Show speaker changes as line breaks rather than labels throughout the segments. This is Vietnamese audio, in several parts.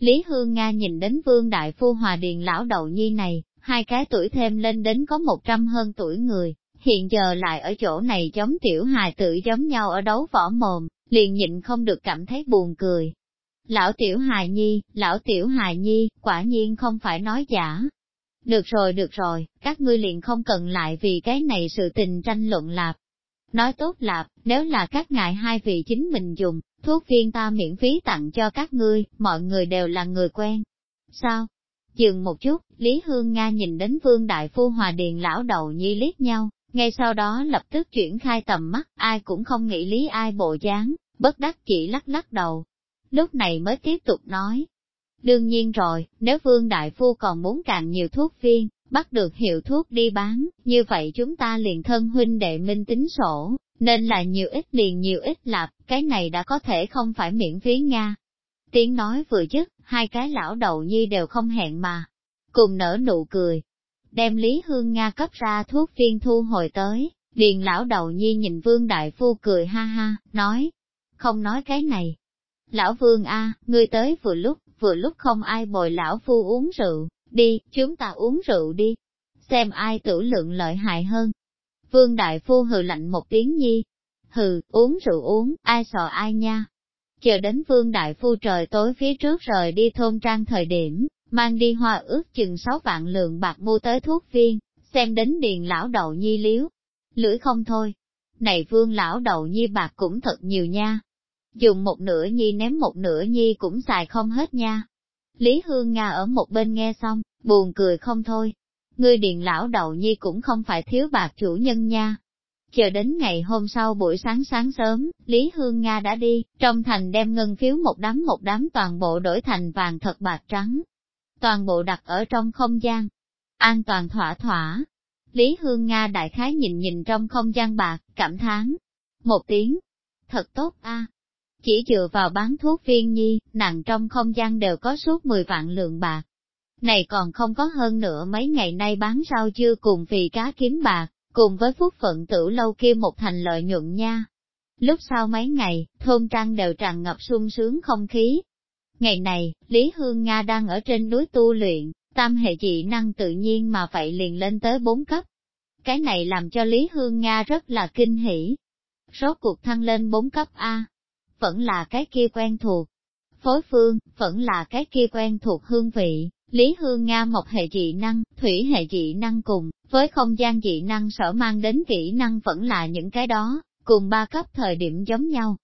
Lý Hương Nga nhìn đến Vương Đại Phu Hòa Điền lão đầu nhi này, hai cái tuổi thêm lên đến có một trăm hơn tuổi người, hiện giờ lại ở chỗ này giống tiểu hài tử giống nhau ở đấu võ mồm, liền nhịn không được cảm thấy buồn cười. Lão tiểu hài nhi, lão tiểu hài nhi, quả nhiên không phải nói giả. Được rồi được rồi, các ngươi liền không cần lại vì cái này sự tình tranh luận lạp. Nói tốt lạp, nếu là các ngài hai vị chính mình dùng, thuốc viên ta miễn phí tặng cho các ngươi, mọi người đều là người quen. Sao? Dừng một chút, Lý Hương Nga nhìn đến Vương Đại Phu Hòa Điền lão đầu nhi liếc nhau, ngay sau đó lập tức chuyển khai tầm mắt, ai cũng không nghĩ lý ai bộ dáng, bất đắc chỉ lắc lắc đầu. Lúc này mới tiếp tục nói. Đương nhiên rồi, nếu Vương Đại Phu còn muốn càng nhiều thuốc viên, bắt được hiệu thuốc đi bán, như vậy chúng ta liền thân huynh đệ minh tính sổ, nên là nhiều ít liền nhiều ít lạp, cái này đã có thể không phải miễn phí Nga. Tiếng nói vừa dứt, hai cái lão đầu nhi đều không hẹn mà, cùng nở nụ cười. Đem Lý Hương Nga cấp ra thuốc viên thu hồi tới, điền lão đầu nhi nhìn Vương Đại Phu cười ha ha, nói, không nói cái này. Lão Vương A, ngươi tới vừa lúc, vừa lúc không ai bồi lão Phu uống rượu, đi, chúng ta uống rượu đi, xem ai tử lượng lợi hại hơn. Vương Đại Phu hừ lạnh một tiếng nhi, hừ, uống rượu uống, ai sợ ai nha. Chờ đến Vương Đại Phu trời tối phía trước rời đi thôn trang thời điểm, mang đi hoa ước chừng sáu vạn lượng bạc mua tới thuốc viên, xem đến điền lão đầu nhi liếu. Lưỡi không thôi. Này Vương lão đầu nhi bạc cũng thật nhiều nha. Dùng một nửa nhi ném một nửa nhi cũng xài không hết nha. Lý Hương Nga ở một bên nghe xong, buồn cười không thôi. Ngươi điền lão đầu nhi cũng không phải thiếu bạc chủ nhân nha. Chờ đến ngày hôm sau buổi sáng sáng sớm, Lý Hương Nga đã đi, trong thành đem ngân phiếu một đám một đám toàn bộ đổi thành vàng thật bạc trắng. Toàn bộ đặt ở trong không gian. An toàn thỏa thỏa. Lý Hương Nga đại khái nhìn nhìn trong không gian bạc, cảm thán. Một tiếng. Thật tốt a, chỉ dựa vào bán thuốc viên nhi, nặng trong không gian đều có suốt 10 vạn lượng bạc. Này còn không có hơn nữa mấy ngày nay bán rau chưa cùng vì cá kiếm bạc, cùng với phúc phận tử lâu kia một thành lợi nhuận nha. Lúc sau mấy ngày, thôn trang đều tràn ngập sung sướng không khí. Ngày này, Lý Hương Nga đang ở trên núi tu luyện, tam hệ dị năng tự nhiên mà vậy liền lên tới bốn cấp. Cái này làm cho Lý Hương Nga rất là kinh hỉ. Rốt cuộc thăng lên bốn cấp A, vẫn là cái kia quen thuộc. Phối phương, vẫn là cái kia quen thuộc hương vị, Lý Hương Nga một hệ dị năng, thủy hệ dị năng cùng, với không gian dị năng sở mang đến kỹ năng vẫn là những cái đó, cùng ba cấp thời điểm giống nhau.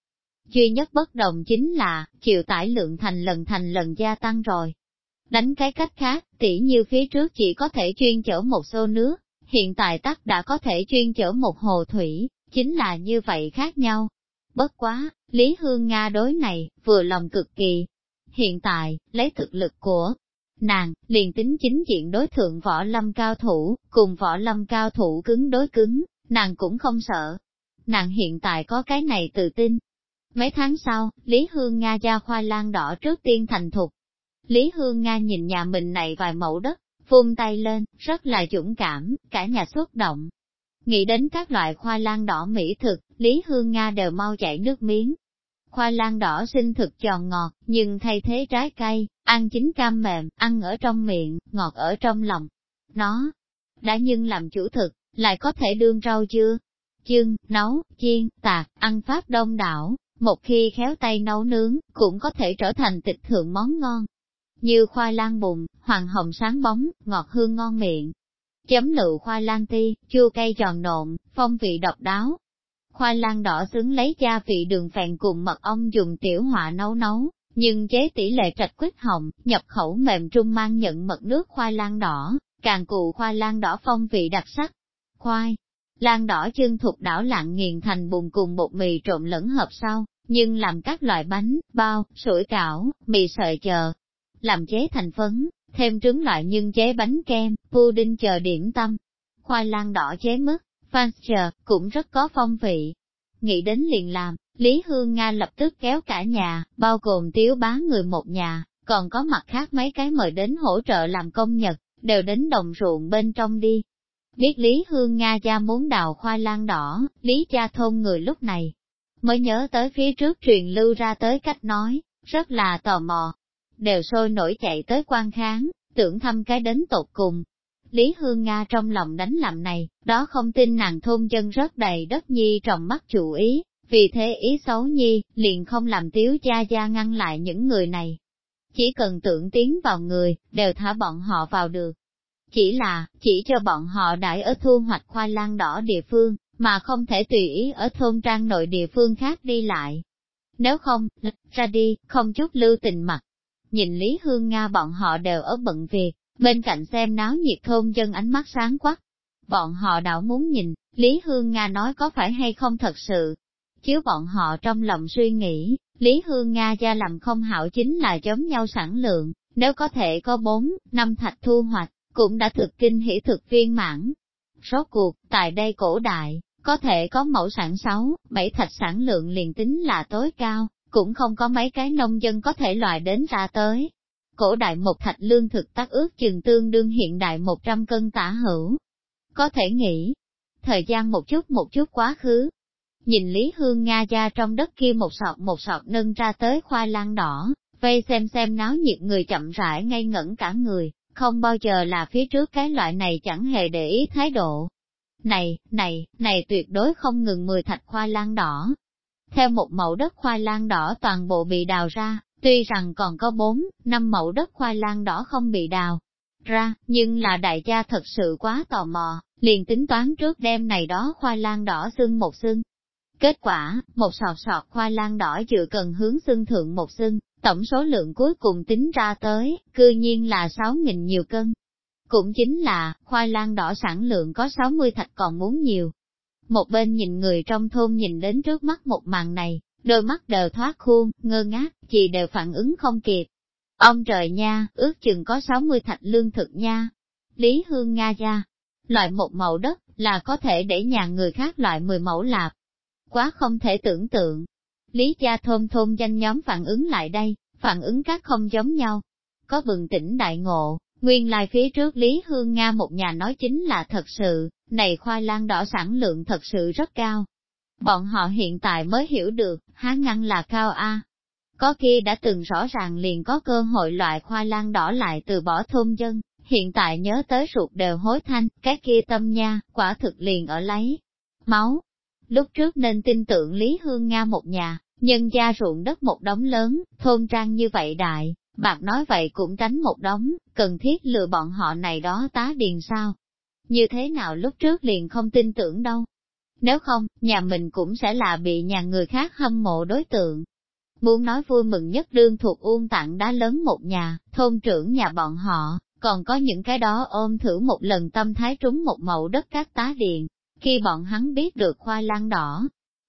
Duy nhất bất đồng chính là, chịu tải lượng thành lần thành lần gia tăng rồi. Đánh cái cách khác, tỉ như phía trước chỉ có thể chuyên chở một xô nước, hiện tại tắc đã có thể chuyên chở một hồ thủy, chính là như vậy khác nhau. Bất quá, Lý Hương Nga đối này, vừa lòng cực kỳ. Hiện tại, lấy thực lực của nàng, liền tính chính diện đối thượng võ lâm cao thủ, cùng võ lâm cao thủ cứng đối cứng, nàng cũng không sợ. Nàng hiện tại có cái này tự tin. Mấy tháng sau, Lý Hương Nga ra khoai lang đỏ trước tiên thành thục. Lý Hương Nga nhìn nhà mình này vài mẫu đất, vung tay lên, rất là dũng cảm, cả nhà xuất động. Nghĩ đến các loại khoai lang đỏ mỹ thực, Lý Hương Nga đều mau chảy nước miếng. Khoai lang đỏ xinh thực giòn ngọt, nhưng thay thế trái cây, ăn chín cam mềm, ăn ở trong miệng, ngọt ở trong lòng. Nó đã nhưng làm chủ thực, lại có thể đương rau chưa? Chương, nấu, chiên, tạc, ăn pháp đông đảo, một khi khéo tay nấu nướng, cũng có thể trở thành tịch thượng món ngon. Như khoai lang bùn, hoàng hồng sáng bóng, ngọt hương ngon miệng. Chấm nụ khoai lang ti, chua cay giòn nộn, phong vị độc đáo, khoai lang đỏ xứng lấy gia vị đường phèn cùng mật ong dùng tiểu họa nấu nấu, nhưng chế tỷ lệ trạch quýt hồng, nhập khẩu mềm trung mang nhận mật nước khoai lang đỏ, càng cụ khoai lang đỏ phong vị đặc sắc. Khoai lang đỏ chân thuộc đảo lạng nghiền thành bùn cùng bột mì trộn lẫn hợp sau, nhưng làm các loại bánh, bao, sủi cảo, mì sợi chờ, làm chế thành phấn, thêm trứng loại nhưng chế bánh kem, pudding chờ điểm tâm. Khoai lang đỏ chế mứt, Fancher cũng rất có phong vị. Nghĩ đến liền làm, Lý Hương Nga lập tức kéo cả nhà, bao gồm tiếu bá người một nhà, còn có mặt khác mấy cái mời đến hỗ trợ làm công nhật, đều đến đồng ruộng bên trong đi. Biết Lý Hương Nga cha muốn đào khoai lang đỏ, Lý cha thôn người lúc này, mới nhớ tới phía trước truyền lưu ra tới cách nói, rất là tò mò. đều sôi nổi chạy tới quan kháng, tưởng thăm cái đến tột cùng. Lý Hương Nga trong lòng đánh làm này, đó không tin nàng thôn dân rất đầy đất nhi trong mắt chủ ý, vì thế ý xấu nhi, liền không làm tiếu cha gia ngăn lại những người này. Chỉ cần tưởng tiến vào người, đều thả bọn họ vào được. Chỉ là, chỉ cho bọn họ đãi ở thu hoạch khoai lang đỏ địa phương, mà không thể tùy ý ở thôn trang nội địa phương khác đi lại. Nếu không, ra đi, không chút lưu tình mặt. Nhìn Lý Hương Nga bọn họ đều ở bận việc, bên cạnh xem náo nhiệt thôn dân ánh mắt sáng quắc. Bọn họ đảo muốn nhìn, Lý Hương Nga nói có phải hay không thật sự. Chiếu bọn họ trong lòng suy nghĩ, Lý Hương Nga gia làm không hảo chính là giống nhau sản lượng, nếu có thể có bốn, năm thạch thu hoạch, cũng đã thực kinh hỷ thực viên mãn. Rốt cuộc, tại đây cổ đại, có thể có mẫu sản 6, 7 thạch sản lượng liền tính là tối cao, cũng không có mấy cái nông dân có thể loại đến ra tới. Cổ đại một thạch lương thực tác ước chừng tương đương hiện đại 100 cân tả hữu. Có thể nghĩ, thời gian một chút một chút quá khứ. Nhìn Lý Hương Nga gia trong đất kia một sọt một sọt nâng ra tới khoai lang đỏ, vây xem xem náo nhiệt người chậm rãi ngây ngẩn cả người, không bao giờ là phía trước cái loại này chẳng hề để ý thái độ. Này, này, này tuyệt đối không ngừng 10 thạch khoai lang đỏ. Theo một mẫu đất khoai lang đỏ toàn bộ bị đào ra, tuy rằng còn có 4, 5 mẫu đất khoai lang đỏ không bị đào ra, nhưng là đại gia thật sự quá tò mò, liền tính toán trước đêm này đó khoai lang đỏ xưng một xưng. Kết quả, một sọt sọt khoai lang đỏ chưa cần hướng xưng thượng một xưng, tổng số lượng cuối cùng tính ra tới, cư nhiên là 6.000 nhiều cân. Cũng chính là, khoai lang đỏ sản lượng có 60 thạch còn muốn nhiều. Một bên nhìn người trong thôn nhìn đến trước mắt một màn này, đôi mắt đều thoát khuôn, ngơ ngác, chỉ đều phản ứng không kịp. Ông trời nha, ước chừng có 60 thạch lương thực nha. Lý Hương Nga gia, loại một mẫu đất, là có thể để nhà người khác loại 10 mẫu lạp. Quá không thể tưởng tượng. Lý gia thôn thôn danh nhóm phản ứng lại đây, phản ứng các không giống nhau. Có bừng tỉnh đại ngộ, nguyên lai phía trước Lý Hương Nga một nhà nói chính là thật sự, này khoai lang đỏ sản lượng thật sự rất cao. Bọn họ hiện tại mới hiểu được, há ngăn là cao A. Có khi đã từng rõ ràng liền có cơ hội loại khoai lang đỏ lại từ bỏ thôn dân, hiện tại nhớ tới ruột đều hối thanh, cái kia tâm nha, quả thực liền ở lấy. Máu. Lúc trước nên tin tưởng Lý Hương Nga một nhà, nhân gia ruộng đất một đống lớn, thôn trang như vậy đại, bạc nói vậy cũng tránh một đống, cần thiết lừa bọn họ này đó tá điền sao. Như thế nào lúc trước liền không tin tưởng đâu. Nếu không, nhà mình cũng sẽ là bị nhà người khác hâm mộ đối tượng. Muốn nói vui mừng nhất đương thuộc uông tặng đá lớn một nhà, thôn trưởng nhà bọn họ, còn có những cái đó ôm thử một lần tâm thái trúng một mẫu đất các tá điện Khi bọn hắn biết được khoai lang đỏ,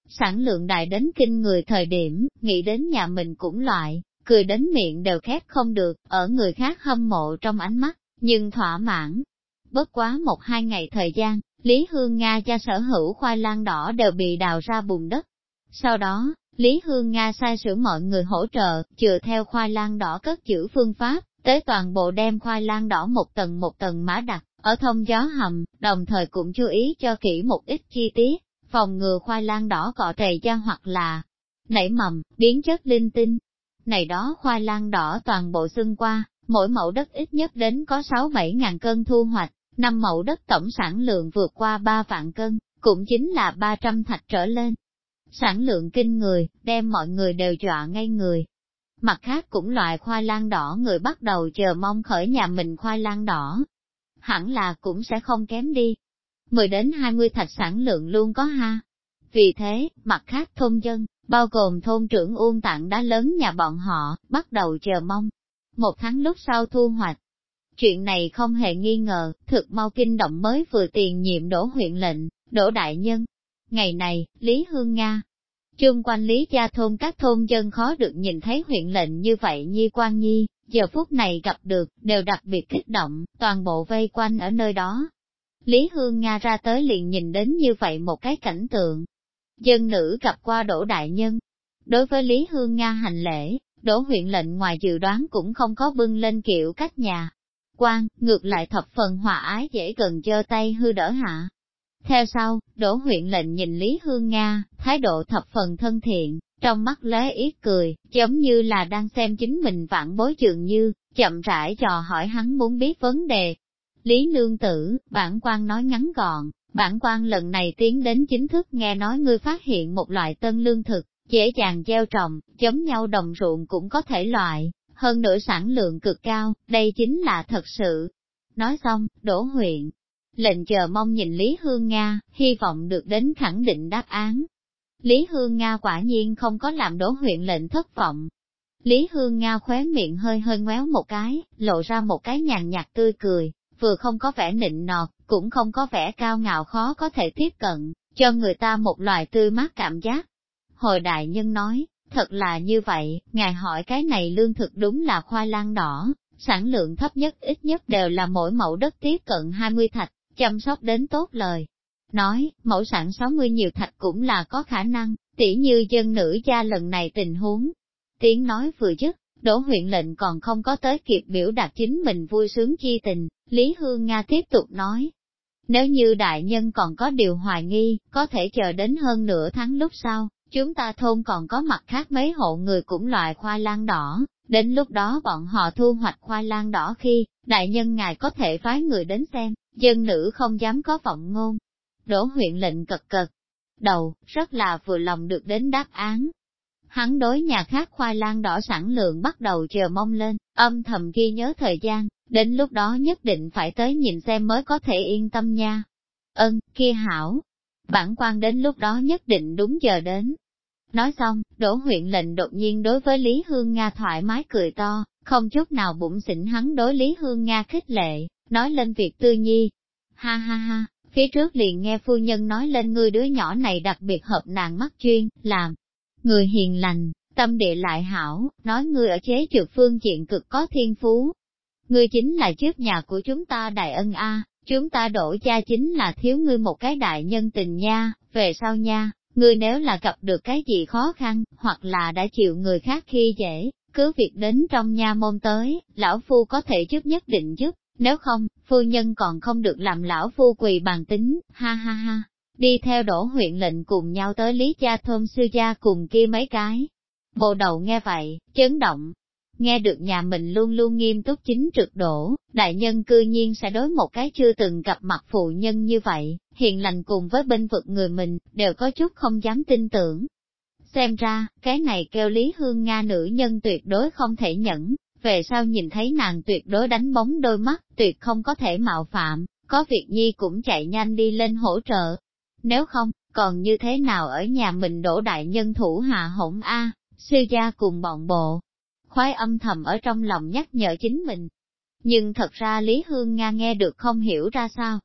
sản lượng đại đến kinh người thời điểm, nghĩ đến nhà mình cũng loại, cười đến miệng đều khép không được, ở người khác hâm mộ trong ánh mắt, nhưng thỏa mãn. Bất quá một hai ngày thời gian, Lý Hương Nga cho sở hữu khoai lang đỏ đều bị đào ra bùn đất. Sau đó, Lý Hương Nga sai sử mọi người hỗ trợ, chừa theo khoai lang đỏ cất giữ phương pháp, tới toàn bộ đem khoai lang đỏ một tầng một tầng mã đặt, ở thông gió hầm, đồng thời cũng chú ý cho kỹ một ít chi tiết, phòng ngừa khoai lang đỏ cọ trầy da hoặc là nảy mầm, biến chất linh tinh. Này đó khoai lang đỏ toàn bộ xưng qua, mỗi mẫu đất ít nhất đến có 6-7 ngàn cân thu hoạch, năm mẫu đất tổng sản lượng vượt qua 3 vạn cân, cũng chính là 300 thạch trở lên. Sản lượng kinh người, đem mọi người đều dọa ngay người. Mặt khác cũng loại khoai lang đỏ người bắt đầu chờ mong khởi nhà mình khoai lang đỏ. Hẳn là cũng sẽ không kém đi, 10 đến 20 thạch sản lượng luôn có ha. Vì thế, mặt khác thôn dân, bao gồm thôn trưởng Uông Tạng đá lớn nhà bọn họ, bắt đầu chờ mong. Một tháng lúc sau thu hoạch. Chuyện này không hề nghi ngờ, thực mau kinh động mới vừa tiền nhiệm đổ huyện lệnh, đổ đại nhân. Ngày này, Lý Hương Nga, chung quanh Lý Gia Thôn các thôn dân khó được nhìn thấy huyện lệnh như vậy Nhi Quan Nhi, giờ phút này gặp được, đều đặc biệt kích động, toàn bộ vây quanh ở nơi đó, Lý Hương Nga ra tới liền nhìn đến như vậy một cái cảnh tượng. Dân nữ gặp qua đổ đại nhân. Đối với Lý Hương Nga hành lễ, đổ huyện lệnh ngoài dự đoán cũng không có bưng lên kiểu cách nhà quan, ngược lại thập phần hòa ái dễ gần giơ tay hư đỡ hạ. Theo sau, đổ huyện lệnh nhìn Lý Hương Nga, thái độ thập phần thân thiện, trong mắt lóe ít cười, giống như là đang xem chính mình vạn bối trường như, chậm rãi trò hỏi hắn muốn biết vấn đề. Lý nương tử, bản quan nói ngắn gọn, bản quan lần này tiến đến chính thức nghe nói ngươi phát hiện một loại tân lương thực, dễ dàng gieo trồng, giống nhau đồng ruộng cũng có thể loại, hơn nữa sản lượng cực cao, đây chính là thật sự. Nói xong, đổ huyện, lệnh chờ mong nhìn Lý Hương Nga, hy vọng được đến khẳng định đáp án. Lý Hương Nga quả nhiên không có làm đổ huyện lệnh thất vọng. Lý Hương Nga khóe miệng hơi hơi ngoéo một cái, lộ ra một cái nhàn nhạt tươi cười, vừa không có vẻ nịnh nọt, cũng không có vẻ cao ngạo khó có thể tiếp cận, cho người ta một loại tươi mát cảm giác. Hồi đại nhân nói, thật là như vậy, ngài hỏi cái này lương thực đúng là khoai lang đỏ, sản lượng thấp nhất ít nhất đều là mỗi mẫu đất tiếp cận 20 thạch, chăm sóc đến tốt lời. Nói, mẫu sản 60 nhiều thạch cũng là có khả năng, tỉ như dân nữ gia lần này tình huống. Tiếng nói vừa dứt, Đỗ huyện lệnh còn không có tới kịp biểu đạt chính mình vui sướng chi tình, Lý Hương Nga tiếp tục nói. Nếu như đại nhân còn có điều hoài nghi, có thể chờ đến hơn nửa tháng lúc sau, chúng ta thôn còn có mặt khác mấy hộ người cũng loại khoai lang đỏ, đến lúc đó bọn họ thu hoạch khoai lang đỏ khi, đại nhân ngài có thể phái người đến xem, dân nữ không dám có vọng ngôn. Đỗ huyện lệnh cật cật, đầu, rất là vừa lòng được đến đáp án. Hắn đối nhà khác khoai lang đỏ sản lượng bắt đầu chờ mong lên, âm thầm ghi nhớ thời gian, đến lúc đó nhất định phải tới nhìn xem mới có thể yên tâm nha. Ân, kia hảo. Bản quan đến lúc đó nhất định đúng giờ đến. Nói xong, Đỗ huyện lệnh đột nhiên đối với Lý Hương Nga thoải mái cười to, không chút nào bụng xỉn hắn đối Lý Hương Nga khích lệ, nói lên việc tư nhi. Ha ha ha, phía trước liền nghe phu nhân nói lên ngươi đứa nhỏ này đặc biệt hợp nàng mắt chuyên, làm. Người hiền lành, tâm địa lại hảo, nói ngươi ở chế trượt phương diện cực có thiên phú. Ngươi chính là trước nhà của chúng ta đại ân A, chúng ta đổ cha chính là thiếu ngươi một cái đại nhân tình nha, về sau nha, ngươi nếu là gặp được cái gì khó khăn, hoặc là đã chịu người khác khi dễ, cứ việc đến trong nha môn tới, lão phu có thể giúp nhất định giúp, nếu không, phu nhân còn không được làm lão phu quỳ bàn tính, ha ha ha. Đi theo đổ huyện lệnh cùng nhau tới Lý Cha thôn Sư Gia cùng kia mấy cái. Bộ đầu nghe vậy, chấn động. Nghe được nhà mình luôn luôn nghiêm túc chính trực đổ, đại nhân cư nhiên sẽ đối một cái chưa từng gặp mặt phụ nhân như vậy, hiện lành cùng với bên vực người mình, đều có chút không dám tin tưởng. Xem ra, cái này kêu Lý Hương Nga nữ nhân tuyệt đối không thể nhẫn, về sau nhìn thấy nàng tuyệt đối đánh bóng đôi mắt, tuyệt không có thể mạo phạm, có việc nhi cũng chạy nhanh đi lên hỗ trợ. Nếu không, còn như thế nào ở nhà mình đổ đại nhân thủ hạ hỗn A, sư gia cùng bọn bộ. Khoái âm thầm ở trong lòng nhắc nhở chính mình. Nhưng thật ra Lý Hương Nga nghe được không hiểu ra sao.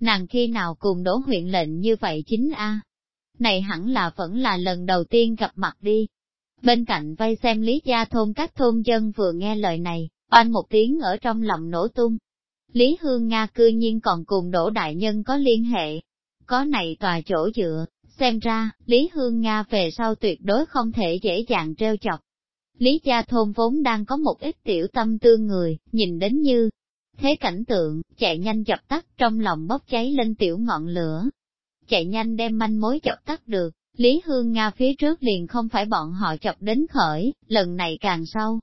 Nàng khi nào cùng đổ huyện lệnh như vậy chính A. Này hẳn là vẫn là lần đầu tiên gặp mặt đi, Bên cạnh vây xem lý gia thôn các thôn dân vừa nghe lời này, oanh một tiếng ở trong lòng nổ tung. Lý Hương Nga cư nhiên còn cùng đổ đại nhân có liên hệ. Có này tòa chỗ dựa, xem ra, Lý Hương Nga về sau tuyệt đối không thể dễ dàng treo chọc. Lý gia thôn vốn đang có một ít tiểu tâm tư người, nhìn đến như thế cảnh tượng, chạy nhanh dập tắt trong lòng bốc cháy lên tiểu ngọn lửa. Chạy nhanh đem manh mối dập tắt được, Lý Hương Nga phía trước liền không phải bọn họ chọc đến khởi, lần này càng sâu.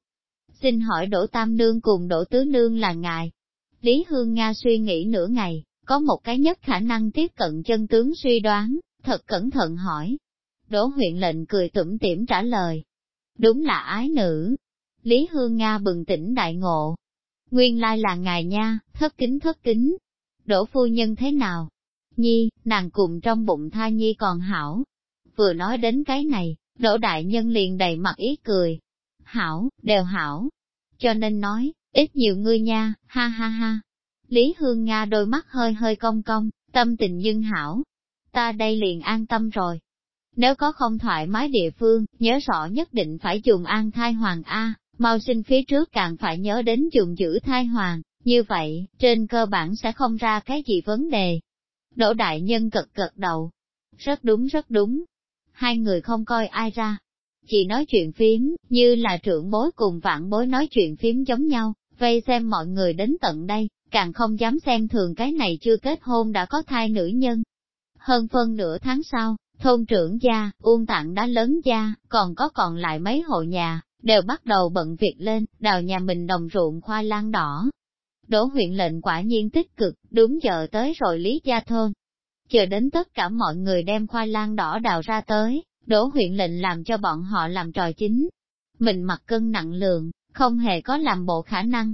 Xin hỏi Đỗ Tam Nương cùng Đỗ Tứ Nương là ngài. Lý Hương Nga suy nghĩ nửa ngày, có một cái nhất khả năng tiếp cận chân tướng suy đoán, thật cẩn thận hỏi. Đỗ huyện lệnh cười tủm tỉm trả lời. Đúng là ái nữ. Lý Hương Nga bừng tỉnh đại ngộ. Nguyên lai là ngài nha, thất kính thất kính. Đỗ phu nhân thế nào? Nhi, nàng cùng trong bụng tha nhi còn hảo, vừa nói đến cái này, đỗ đại nhân liền đầy mặt ý cười. Hảo, đều hảo. Cho nên nói, ít nhiều ngươi nha, ha ha ha. Lý Hương Nga đôi mắt hơi hơi cong cong, tâm tình nhưng hảo. Ta đây liền an tâm rồi. Nếu có không thoải mái địa phương, nhớ rõ nhất định phải dùng an thai hoàng A, mau sinh phía trước càng phải nhớ đến dùng giữ thai hoàng, như vậy, trên cơ bản sẽ không ra cái gì vấn đề. Đỗ đại nhân cực cực đầu. Rất đúng rất đúng, hai người không coi ai ra. Chỉ nói chuyện phím, như là trưởng bối cùng vạn bối nói chuyện phím giống nhau, vây xem mọi người đến tận đây, càng không dám xem thường cái này chưa kết hôn đã có thai nữ nhân. Hơn phân nửa tháng sau, thôn trưởng gia, uông tặng đá lớn gia, còn có còn lại mấy hộ nhà, đều bắt đầu bận việc lên, đào nhà mình đồng ruộng khoai lang đỏ. Đỗ huyện lệnh quả nhiên tích cực, đúng giờ tới rồi Lý Gia Thôn. Chờ đến tất cả mọi người đem khoai lang đỏ đào ra tới, Đỗ huyện lệnh làm cho bọn họ làm trò chính. Mình mặc cân nặng lượng, không hề có làm bộ khả năng.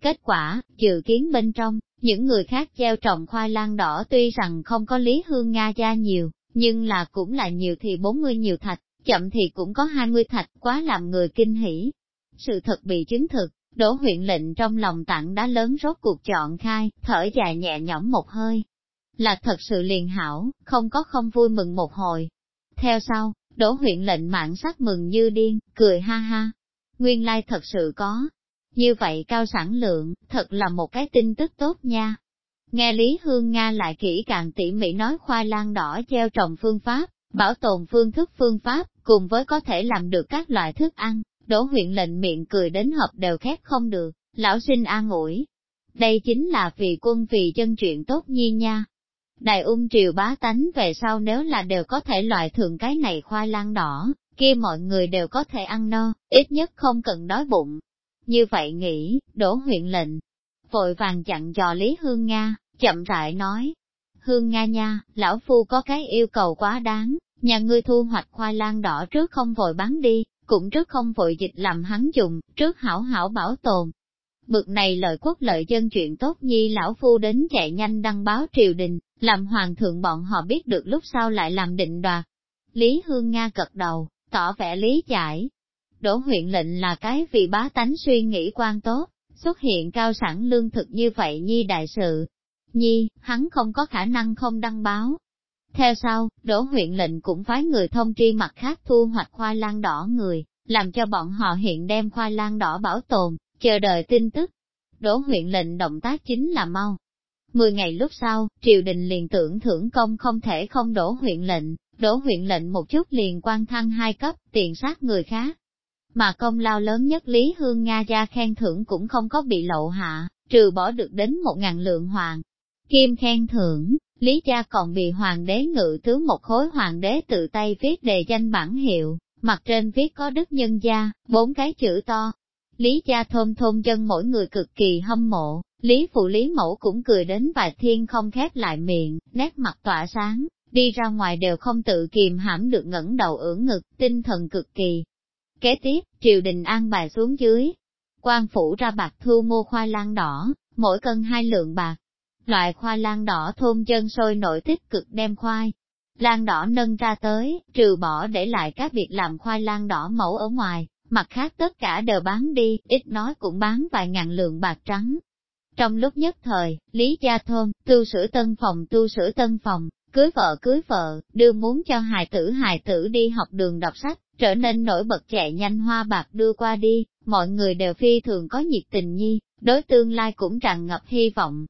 Kết quả, dự kiến bên trong, những người khác gieo trồng khoai lang đỏ tuy rằng không có Lý Hương Nga gia nhiều, nhưng là cũng là nhiều thì 40 nhiều thạch, chậm thì cũng có 20 thạch, quá làm người kinh hỉ. Sự thật bị chứng thực, đỗ huyện lệnh trong lòng tặng đá lớn rốt cuộc chọn khai, thở dài nhẹ nhõm một hơi. Là thật sự liền hảo, không có không vui mừng một hồi. Theo sau, đỗ huyện lệnh mạng sắc mừng như điên, cười ha ha. Nguyên lai thật sự có. Như vậy cao sản lượng, thật là một cái tin tức tốt nha. Nghe Lý Hương Nga lại kỹ càng tỉ mỉ nói khoai lang đỏ treo trồng phương pháp, bảo tồn phương thức phương pháp, cùng với có thể làm được các loại thức ăn, đổ huyện lệnh miệng cười đến hợp đều khép không được, lão sinh an ủi. Đây chính là vì quân vì chân chuyện tốt nhi nha. Đại ung triều bá tánh về sau nếu là đều có thể loại thường cái này khoai lang đỏ, kia mọi người đều có thể ăn no, ít nhất không cần đói bụng. Như vậy nghĩ, đổ huyện lệnh, vội vàng chặn dò Lý Hương Nga, chậm rãi nói. Hương Nga nha, lão phu có cái yêu cầu quá đáng, nhà ngươi thu hoạch khoai lang đỏ trước không vội bán đi, cũng trước không vội dịch làm hắn dùng, trước hảo hảo bảo tồn. Bực này lợi quốc lợi dân chuyện tốt nhi lão phu đến chạy nhanh đăng báo triều đình, làm hoàng thượng bọn họ biết được lúc sau lại làm định đoạt. Lý Hương Nga cật đầu, tỏ vẻ lý giải. Đỗ huyện lệnh là cái vì bá tánh suy nghĩ quan tốt, xuất hiện cao sản lương thực như vậy nhi đại sự. Nhi, hắn không có khả năng không đăng báo, theo sau, đỗ huyện lệnh cũng phái người thông tri mặt khác thu hoạch khoai lang đỏ người, làm cho bọn họ hiện đem khoai lang đỏ bảo tồn, chờ đợi tin tức. Đỗ huyện lệnh động tác chính là mau. Mười ngày lúc sau, triều đình liền tưởng thưởng công không thể không đổ huyện lệnh, đổ huyện lệnh một chút liền quan thăng hai cấp, tiền sát người khác. Mà công lao lớn nhất Lý Hương Nga gia khen thưởng cũng không có bị lậu hạ, trừ bỏ được đến một ngàn lượng hoàng. Kim khen thưởng, Lý gia còn bị hoàng đế ngự tướng một khối hoàng đế tự tay viết đề danh bản hiệu, mặt trên viết có đức nhân gia, bốn cái chữ to. Lý gia thôn thôn dân mỗi người cực kỳ hâm mộ, Lý phụ Lý mẫu cũng cười đến vài thiên không khép lại miệng, nét mặt tỏa sáng, đi ra ngoài đều không tự kìm hãm được ngẩng đầu ưỡn ngực, tinh thần cực kỳ. Kế tiếp, triều đình an bài xuống dưới. quan phủ ra bạc thu mua khoai lang đỏ, mỗi cân hai lượng bạc, Loại khoai lang đỏ thôn chân sôi nổi tích cực đem khoai. Lan đỏ nâng ra tới, trừ bỏ để lại các việc làm khoai lang đỏ mẫu ở ngoài, mặt khác tất cả đều bán đi, ít nói cũng bán vài ngàn lượng bạc trắng. Trong lúc nhất thời, Lý Gia Thôn, tu sửa tân phòng tu sửa tân phòng, cưới vợ cưới vợ, đưa muốn cho hài tử hài tử đi học đường đọc sách, trở nên nổi bật chạy nhanh hoa bạc đưa qua đi, mọi người đều phi thường có nhiệt tình nhi, đối tương lai cũng tràn ngập hy vọng.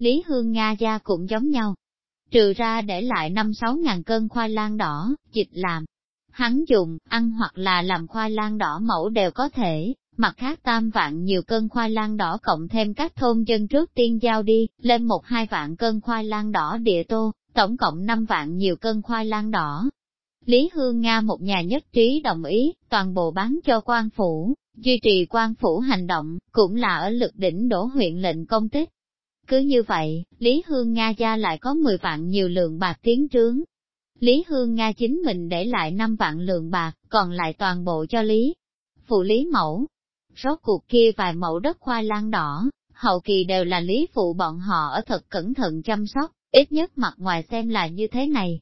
Lý Hương Nga gia cũng giống nhau. Trừ ra để lại năm sáu ngàn cân khoai lang đỏ, dịch làm. Hắn dùng, ăn hoặc là làm khoai lang đỏ mẫu đều có thể, mặt khác tam vạn nhiều cân khoai lang đỏ cộng thêm các thôn dân trước tiên giao đi, lên một hai vạn cân khoai lang đỏ địa tô, tổng cộng năm vạn nhiều cân khoai lang đỏ. Lý Hương Nga một nhà nhất trí đồng ý, toàn bộ bán cho quan phủ, duy trì quan phủ hành động, cũng là ở lực đỉnh đổ huyện lệnh công tích. Cứ như vậy, Lý Hương Nga gia lại có 10 vạn nhiều lượng bạc tiến trướng. Lý Hương Nga chính mình để lại 5 vạn lượng bạc, còn lại toàn bộ cho Lý. Phụ Lý Mẫu. Rốt cuộc kia vài mẫu đất khoai lang đỏ, hậu kỳ đều là Lý Phụ bọn họ ở thật cẩn thận chăm sóc, ít nhất mặt ngoài xem là như thế này.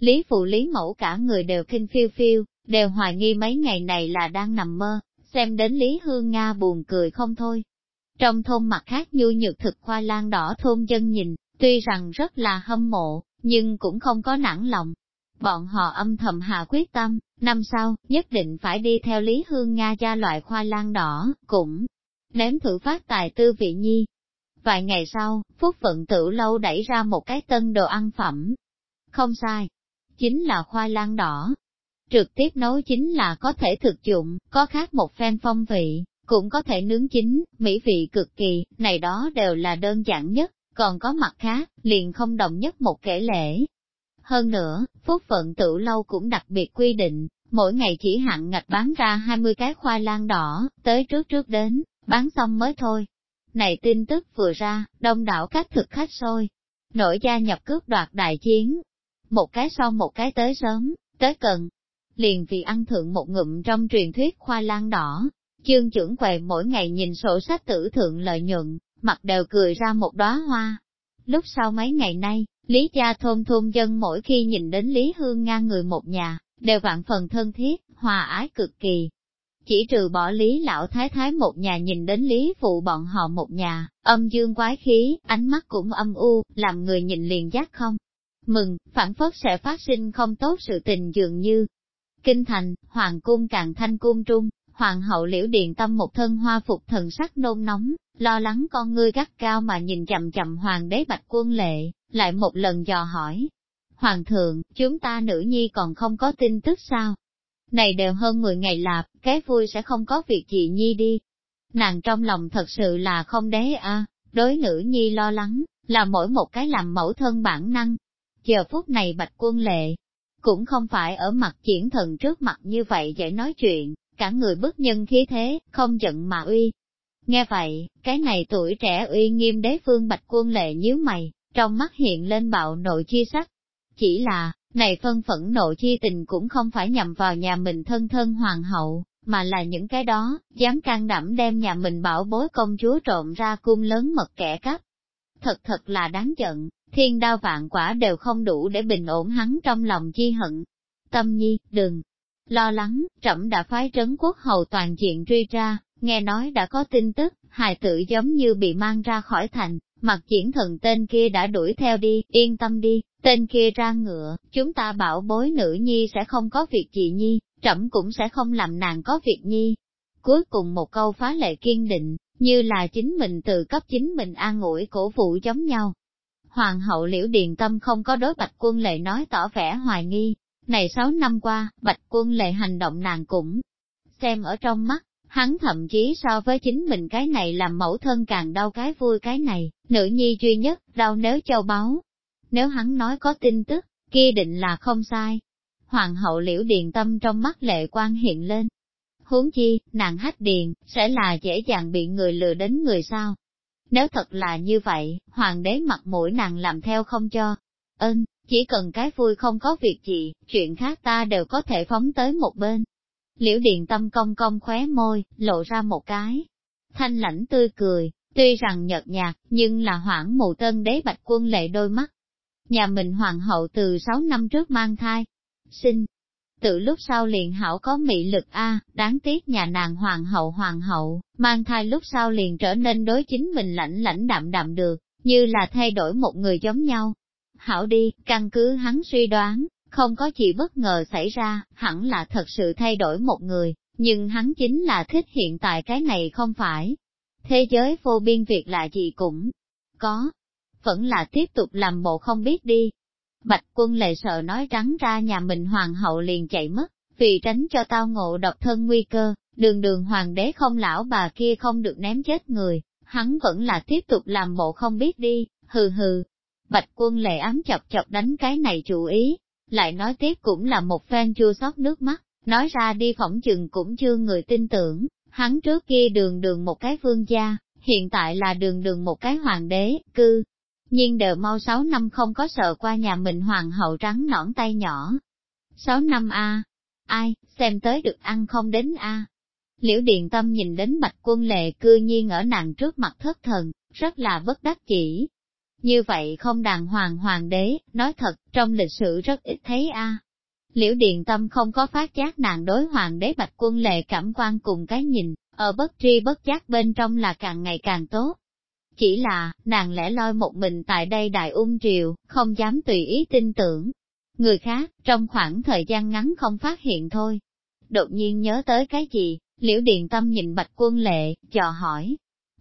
Lý Phụ Lý Mẫu cả người đều kinh phiêu phiêu, đều hoài nghi mấy ngày này là đang nằm mơ, xem đến Lý Hương Nga buồn cười không thôi, trong thôn mặt khác nhu nhược thực khoa lang đỏ thôn dân nhìn, tuy rằng rất là hâm mộ, nhưng cũng không có nản lòng. Bọn họ âm thầm hạ quyết tâm, năm sau, nhất định phải đi theo Lý Hương Nga gia loại khoa lang đỏ, cũng nếm thử phát tài tư vị nhi. Vài ngày sau, Phúc Vận Tử Lâu đẩy ra một cái tân đồ ăn phẩm. Không sai, chính là khoai lang đỏ. Trực tiếp nấu chính là có thể thực dụng, có khác một phen phong vị, cũng có thể nướng chín, mỹ vị cực kỳ, này đó đều là đơn giản nhất, còn có mặt khác, liền không đồng nhất một kể lễ. Hơn nữa, phúc phận tự lâu cũng đặc biệt quy định, mỗi ngày chỉ hạn ngạch bán ra 20 cái khoai lang đỏ, tới trước trước đến, bán xong mới thôi. Này tin tức vừa ra, đông đảo các thực khách sôi, nổi gia nhập cướp đoạt đại chiến. Một cái sau một cái tới sớm, tới cần. Liền vì ăn thượng một ngụm trong truyền thuyết khoai lang đỏ, chương trưởng quầy mỗi ngày nhìn sổ sách tử thượng lợi nhuận, mặt đều cười ra một đóa hoa. Lúc sau mấy ngày nay, Lý gia thôn thôn dân mỗi khi nhìn đến Lý Hương ngang người một nhà, đều vạn phần thân thiết, hòa ái cực kỳ. Chỉ trừ bỏ Lý lão thái thái một nhà nhìn đến Lý phụ bọn họ một nhà, âm dương quái khí, ánh mắt cũng âm u, làm người nhìn liền giác không. Mừng, phản phất sẽ phát sinh không tốt sự tình dường như. Kinh thành, hoàng cung càng thanh cung trung, hoàng hậu liễu điện tâm một thân hoa phục thần sắc nôn nóng, lo lắng con ngươi gắt cao mà nhìn chậm chậm hoàng đế bạch quân lệ, lại một lần dò hỏi. Hoàng thượng, chúng ta nữ nhi còn không có tin tức sao? Này đều hơn 10 ngày lạp, cái vui sẽ không có việc gì nhi đi. Nàng trong lòng thật sự là không đế a đối nữ nhi lo lắng, là mỗi một cái làm mẫu thân bản năng. Giờ phút này bạch quân lệ, cũng không phải ở mặt triển thần trước mặt như vậy dễ nói chuyện, cả người bức nhân khí thế, không giận mà uy. Nghe vậy, cái này tuổi trẻ uy nghiêm đế phương bạch quân lệ nhíu mày, trong mắt hiện lên bạo nội chi sắc. Chỉ là, này phân phẫn nội chi tình cũng không phải nhằm vào nhà mình thân thân hoàng hậu, mà là những cái đó, dám can đảm đem nhà mình bảo bối công chúa trộm ra cung lớn mật kẻ cắp. Thật thật là đáng giận, thiên đao vạn quả đều không đủ để bình ổn hắn trong lòng chi hận. Tâm nhi, đừng, Lo lắng, trẫm đã phái trấn quốc hầu toàn diện truy ra, nghe nói đã có tin tức, hài tử giống như bị mang ra khỏi thành, mặt triển thần tên kia đã đuổi theo đi, yên tâm đi, tên kia ra ngựa, chúng ta bảo bối nữ nhi sẽ không có việc gì nhi, trẫm cũng sẽ không làm nàng có việc nhi. Cuối cùng một câu phá lệ kiên định, như là chính mình tự cấp chính mình an ủi cổ vũ giống nhau. Hoàng hậu liễu điền tâm không có đối bạch quân lệ nói tỏ vẻ hoài nghi, này sáu năm qua, bạch quân lệ hành động nàng cũng xem ở trong mắt, hắn thậm chí so với chính mình cái này làm mẫu thân càng đau cái vui cái này, nữ nhi duy nhất, đau nếu châu báu. Nếu hắn nói có tin tức, kia định là không sai. Hoàng hậu liễu điền tâm trong mắt lệ quan hiện lên. Huống chi, nàng hách điền, sẽ là dễ dàng bị người lừa đến người sao. Nếu thật là như vậy, hoàng đế mặt mũi nàng làm theo không cho. Ơn, chỉ cần cái vui không có việc gì, chuyện khác ta đều có thể phóng tới một bên. Liễu điện tâm cong cong khóe môi, lộ ra một cái. Thanh lãnh tươi cười, tuy rằng nhợt nhạt, nhưng là hoảng mù tân đế bạch quân lệ đôi mắt. Nhà mình hoàng hậu từ 6 năm trước mang thai. Sinh. Từ lúc sau liền hảo có mị lực A, đáng tiếc nhà nàng hoàng hậu hoàng hậu, mang thai lúc sau liền trở nên đối chính mình lãnh lãnh đạm đạm được, như là thay đổi một người giống nhau, Hảo đi, căn cứ hắn suy đoán, không có gì bất ngờ xảy ra, hẳn là thật sự thay đổi một người, nhưng hắn chính là thích hiện tại cái này không phải. Thế giới vô biên việc là gì cũng có, vẫn là tiếp tục làm bộ không biết đi. Bạch quân lệ sợ nói trắng ra nhà mình hoàng hậu liền chạy mất, vì tránh cho tao ngộ độc thân nguy cơ, đường đường hoàng đế không lão bà kia không được ném chết người, hắn vẫn là tiếp tục làm bộ không biết đi, hừ hừ, Bạch quân lệ ám chọc chọc đánh cái này chủ ý, lại nói tiếp cũng là một phen chua xót nước mắt, nói ra đi phỏng chừng cũng chưa người tin tưởng, hắn trước kia đường đường một cái vương gia, hiện tại là đường đường một cái hoàng đế, cư. Nhưng đờ mau sáu năm không có sợ qua nhà mình hoàng hậu trắng nõn tay nhỏ. Sáu năm a ai, xem tới được ăn không đến a Liễu Điện Tâm nhìn đến bạch quân lệ cư nhiên ở nàng trước mặt thất thần, rất là bất đắc chỉ, như vậy không đàng hoàng hoàng đế, nói thật, trong lịch sử rất ít thấy a. Liễu Điện Tâm không có phát giác nàng đối hoàng đế bạch quân lệ cảm quan cùng cái nhìn, ở bất tri bất giác bên trong là càng ngày càng tốt. Chỉ là, nàng lẻ loi một mình tại đây đại ung triều, không dám tùy ý tin tưởng. Người khác, trong khoảng thời gian ngắn không phát hiện thôi. Đột nhiên nhớ tới cái gì, liễu điện tâm nhìn bạch quân lệ, dò hỏi,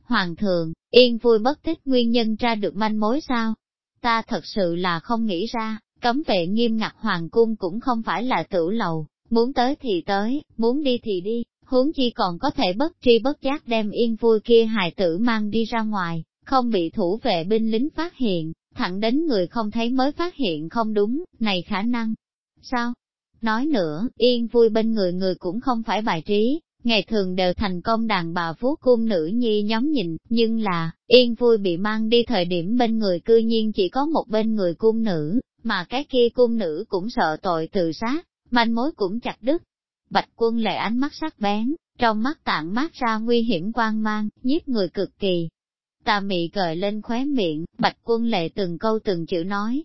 Hoàng thượng, yên vui bất tích nguyên nhân ra được manh mối sao? Ta thật sự là không nghĩ ra, cấm vệ nghiêm ngặt hoàng cung cũng không phải là tử lầu, muốn tới thì tới, muốn đi thì đi, huống chi còn có thể bất tri bất giác đem yên vui kia hài tử mang đi ra ngoài, không bị thủ vệ binh lính phát hiện, thẳng đến người không thấy mới phát hiện không đúng, này khả năng. Sao? Nói nữa, yên vui bên người người cũng không phải bài trí, ngày thường đều thành công đàn bà phú cung nữ nhi nhóm nhìn, nhưng là, yên vui bị mang đi thời điểm bên người cư nhiên chỉ có một bên người cung nữ, mà cái kia cung nữ cũng sợ tội tự sát, manh mối cũng chặt đứt. Bạch quân lệ ánh mắt sắc bén, trong mắt tạng mát ra nguy hiểm quan mang, giết người cực kỳ. Tà mị gợi lên khóe miệng, bạch quân lệ từng câu từng chữ nói.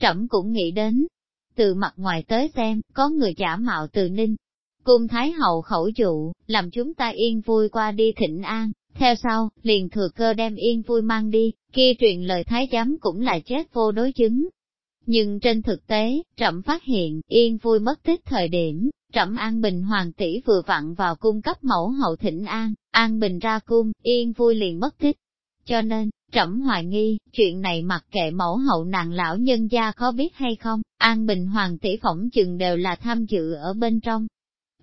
Trẫm cũng nghĩ đến, từ mặt ngoài tới xem, có người giả mạo từ ninh. Cung Thái Hậu khẩu dụ, làm chúng ta yên vui qua đi thịnh an, theo sau, liền thừa cơ đem yên vui mang đi, kia truyền lời thái giám cũng là chết vô đối chứng. Nhưng trên thực tế, trẫm phát hiện, yên vui mất tích thời điểm, trẫm an bình hoàng tỷ vừa vặn vào cung cấp mẫu hậu thịnh an, an bình ra cung, yên vui liền mất tích. Cho nên, trẫm hoài nghi, chuyện này mặc kệ mẫu hậu nàng lão nhân gia có biết hay không, an bình hoàng tỷ phỏng chừng đều là tham dự ở bên trong.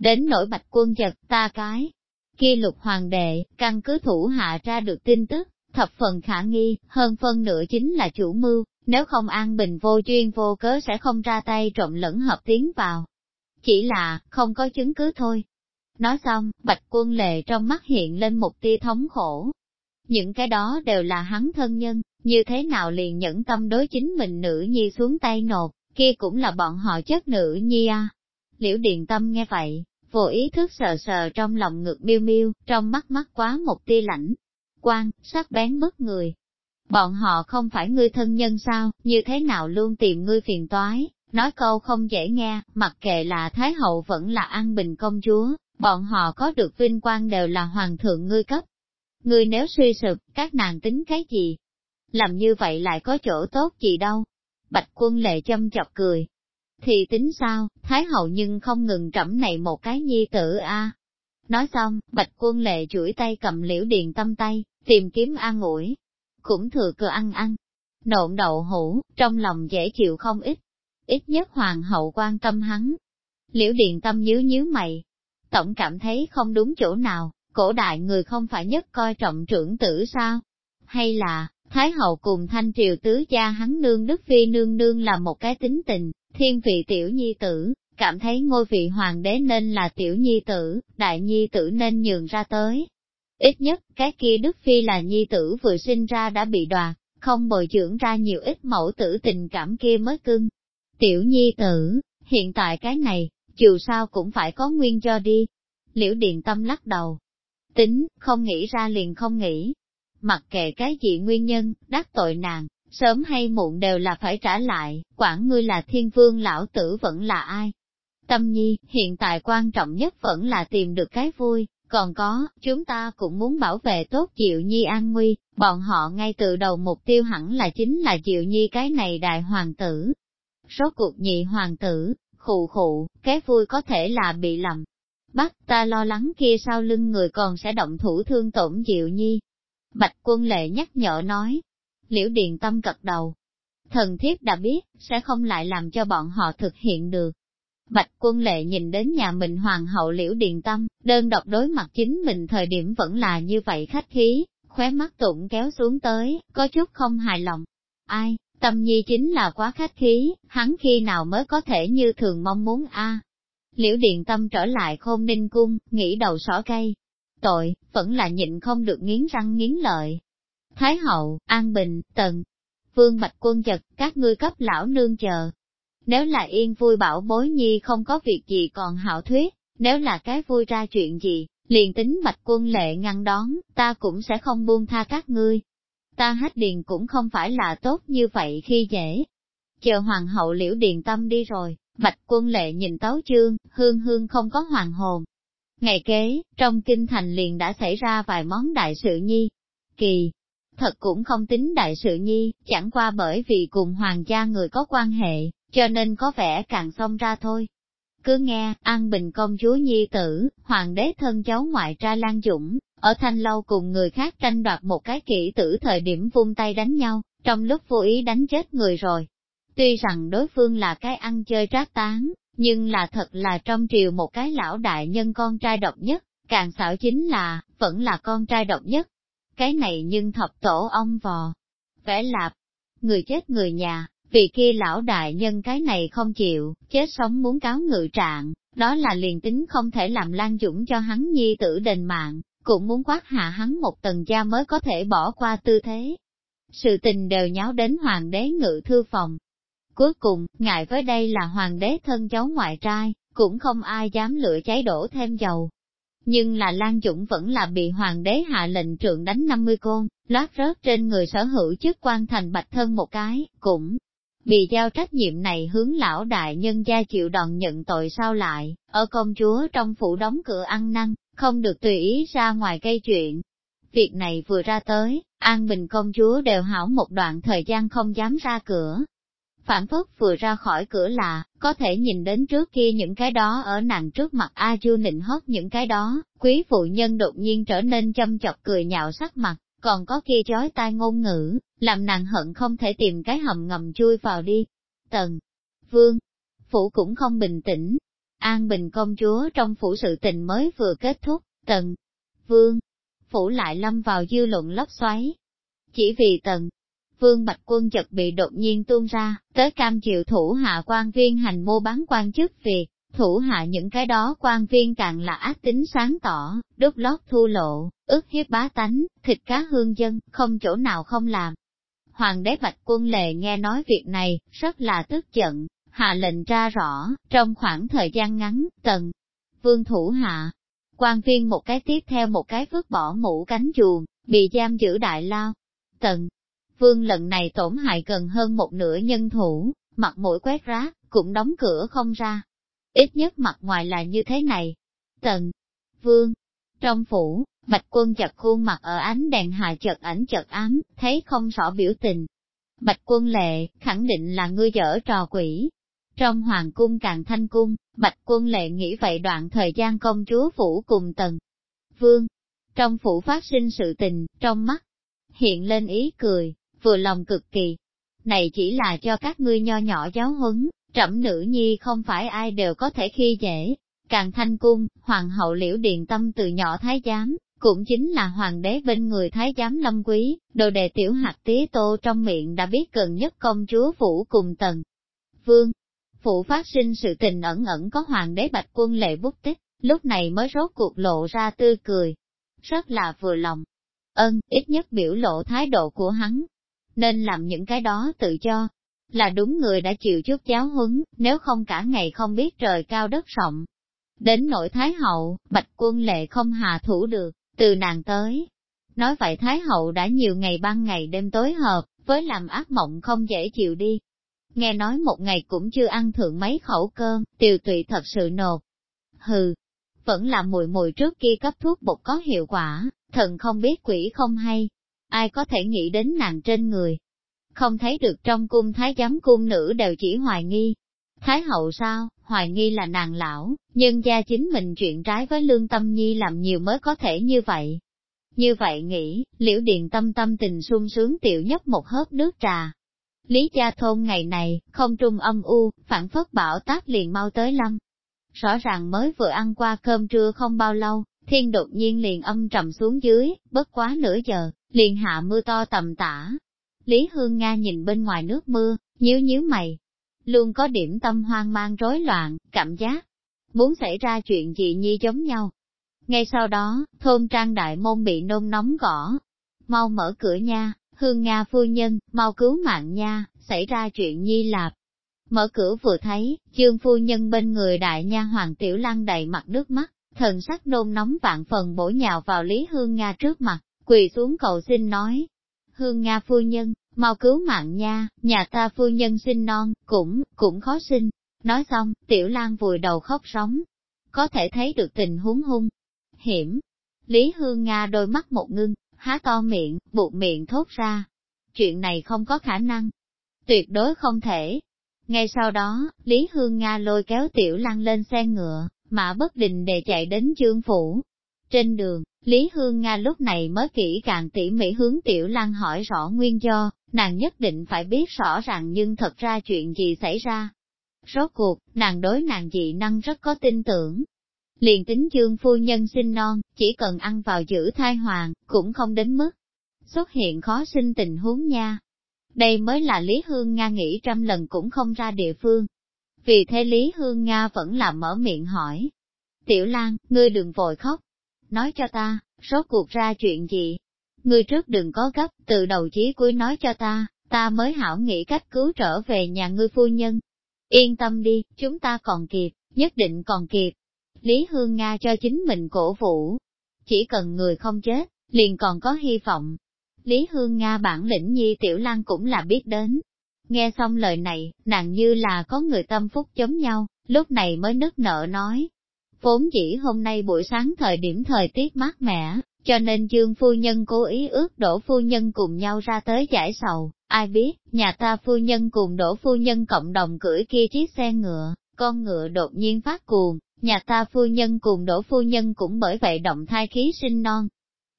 Đến nỗi bạch quân giật ta cái, kia lục hoàng đệ, căn cứ thủ hạ ra được tin tức, thập phần khả nghi, hơn phân nửa chính là chủ mưu, nếu không an bình vô duyên vô cớ sẽ không ra tay trộm lẫn hợp tiến vào. Chỉ là, không có chứng cứ thôi. Nói xong, bạch quân lệ trong mắt hiện lên một tia thống khổ. Những cái đó đều là hắn thân nhân, như thế nào liền nhẫn tâm đối chính mình nữ nhi xuống tay nộp, kia cũng là bọn họ chất nữ nhi à. Liễu điện tâm nghe vậy, vô ý thức sờ sờ trong lòng ngực miêu miêu, trong mắt mắt quá một tia lãnh. Quan, sắc bén bất người. Bọn họ không phải ngươi thân nhân sao, như thế nào luôn tìm ngươi phiền toái, nói câu không dễ nghe, mặc kệ là Thái Hậu vẫn là An Bình công chúa, bọn họ có được vinh quang đều là hoàng thượng ngươi cấp. Ngươi nếu suy sụp, các nàng tính cái gì? Làm như vậy lại có chỗ tốt gì đâu? Bạch quân lệ châm chọc cười, thì tính sao, Thái hậu nhưng không ngừng trẫm này một cái nhi tử a. Nói xong, bạch quân lệ chuỗi tay cầm liễu điền tâm tay, tìm kiếm an ủi. Cũng thừa cơ ăn ăn. Nộn đậu hũ, trong lòng dễ chịu không ít. Ít nhất hoàng hậu quan tâm hắn. Liễu điền tâm nhíu nhíu mày. Tổng cảm thấy không đúng chỗ nào, cổ đại người không phải nhất coi trọng trưởng tử sao? Hay là, Thái hậu cùng thanh triều tứ gia hắn nương đức phi nương nương là một cái tính tình, thiên vị tiểu nhi tử, cảm thấy ngôi vị hoàng đế nên là tiểu nhi tử, đại nhi tử nên nhường ra tới. Ít nhất, cái kia Đức Phi là nhi tử vừa sinh ra đã bị đoạt, không bồi dưỡng ra nhiều ít mẫu tử tình cảm kia mới cưng. Tiểu nhi tử, hiện tại cái này, dù sao cũng phải có nguyên cho đi. Liễu Điện Tâm lắc đầu. Tính, không nghĩ ra liền không nghĩ. Mặc kệ cái gì nguyên nhân, đắc tội nàng, sớm hay muộn đều là phải trả lại, quản ngươi là thiên vương lão tử vẫn là ai. Tâm nhi, hiện tại quan trọng nhất vẫn là tìm được cái vui, còn có, chúng ta cũng muốn bảo vệ tốt Diệu Nhi an nguy, bọn họ ngay từ đầu mục tiêu hẳn là chính là Diệu Nhi cái này đại hoàng tử. Số cuộc nhị hoàng tử, khụ khụ, cái vui có thể là bị lầm. Bắt ta lo lắng kia sau lưng người còn sẽ động thủ thương tổn Diệu Nhi. Bạch quân lệ nhắc nhở nói, liễu điền tâm cật đầu. Thần thiếp đã biết, sẽ không lại làm cho bọn họ thực hiện được. Bạch quân lệ nhìn đến nhà mình hoàng hậu liễu điền tâm, đơn độc đối mặt chính mình thời điểm vẫn là như vậy khách khí, khóe mắt tụng kéo xuống tới, có chút không hài lòng. Ai, tâm nhi chính là quá khách khí, hắn khi nào mới có thể như thường mong muốn a Liễu điện tâm trở lại khôn ninh cung, nghĩ đầu sỏ cây. Tội, vẫn là nhịn không được nghiến răng nghiến lợi, Thái hậu, An Bình, Tần, Vương Bạch Quân chật, các ngươi cấp lão nương chờ. Nếu là yên vui bảo bối nhi không có việc gì còn hảo thuyết, nếu là cái vui ra chuyện gì, liền tính Bạch Quân lệ ngăn đón, ta cũng sẽ không buông tha các ngươi. Ta hết điền cũng không phải là tốt như vậy khi dễ. Chờ hoàng hậu liễu điền tâm đi rồi, Bạch Quân lệ nhìn tấu chương, hương hương không có hoàng hồn. Ngày kế, trong kinh thành liền đã xảy ra vài món đại sự nhi. Kỳ, thật cũng không tính đại sự nhi, chẳng qua bởi vì cùng hoàng gia người có quan hệ, cho nên có vẻ càng xông ra thôi. Cứ nghe, An Bình công chúa nhi tử, hoàng đế thân cháu ngoại tra Lan Dũng, ở thanh lâu cùng người khác tranh đoạt một cái kỹ tử thời điểm vung tay đánh nhau, trong lúc vô ý đánh chết người rồi. Tuy rằng đối phương là cái ăn chơi trác tán, nhưng là thật là trong triều một cái lão đại nhân con trai độc nhất, càng xảo chính là, vẫn là con trai độc nhất, cái này nhưng thập tổ ông vò. vẽ lạp, Người chết người nhà, vì kia lão đại nhân cái này không chịu, chết sống muốn cáo ngự trạng, đó là liền tính không thể làm lan dũng cho hắn nhi tử đền mạng, cũng muốn quát hạ hắn một tầng cha mới có thể bỏ qua tư thế. Sự tình đều nháo đến hoàng đế ngự thư phòng. Cuối cùng, ngại với đây là hoàng đế thân cháu ngoại trai, cũng không ai dám lửa cháy đổ thêm dầu. Nhưng là Lan Dũng vẫn là bị hoàng đế hạ lệnh trượng đánh 50 côn, lót rớt trên người sở hữu chức quan thành bạch thân một cái, cũng bị giao trách nhiệm này hướng lão đại nhân gia chịu đòn nhận tội sao lại, ở công chúa trong phủ đóng cửa ăn năn, không được tùy ý ra ngoài gây chuyện. Việc này vừa ra tới, An Bình công chúa đều hảo một đoạn thời gian không dám ra cửa. Phản phất vừa ra khỏi cửa là, có thể nhìn đến trước kia những cái đó ở nàng trước mặt A Chu nịnh hót những cái đó, quý phụ nhân đột nhiên trở nên châm chọc cười nhạo sắc mặt, còn có kia chói tai ngôn ngữ, làm nàng hận không thể tìm cái hầm ngầm chui vào đi. Tần, Vương, Phủ cũng không bình tĩnh. An Bình công chúa trong phủ sự tình mới vừa kết thúc, Tần, Vương, Phủ lại lâm vào dư luận lốc xoáy. Chỉ vì Tần, Vương Bạch Quân chợt bị đột nhiên tuôn ra, tới cam chịu thủ hạ quan viên hành mô bán quan chức việc, thủ hạ những cái đó quan viên càng là ác tính sáng tỏ, đúc lót thu lộ, ức hiếp bá tánh, thịt cá hương dân, không chỗ nào không làm. Hoàng đế Bạch Quân Lệ nghe nói việc này, rất là tức giận, hạ lệnh ra rõ, trong khoảng thời gian ngắn, tần, vương thủ hạ, quan viên một cái tiếp theo một cái vứt bỏ mũ cánh chuồng, bị giam giữ đại lao. Tần, vương lần này tổn hại gần hơn một nửa nhân thủ, mặt mũi quét rác, cũng đóng cửa không ra. Ít nhất mặt ngoài là như thế này. Tần, vương, trong phủ, bạch quân chặt khuôn mặt ở ánh đèn hạ chợt ảnh chợt ám, thấy không rõ biểu tình. Bạch quân lệ, khẳng định là ngươi dở trò quỷ. Trong hoàng cung càng thanh cung, bạch quân lệ nghĩ vậy đoạn thời gian công chúa phủ cùng tần. Vương, trong phủ phát sinh sự tình, trong mắt, hiện lên ý cười, vừa lòng cực kỳ. Này chỉ là cho các ngươi nho nhỏ giáo huấn, trẫm nữ nhi không phải ai đều có thể khi dễ. Càng thanh cung, hoàng hậu liễu điện tâm từ nhỏ thái giám, cũng chính là hoàng đế bên người thái giám lâm quý, đồ đề tiểu hạt tía tô trong miệng đã biết gần nhất công chúa phủ cùng tần. Vương, phụ phát sinh sự tình ẩn ẩn có hoàng đế bạch quân lệ bút tích, lúc này mới rốt cuộc lộ ra tươi cười. Rất là vừa lòng. Ân, ít nhất biểu lộ thái độ của hắn. Nên làm những cái đó tự cho, là đúng người đã chịu chút giáo huấn, nếu không cả ngày không biết trời cao đất rộng. Đến nội Thái Hậu, Bạch Quân Lệ không hà thủ được, từ nàng tới. Nói vậy Thái Hậu đã nhiều ngày ban ngày đêm tối hợp, với làm ác mộng không dễ chịu đi. Nghe nói một ngày cũng chưa ăn thượng mấy khẩu cơm, tiều tụy thật sự nột. Hừ, vẫn là mùi mùi trước kia cấp thuốc bột có hiệu quả, thần không biết quỷ không hay. Ai có thể nghĩ đến nàng trên người, không thấy được trong cung thái giám cung nữ đều chỉ hoài nghi. Thái hậu sao, hoài nghi là nàng lão, nhưng gia chính mình chuyện trái với lương tâm nhi làm nhiều mới có thể như vậy. Như vậy nghĩ, liễu điện tâm tâm tình sung sướng tiểu nhấp một hớp nước trà. Lý gia thôn ngày này, không trung âm u, phản phất bảo táp liền mau tới lâm. Rõ ràng mới vừa ăn qua cơm trưa không bao lâu, thiên đột nhiên liền âm trầm xuống dưới, bất quá nửa giờ, liền hạ mưa to tầm tã, Lý Hương Nga nhìn bên ngoài nước mưa, nhíu nhíu mày. Luôn có điểm tâm hoang mang rối loạn, cảm giác, muốn xảy ra chuyện gì nhi giống nhau. Ngay sau đó, thôn trang đại môn bị nôn nóng gõ. Mau mở cửa nha, Hương Nga phu nhân, mau cứu mạng nha, xảy ra chuyện nhi lạp. Mở cửa vừa thấy, chương phu nhân bên người đại nha hoàng tiểu lăng đầy mặt nước mắt, thần sắc nôn nóng vạn phần bổ nhào vào Lý Hương Nga trước mặt, quỳ xuống cầu xin nói. Hương Nga phu nhân, mau cứu mạng nha, nhà ta phu nhân sinh non, cũng, cũng khó sinh. Nói xong, tiểu lang vùi đầu khóc sống. Có thể thấy được tình huống hung, hiểm. Lý Hương Nga đôi mắt một ngưng, há to miệng, buộc miệng thốt ra. Chuyện này không có khả năng. Tuyệt đối không thể. Ngay sau đó, Lý Hương Nga lôi kéo tiểu lăng lên xe ngựa, mà bất định để chạy đến chương phủ. Trên đường, Lý Hương Nga lúc này mới kỹ càng tỉ mỉ hướng Tiểu Lăng hỏi rõ nguyên do, nàng nhất định phải biết rõ ràng nhưng thật ra chuyện gì xảy ra. Rốt cuộc, nàng đối nàng dị năng rất có tin tưởng. Liền tính chương phu nhân sinh non, chỉ cần ăn vào giữ thai hoàng, cũng không đến mức xuất hiện khó sinh tình huống nha. Đây mới là Lý Hương Nga nghĩ trăm lần cũng không ra địa phương. Vì thế Lý Hương Nga vẫn là mở miệng hỏi. Tiểu Lan, ngươi đừng vội khóc. Nói cho ta, rốt cuộc ra chuyện gì? Ngươi trước đừng có gấp, từ đầu chí cuối nói cho ta, ta mới hảo nghĩ cách cứu trở về nhà ngươi phu nhân. Yên tâm đi, chúng ta còn kịp, nhất định còn kịp. Lý Hương Nga cho chính mình cổ vũ. Chỉ cần người không chết, liền còn có hy vọng. Lý Hương Nga bản lĩnh nhi tiểu lan cũng là biết đến. Nghe xong lời này, nàng như là có người tâm phúc chống nhau, lúc này mới nức nợ nói. Vốn dĩ hôm nay buổi sáng thời điểm thời tiết mát mẻ, cho nên Dương phu nhân cố ý ước đổ phu nhân cùng nhau ra tới giải sầu, ai biết, nhà ta phu nhân cùng đổ phu nhân cộng đồng cưỡi kia chiếc xe ngựa, con ngựa đột nhiên phát cuồng, nhà ta phu nhân cùng đổ phu nhân cũng bởi vậy động thai khí sinh non.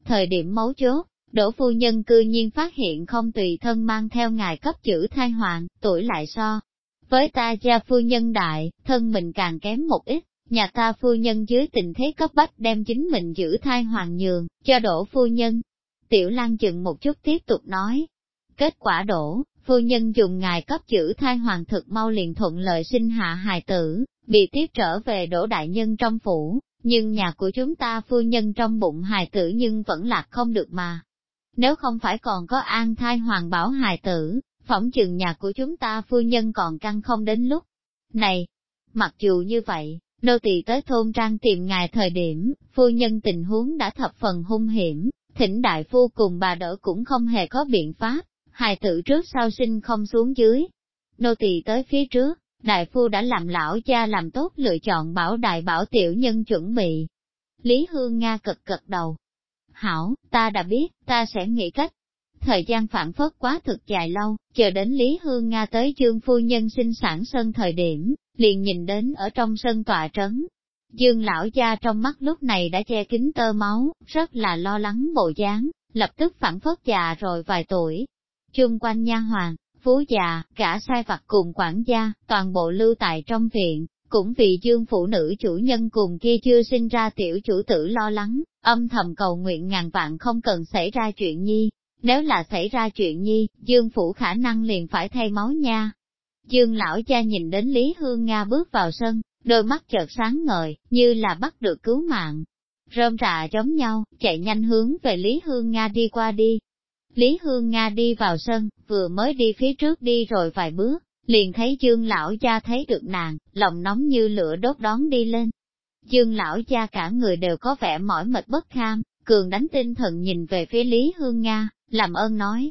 Thời điểm mấu chốt, đỗ phu nhân cư nhiên phát hiện không tùy thân mang theo ngài cấp chữ thai hoàng, tuổi lại so. Với ta gia phu nhân đại, thân mình càng kém một ít, nhà ta phu nhân dưới tình thế cấp bách đem chính mình giữ thai hoàng nhường, cho đỗ phu nhân. Tiểu Lan chừng một chút tiếp tục nói. Kết quả đổ, phu nhân dùng ngài cấp chữ thai hoàng thực mau liền thuận lợi sinh hạ hài tử, bị tiếp trở về đỗ đại nhân trong phủ, nhưng nhà của chúng ta phu nhân trong bụng hài tử nhưng vẫn lạc không được mà. Nếu không phải còn có an thai hoàng bảo hài tử, phỏng chừng nhà của chúng ta phu nhân còn căng không đến lúc. Này, mặc dù như vậy, Nô tỳ tới thôn trang tìm ngài thời điểm, phu nhân tình huống đã thập phần hung hiểm, thỉnh đại phu cùng bà đỡ cũng không hề có biện pháp, hài tử trước sau sinh không xuống dưới. Nô tỳ tới phía trước, đại phu đã làm lão cha làm tốt lựa chọn bảo đại bảo tiểu nhân chuẩn bị. Lý Hương Nga cực cực đầu. Hảo, ta đã biết, ta sẽ nghĩ cách. Thời gian phản phất quá thực dài lâu, chờ đến Lý Hương Nga tới Dương phu nhân sinh sản sân thời điểm, liền nhìn đến ở trong sân tòa trấn. Dương lão gia trong mắt lúc này đã che kín tơ máu, rất là lo lắng bộ dáng, lập tức phản phất già rồi vài tuổi. Chung quanh nha hoàng, phú già, cả sai vặt cùng quản gia, toàn bộ lưu tại trong viện, cũng vì dương phụ nữ chủ nhân cùng kia chưa sinh ra tiểu chủ tử lo lắng, âm thầm cầu nguyện ngàn vạn không cần xảy ra chuyện nhi. Nếu là xảy ra chuyện nhi, dương phủ khả năng liền phải thay máu nha, Dương lão cha nhìn đến Lý Hương Nga bước vào sân, đôi mắt chợt sáng ngời, như là bắt được cứu mạng. Rơm rạ giống nhau, chạy nhanh hướng về Lý Hương Nga đi qua đi. Lý Hương Nga đi vào sân, vừa mới đi phía trước đi rồi vài bước, liền thấy Dương lão cha thấy được nàng, lòng nóng như lửa đốt đón đi lên. Dương lão cha cả người đều có vẻ mỏi mệt bất kham, cường đánh tinh thần nhìn về phía Lý Hương Nga, làm ơn nói,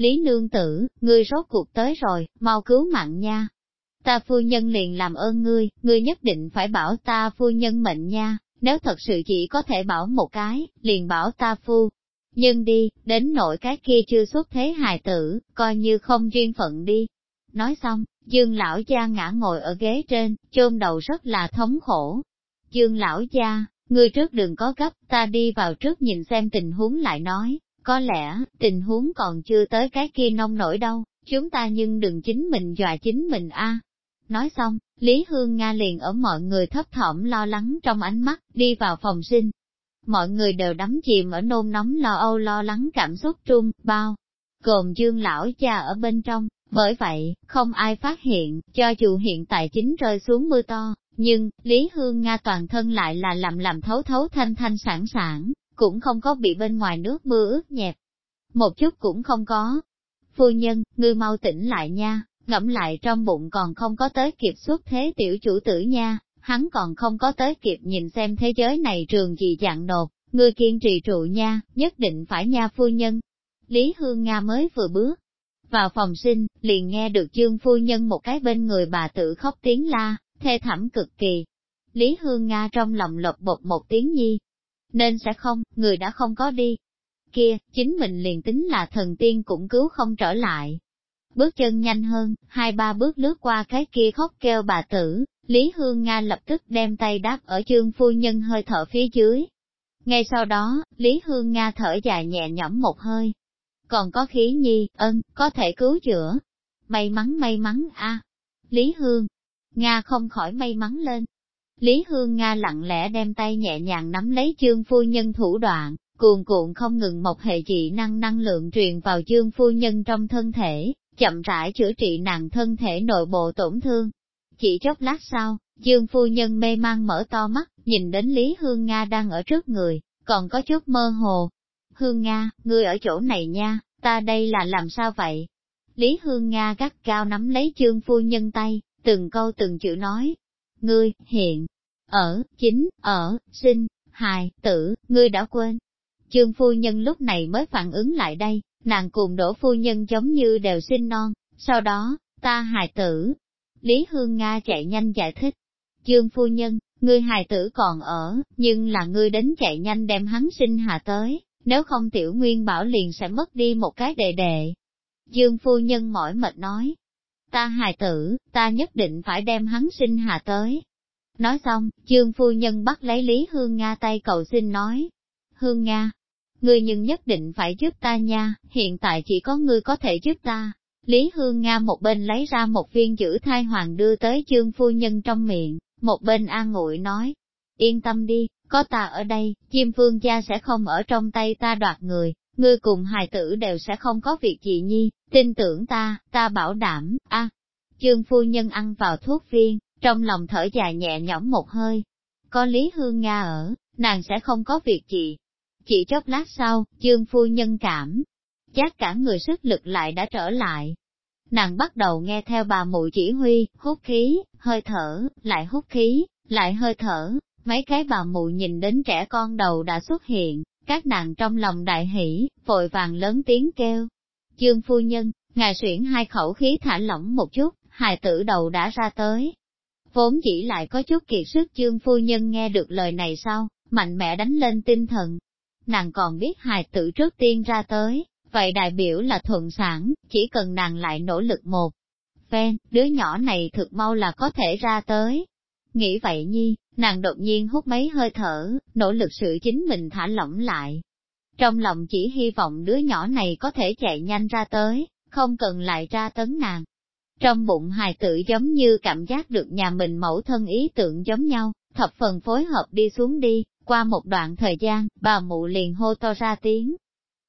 Lý nương tử, ngươi rốt cuộc tới rồi, mau cứu mạng nha. Ta phu nhân liền làm ơn ngươi, ngươi nhất định phải bảo ta phu nhân mệnh nha, nếu thật sự chỉ có thể bảo một cái, liền bảo ta phu. Nhưng đi, đến nội cái kia chưa xuất thế hài tử, coi như không duyên phận đi. Nói xong, Dương lão gia ngã ngồi ở ghế trên, chôn đầu rất là thống khổ. Dương lão gia, người trước đừng có gấp, ta đi vào trước nhìn xem tình huống lại nói, có lẽ, tình huống còn chưa tới cái kia nông nổi đâu, chúng ta nhưng đừng chính mình dọa chính mình a. Nói xong, Lý Hương Nga liền ở mọi người thấp thỏm lo lắng trong ánh mắt, đi vào phòng sinh. Mọi người đều đắm chìm ở nôn nóng lo âu lo lắng cảm xúc trung, bao, gồm dương lão cha ở bên trong, bởi vậy, không ai phát hiện, cho dù hiện tại chính rơi xuống mưa to, nhưng, Lý Hương Nga toàn thân lại là làm làm thấu thấu thanh thanh sản sản, cũng không có bị bên ngoài nước mưa ướt nhẹp. Một chút cũng không có. Phu nhân, ngươi mau tỉnh lại nha, ngẫm lại trong bụng còn không có tới kịp xuất thế tiểu chủ tử nha, hắn còn không có tới kịp nhìn xem thế giới này trường gì dạng nột, ngươi kiên trì trụ nha, nhất định phải nha phu nhân. Lý Hương Nga mới vừa bước vào phòng sinh, liền nghe được Dương phu nhân một cái bên người bà tự khóc tiếng la, thê thảm cực kỳ. Lý Hương Nga trong lòng lột bột một tiếng nhi, nên sẽ không, người đã không có đi. Kia, chính mình liền tính là thần tiên cũng cứu không trở lại. Bước chân nhanh hơn, hai ba bước lướt qua cái kia khóc kêu bà tử, Lý Hương Nga lập tức đem tay đáp ở chương phu nhân hơi thở phía dưới. Ngay sau đó, Lý Hương Nga thở dài nhẹ nhõm một hơi. Còn có khí nhi, ân, có thể cứu chữa. May mắn may mắn a Lý Hương, Nga không khỏi may mắn lên, Lý Hương Nga lặng lẽ đem tay nhẹ nhàng nắm lấy chương phu nhân thủ đoạn, cuồn cuộn không ngừng một hệ dị năng năng lượng truyền vào chương phu nhân trong thân thể, chậm rãi chữa trị nàng thân thể nội bộ tổn thương. Chỉ chốc lát sau, Dương phu nhân mê mang mở to mắt, nhìn đến Lý Hương Nga đang ở trước người, còn có chút mơ hồ. Hương Nga, ngươi ở chỗ này nha, ta đây là làm sao vậy? Lý Hương Nga gắt cao nắm lấy chương phu nhân tay, từng câu từng chữ nói. Ngươi, hiện, ở, chính, ở, sinh, hài, tử, ngươi đã quên. Chương phu nhân lúc này mới phản ứng lại đây, nàng cùng đổ phu nhân giống như đều sinh non, sau đó, ta hài tử. Lý Hương Nga chạy nhanh giải thích. Chương phu nhân, ngươi hài tử còn ở, nhưng là ngươi đến chạy nhanh đem hắn sinh hạ tới, nếu không tiểu nguyên bảo liền sẽ mất đi một cái đệ đệ. Dương phu nhân mỏi mệt nói, ta hài tử, ta nhất định phải đem hắn sinh hạ tới. Nói xong, Dương phu nhân bắt lấy Lý Hương Nga tay cầu xin nói, Hương Nga, ngươi nhưng nhất định phải giúp ta nha, hiện tại chỉ có ngươi có thể giúp ta. Lý Hương Nga một bên lấy ra một viên chữ thai hoàng đưa tới Dương phu nhân trong miệng, một bên an ngụy nói, yên tâm đi, có ta ở đây, chim vương gia sẽ không ở trong tay ta đoạt người, ngươi cùng hài tử đều sẽ không có việc gì nhi, tin tưởng ta, ta bảo đảm, a. À, chương phu nhân ăn vào thuốc viên, trong lòng thở dài nhẹ nhõm một hơi. Có Lý Hương Nga ở, nàng sẽ không có việc gì. Chỉ chốc lát sau, chương phu nhân cảm, giác cả người sức lực lại đã trở lại. Nàng bắt đầu nghe theo bà mụ chỉ huy, hút khí, hơi thở, lại hút khí, lại hơi thở, mấy cái bà mụ nhìn đến trẻ con đầu đã xuất hiện, các nàng trong lòng đại hỷ, vội vàng lớn tiếng kêu. Dương phu nhân, ngài xuyển hai khẩu khí thả lỏng một chút, hài tử đầu đã ra tới. Vốn chỉ lại có chút kiệt sức Dương phu nhân nghe được lời này sau, mạnh mẽ đánh lên tinh thần. Nàng còn biết hài tử trước tiên ra tới, vậy đại biểu là thuận sản, chỉ cần nàng lại nỗ lực một. Phen, đứa nhỏ này thực mau là có thể ra tới. Nghĩ vậy nhi, nàng đột nhiên hút mấy hơi thở, nỗ lực sự chính mình thả lỏng lại. Trong lòng chỉ hy vọng đứa nhỏ này có thể chạy nhanh ra tới, không cần lại ra tấn nàng. Trong bụng hài tử giống như cảm giác được nhà mình mẫu thân ý tưởng giống nhau, thập phần phối hợp đi xuống đi, qua một đoạn thời gian, bà mụ liền hô to ra tiếng.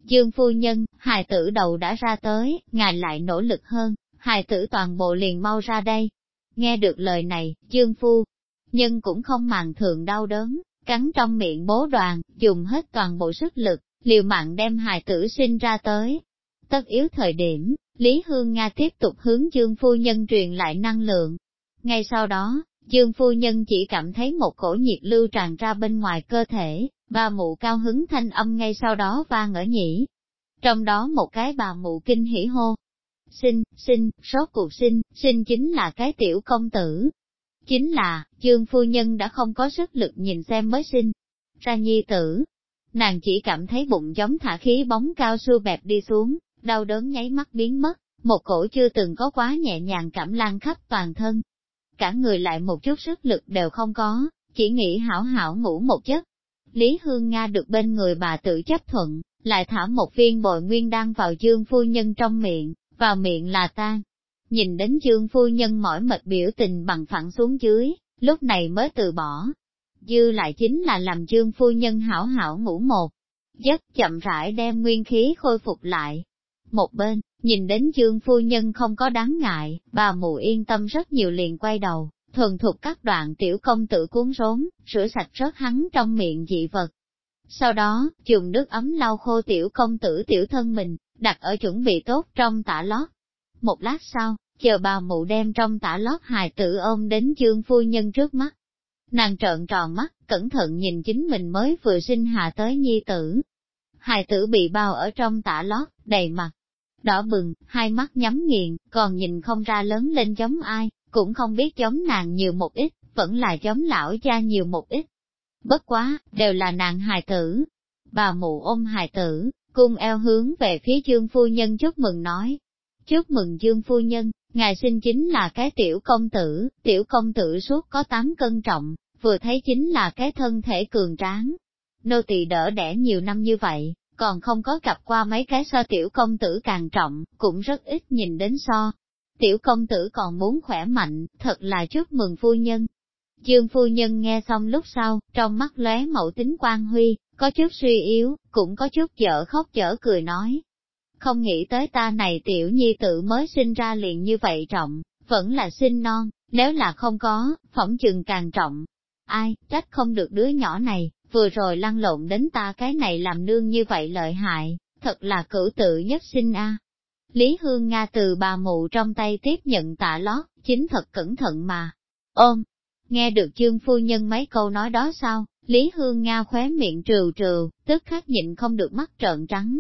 Dương phu nhân, hài tử đầu đã ra tới, ngài lại nỗ lực hơn, hài tử toàn bộ liền mau ra đây. Nghe được lời này, Dương phu nhưng cũng không màng thường đau đớn, cắn trong miệng bố đoàn, dùng hết toàn bộ sức lực, liều mạng đem hài tử sinh ra tới. Tất yếu thời điểm, Lý Hương Nga tiếp tục hướng Dương Phu Nhân truyền lại năng lượng. Ngay sau đó, Dương Phu Nhân chỉ cảm thấy một cổ nhiệt lưu tràn ra bên ngoài cơ thể, bà mụ cao hứng thanh âm ngay sau đó vang ở nhĩ. Trong đó một cái bà mụ kinh hỉ hô xin, sinh, rốt cuộc sinh, sinh chính là cái tiểu công tử, Chính là, Dương phu nhân đã không có sức lực nhìn xem mới sinh. Ra nhi tử, nàng chỉ cảm thấy bụng giống thả khí bóng cao su bẹp đi xuống, đau đớn nháy mắt biến mất, một cổ chưa từng có quá nhẹ nhàng cảm lan khắp toàn thân. Cả người lại một chút sức lực đều không có, chỉ nghĩ hảo hảo ngủ một giấc. Lý Hương Nga được bên người bà tự chấp thuận, lại thả một viên bồi nguyên đan vào dương phu nhân trong miệng, vào miệng là tan, Nhìn đến dương phu nhân mỏi mệt biểu tình bằng phẳng xuống dưới, lúc này mới từ bỏ. Dư lại chính là làm dương phu nhân hảo hảo ngủ một, giấc chậm rãi đem nguyên khí khôi phục lại. Một bên, nhìn đến dương phu nhân không có đáng ngại, bà mụ yên tâm rất nhiều liền quay đầu, thuần thục các đoạn tiểu công tử cuốn rốn, rửa sạch rớt hắn trong miệng dị vật. Sau đó, dùng nước ấm lau khô tiểu công tử tiểu thân mình, đặt ở chuẩn bị tốt trong tả lót, một lát sau, chờ bà mụ đem trong tả lót hài tử ôm đến chương phu nhân trước mắt. Nàng trợn tròn mắt, cẩn thận nhìn chính mình mới vừa sinh hạ tới nhi tử. Hài tử bị bao ở trong tả lót, đầy mặt, đỏ bừng, hai mắt nhắm nghiền, còn nhìn không ra lớn lên giống ai, cũng không biết giống nàng nhiều một ít, vẫn là giống lão cha nhiều một ít. Bất quá, đều là nàng hài tử. Bà mụ ôm hài tử, cung eo hướng về phía dương phu nhân chúc mừng nói, Chúc mừng Dương Phu Nhân, ngài sinh chính là cái tiểu công tử, tiểu công tử suốt có 8 cân trọng, vừa thấy chính là cái thân thể cường tráng. Nô tỳ đỡ đẻ nhiều năm như vậy, còn không có gặp qua mấy cái so tiểu công tử càng trọng, cũng rất ít nhìn đến so. Tiểu công tử còn muốn khỏe mạnh, thật là chúc mừng phu nhân. Dương phu nhân nghe xong lúc sau, trong mắt lóe mẫu tính quan huy, có chút suy yếu, cũng có chút chở khóc chở cười nói, không nghĩ tới ta này tiểu nhi tự mới sinh ra liền như vậy trọng, vẫn là sinh non, nếu là không có, phỏng chừng càng trọng. Ai, trách không được đứa nhỏ này, vừa rồi lăn lộn đến ta cái này làm nương như vậy lợi hại, thật là cửu tự nhất sinh a. Lý Hương Nga từ bà mụ trong tay tiếp nhận tạ lót, chính thật cẩn thận mà. Ôm, nghe được chương phu nhân mấy câu nói đó sao, Lý Hương Nga khóe miệng trừ trừ, tức khắc nhịn không được mắt trợn trắng.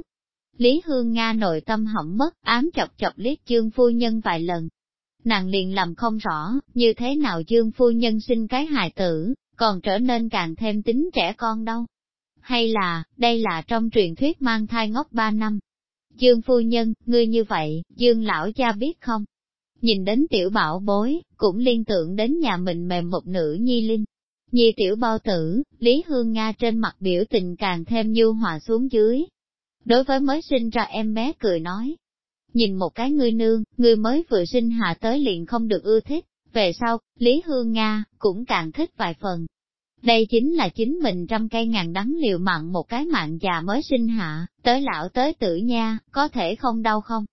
Lý Hương Nga nội tâm hỏng mất, ám chọc chọc liếc chương phu nhân vài lần. Nàng liền làm không rõ, như thế nào chương phu nhân sinh cái hài tử, còn trở nên càng thêm tính trẻ con đâu. Hay là, đây là trong truyền thuyết mang thai ngốc ba năm. Dương phu nhân, ngươi như vậy, Dương lão cha biết không? Nhìn đến tiểu bảo bối, cũng liên tưởng đến nhà mình mềm một nữ nhi linh. Nhi tiểu bao tử, Lý Hương Nga trên mặt biểu tình càng thêm nhu hòa xuống dưới. Đối với mới sinh ra em bé cười nói, nhìn một cái ngươi nương, ngươi mới vừa sinh hạ tới liền không được ưa thích, về sau, Lý Hương Nga, cũng càng thích vài phần. Đây chính là chính mình trăm cây ngàn đắng liều mặn một cái mạng già mới sinh hạ, tới lão tới tử nha, có thể không đau không?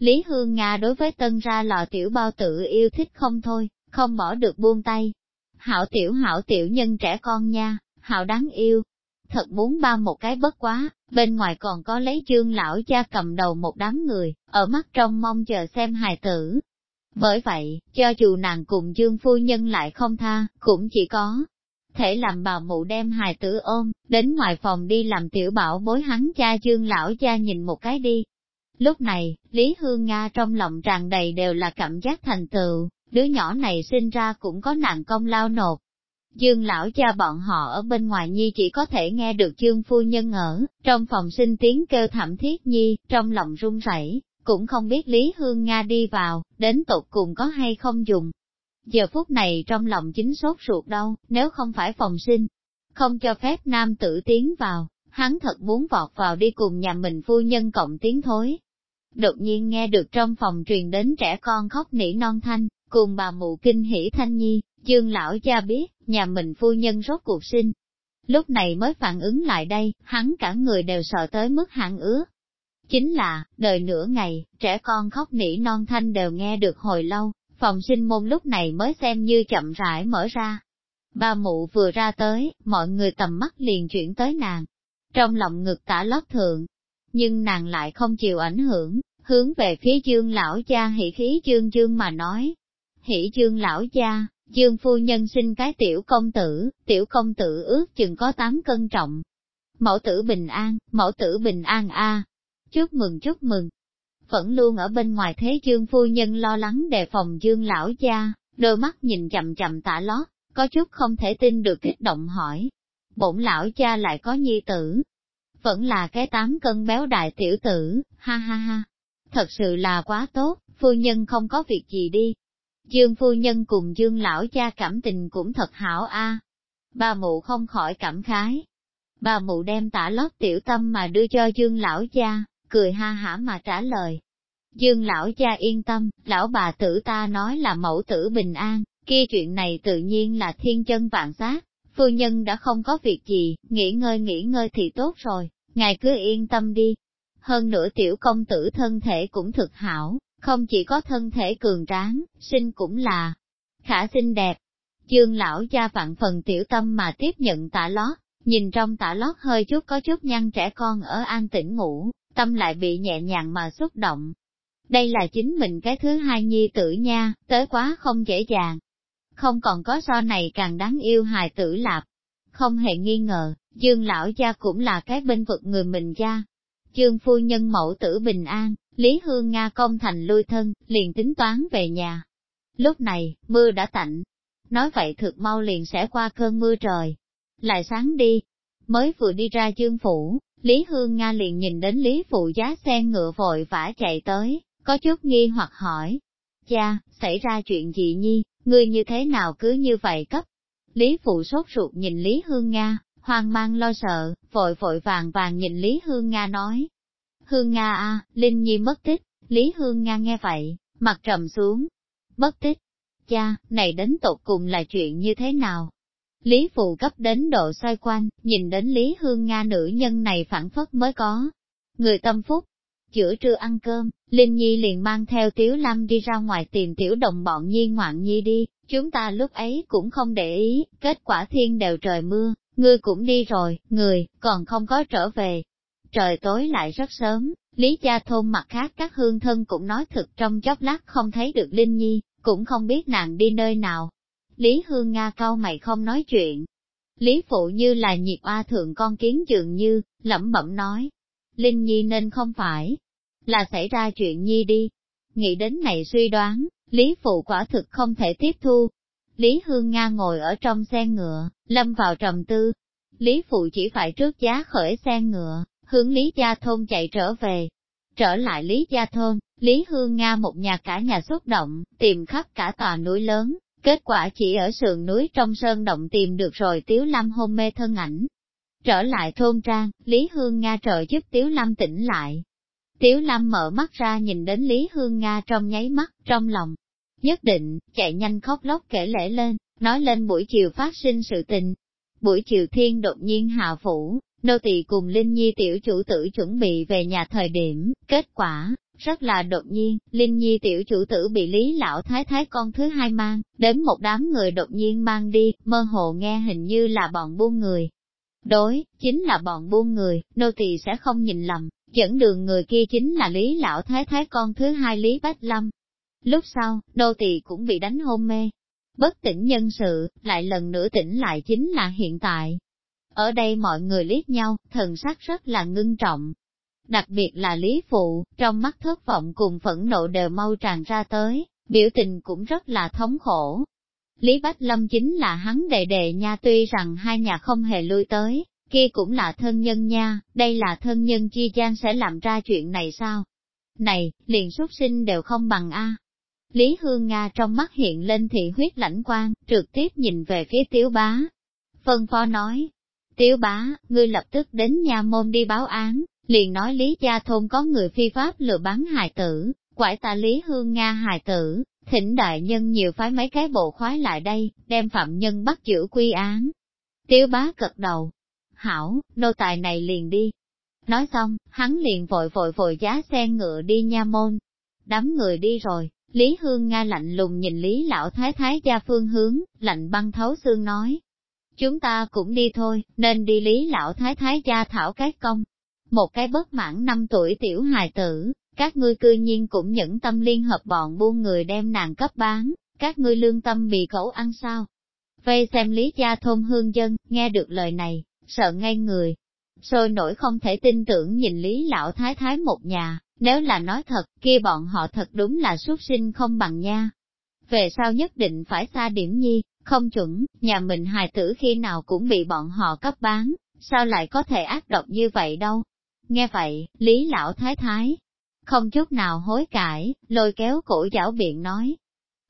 Lý Hương Nga đối với tân ra lò tiểu bao tử yêu thích không thôi, không bỏ được buông tay. Hảo tiểu hảo tiểu nhân trẻ con nha, hảo đáng yêu. Thật muốn ba một cái bất quá, bên ngoài còn có lấy chương lão cha cầm đầu một đám người, ở mắt trong mong chờ xem hài tử. Bởi vậy, cho dù nàng cùng dương phu nhân lại không tha, cũng chỉ có thể làm bà mụ đem hài tử ôm, đến ngoài phòng đi làm tiểu bảo bối hắn cha dương lão cha nhìn một cái đi. Lúc này, Lý Hương Nga trong lòng tràn đầy đều là cảm giác thành tựu, đứa nhỏ này sinh ra cũng có nặng công lao nộp. Dương lão cha bọn họ ở bên ngoài nhi chỉ có thể nghe được Dương phu nhân ở, trong phòng sinh tiếng kêu thảm thiết nhi, trong lòng run rẩy, cũng không biết Lý Hương Nga đi vào, đến tột cùng có hay không dùng. Giờ phút này trong lòng chính sốt ruột đâu, nếu không phải phòng sinh, không cho phép nam tử tiến vào, hắn thật muốn vọt vào đi cùng nhà mình phu nhân cộng tiếng thối. Đột nhiên nghe được trong phòng truyền đến trẻ con khóc nỉ non thanh, cùng bà mụ kinh hỉ thanh nhi, dương lão cha biết, nhà mình phu nhân rốt cuộc sinh. Lúc này mới phản ứng lại đây, hắn cả người đều sợ tới mức hạn ứa. Chính là, đời nửa ngày, trẻ con khóc nỉ non thanh đều nghe được hồi lâu, phòng sinh môn lúc này mới xem như chậm rãi mở ra. Ba mụ vừa ra tới, mọi người tầm mắt liền chuyển tới nàng. Trong lòng ngực tả lót thượng, nhưng nàng lại không chịu ảnh hưởng, hướng về phía dương lão cha hỷ khí dương dương mà nói. Hỷ dương lão cha, dương phu nhân sinh cái tiểu công tử, tiểu công tử ước chừng có 8 cân trọng. Mẫu tử bình an, mẫu tử bình an a Chúc mừng chúc mừng, vẫn luôn ở bên ngoài thế dương phu nhân lo lắng đề phòng dương lão cha, đôi mắt nhìn chậm chậm tả lót, có chút không thể tin được kích động hỏi. Bổn lão cha lại có nhi tử. Vẫn là cái tám cân béo đại tiểu tử, ha ha ha. Thật sự là quá tốt, phu nhân không có việc gì đi. Dương phu nhân cùng dương lão cha cảm tình cũng thật hảo a. Bà mụ không khỏi cảm khái. Bà mụ đem tả lót tiểu tâm mà đưa cho dương lão cha, cười ha hả mà trả lời. Dương lão cha yên tâm, lão bà tử ta nói là mẫu tử bình an, kia chuyện này tự nhiên là thiên chân vạn sát, phu nhân đã không có việc gì, nghỉ ngơi nghỉ ngơi thì tốt rồi, ngài cứ yên tâm đi. Hơn nữa tiểu công tử thân thể cũng thực hảo, không chỉ có thân thể cường tráng, sinh cũng là khả xinh đẹp. Dương lão gia vạn phần tiểu tâm mà tiếp nhận tạ lót, nhìn trong tạ lót hơi chút có chút nhăn trẻ con ở an tĩnh ngủ, tâm lại bị nhẹ nhàng mà xúc động. Đây là chính mình cái thứ hai nhi tử nha, tới quá không dễ dàng. Không còn có so này càng đáng yêu hài tử lạp. Không hề nghi ngờ, dương lão gia cũng là cái bên vực người mình gia. Dương phu nhân mẫu tử bình an, Lý Hương Nga công thành lui thân, liền tính toán về nhà. Lúc này, mưa đã tạnh. Nói vậy thực mau liền sẽ qua cơn mưa trời. Lại sáng đi. Mới vừa đi ra dương phủ, Lý Hương Nga liền nhìn đến Lý Phụ giá xe ngựa vội vã chạy tới, có chút nghi hoặc hỏi. Cha, xảy ra chuyện gì nhi, ngươi như thế nào cứ như vậy cấp? Lý Phụ sốt ruột nhìn Lý Hương Nga, hoang mang lo sợ, vội vội vàng vàng nhìn Lý Hương Nga nói. Hương Nga a, Linh Nhi mất tích, Lý Hương Nga nghe vậy, mặt trầm xuống. Mất tích. Cha, này đến tột cùng là chuyện như thế nào? Lý Phụ cấp đến độ xoay quanh, nhìn đến Lý Hương Nga nữ nhân này phản phất mới có. Người tâm phúc, Chữa trưa ăn cơm, Linh Nhi liền mang theo Tiếu Lâm đi ra ngoài tìm tiểu đồng bọn Nhi ngoạn Nhi đi, chúng ta lúc ấy cũng không để ý, kết quả thiên đều trời mưa, ngươi cũng đi rồi, người, còn không có trở về. Trời tối lại rất sớm, Lý Gia Thôn mặt khác các hương thân cũng nói thực trong chốc lát không thấy được Linh Nhi, cũng không biết nàng đi nơi nào. Lý Hương Nga cau mày không nói chuyện. Lý Phụ như là nhiệt oa thượng con kiến dường như, lẩm bẩm nói. Linh Nhi nên không phải là xảy ra chuyện Nhi đi. Nghĩ đến này suy đoán, Lý Phụ quả thực không thể tiếp thu. Lý Hương Nga ngồi ở trong xe ngựa, lâm vào trầm tư. Lý Phụ chỉ phải trước giá khởi xe ngựa, hướng Lý Gia Thôn chạy trở về. Trở lại Lý Gia Thôn, Lý Hương Nga một nhà cả nhà xúc động, tìm khắp cả tòa núi lớn, kết quả chỉ ở sườn núi trong sơn động tìm được rồi Tiếu Lâm hôn mê thân ảnh. Trở lại thôn trang, Lý Hương Nga trợ giúp Tiếu Lâm tỉnh lại. Tiếu Lâm mở mắt ra nhìn đến Lý Hương Nga trong nháy mắt, trong lòng. Nhất định, chạy nhanh khóc lóc kể lễ lên, nói lên buổi chiều phát sinh sự tình. Buổi chiều thiên đột nhiên hạ phủ, Nô tỳ cùng Linh Nhi tiểu chủ tử chuẩn bị về nhà thời điểm, kết quả, rất là đột nhiên, Linh Nhi tiểu chủ tử bị Lý Lão Thái Thái con thứ hai mang, đến một đám người đột nhiên mang đi, mơ hồ nghe hình như là bọn buôn người. Đối, chính là bọn buôn người, nô tỳ sẽ không nhìn lầm, dẫn đường người kia chính là Lý Lão Thái Thái con thứ hai Lý Bách Lâm. Lúc sau, nô tỳ cũng bị đánh hôn mê. Bất tỉnh nhân sự, lại lần nữa tỉnh lại chính là hiện tại, ở đây mọi người liếc nhau, thần sắc rất là ngưng trọng. Đặc biệt là Lý Phụ, trong mắt thất vọng cùng phẫn nộ đều mau tràn ra tới, biểu tình cũng rất là thống khổ. Lý Bách Lâm chính là hắn đề đề nha tuy rằng hai nhà không hề lui tới, kia cũng là thân nhân nha, đây là thân nhân chi gian sẽ làm ra chuyện này sao? Này, liền xuất sinh đều không bằng A. Lý Hương Nga trong mắt hiện lên thị huyết lãnh quang, trực tiếp nhìn về phía tiếu bá. Phân phó nói, Tiếu bá, ngươi lập tức đến nhà môn đi báo án, liền nói Lý Gia Thôn có người phi pháp lừa bán hài tử, quải ta Lý Hương Nga hài tử, thỉnh đại nhân nhiều phái mấy cái bộ khoái lại đây, đem phạm nhân bắt giữ quy án. tiêu bá cật đầu. Hảo, nô tài này liền đi. Nói xong, hắn liền vội vội vội giá xe ngựa đi nha môn. Đám người đi rồi, Lý Hương Nga lạnh lùng nhìn Lý Lão Thái Thái gia phương hướng, lạnh băng thấu xương nói, Chúng ta cũng đi thôi, nên đi lý lão thái thái gia thảo cái công. Một cái bất mãn năm tuổi tiểu hài tử, các ngươi cư nhiên cũng nhẫn tâm liên hợp bọn buôn người đem nàng cấp bán, các ngươi lương tâm bị cẩu ăn sao. Vây xem lý gia thôn hương dân, nghe được lời này, sợ ngay người. Sôi nổi không thể tin tưởng nhìn lý lão thái thái một nhà, nếu là nói thật, kia bọn họ thật đúng là xuất sinh không bằng nha. Về sau nhất định phải xa điểm nhi, không chuẩn, nhà mình hài tử khi nào cũng bị bọn họ cấp bán, sao lại có thể ác độc như vậy đâu. Nghe vậy, Lý Lão Thái Thái, không chút nào hối cải, lôi kéo cổ giảo biện nói.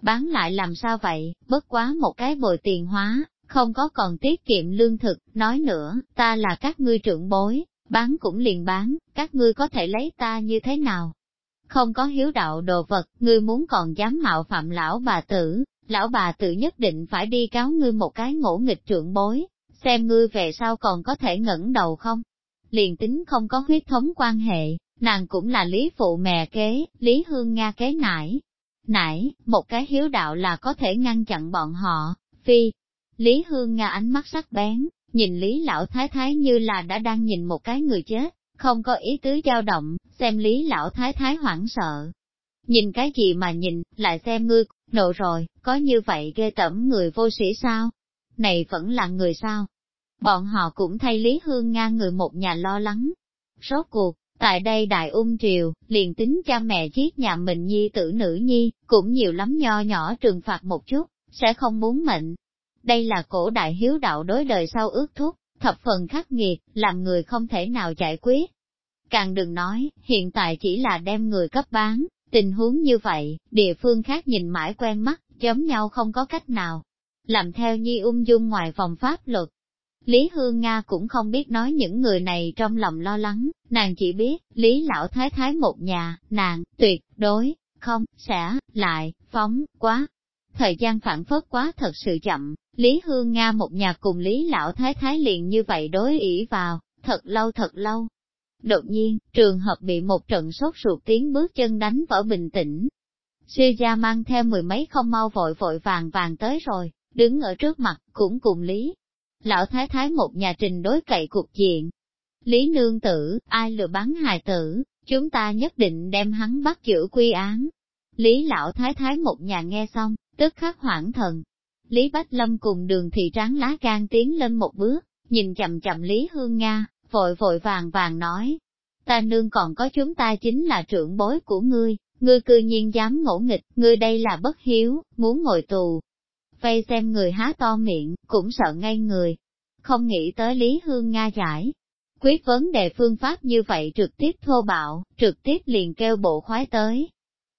Bán lại làm sao vậy, bất quá một cái bồi tiền hóa, không có còn tiết kiệm lương thực, nói nữa, ta là các ngươi trưởng bối, bán cũng liền bán, các ngươi có thể lấy ta như thế nào? Không có hiếu đạo đồ vật, ngươi muốn còn dám mạo phạm lão bà tử, lão bà tử nhất định phải đi cáo ngươi một cái ngỗ nghịch trưởng bối, xem ngươi về sau còn có thể ngẩng đầu không. Liền tính không có huyết thống quan hệ, nàng cũng là lý phụ mẹ kế, lý hương Nga kế nải. Nải, một cái hiếu đạo là có thể ngăn chặn bọn họ, phi. Lý hương Nga ánh mắt sắc bén, nhìn lý lão thái thái như là đã đang nhìn một cái người chết, không có ý tứ dao động, xem lý lão thái thái hoảng sợ. Nhìn cái gì mà nhìn, lại xem ngươi, Nộ rồi, có như vậy ghê tẩm người vô sĩ sao? Này vẫn là người sao? Bọn họ cũng thay Lý Hương Nga người một nhà lo lắng. Rốt cuộc, tại đây đại ung triều, liền tính cha mẹ giết nhà mình nhi tử nữ nhi, cũng nhiều lắm nho nhỏ trừng phạt một chút, sẽ không muốn mệnh. Đây là cổ đại hiếu đạo đối đời sau ước thúc, thập phần khắc nghiệt, làm người không thể nào giải quyết. Càng đừng nói, hiện tại chỉ là đem người cấp bán, Tình huống như vậy, địa phương khác nhìn mãi quen mắt, giống nhau không có cách nào. Làm theo nhi ung dung ngoài vòng pháp luật. Lý Hương Nga cũng không biết nói những người này trong lòng lo lắng, nàng chỉ biết, Lý Lão Thái Thái một nhà, nàng, tuyệt, đối, không, sẽ, lại, phóng, quá. Thời gian phản phất quá thật sự chậm, Lý Hương Nga một nhà cùng Lý Lão Thái Thái liền như vậy đối ỷ vào, thật lâu thật lâu. Đột nhiên, trường hợp bị một trận sốt ruột tiếng bước chân đánh vỡ bình tĩnh. Sư gia mang theo mười mấy không mau vội vội vàng vàng tới rồi, đứng ở trước mặt, cũng cùng Lý. Lão Thái Thái một nhà trình đối cậy cuộc diện. Lý Nương Tử, ai lừa bán hài tử, chúng ta nhất định đem hắn bắt giữ quy án. Lý Lão Thái Thái một nhà nghe xong, tức khắc hoảng thần. Lý Bách Lâm cùng đường thị tráng lá gan tiến lên một bước, nhìn chậm chậm Lý Hương Nga, vội vội vàng vàng nói. Ta nương còn có chúng ta chính là trưởng bối của ngươi, ngươi cư nhiên dám ngỗ nghịch, ngươi đây là bất hiếu, muốn ngồi tù. Vây xem người há to miệng, cũng sợ ngay người. Không nghĩ tới Lý Hương Nga giải. Quyết vấn đề phương pháp như vậy trực tiếp thô bạo, trực tiếp liền kêu bộ khoái tới.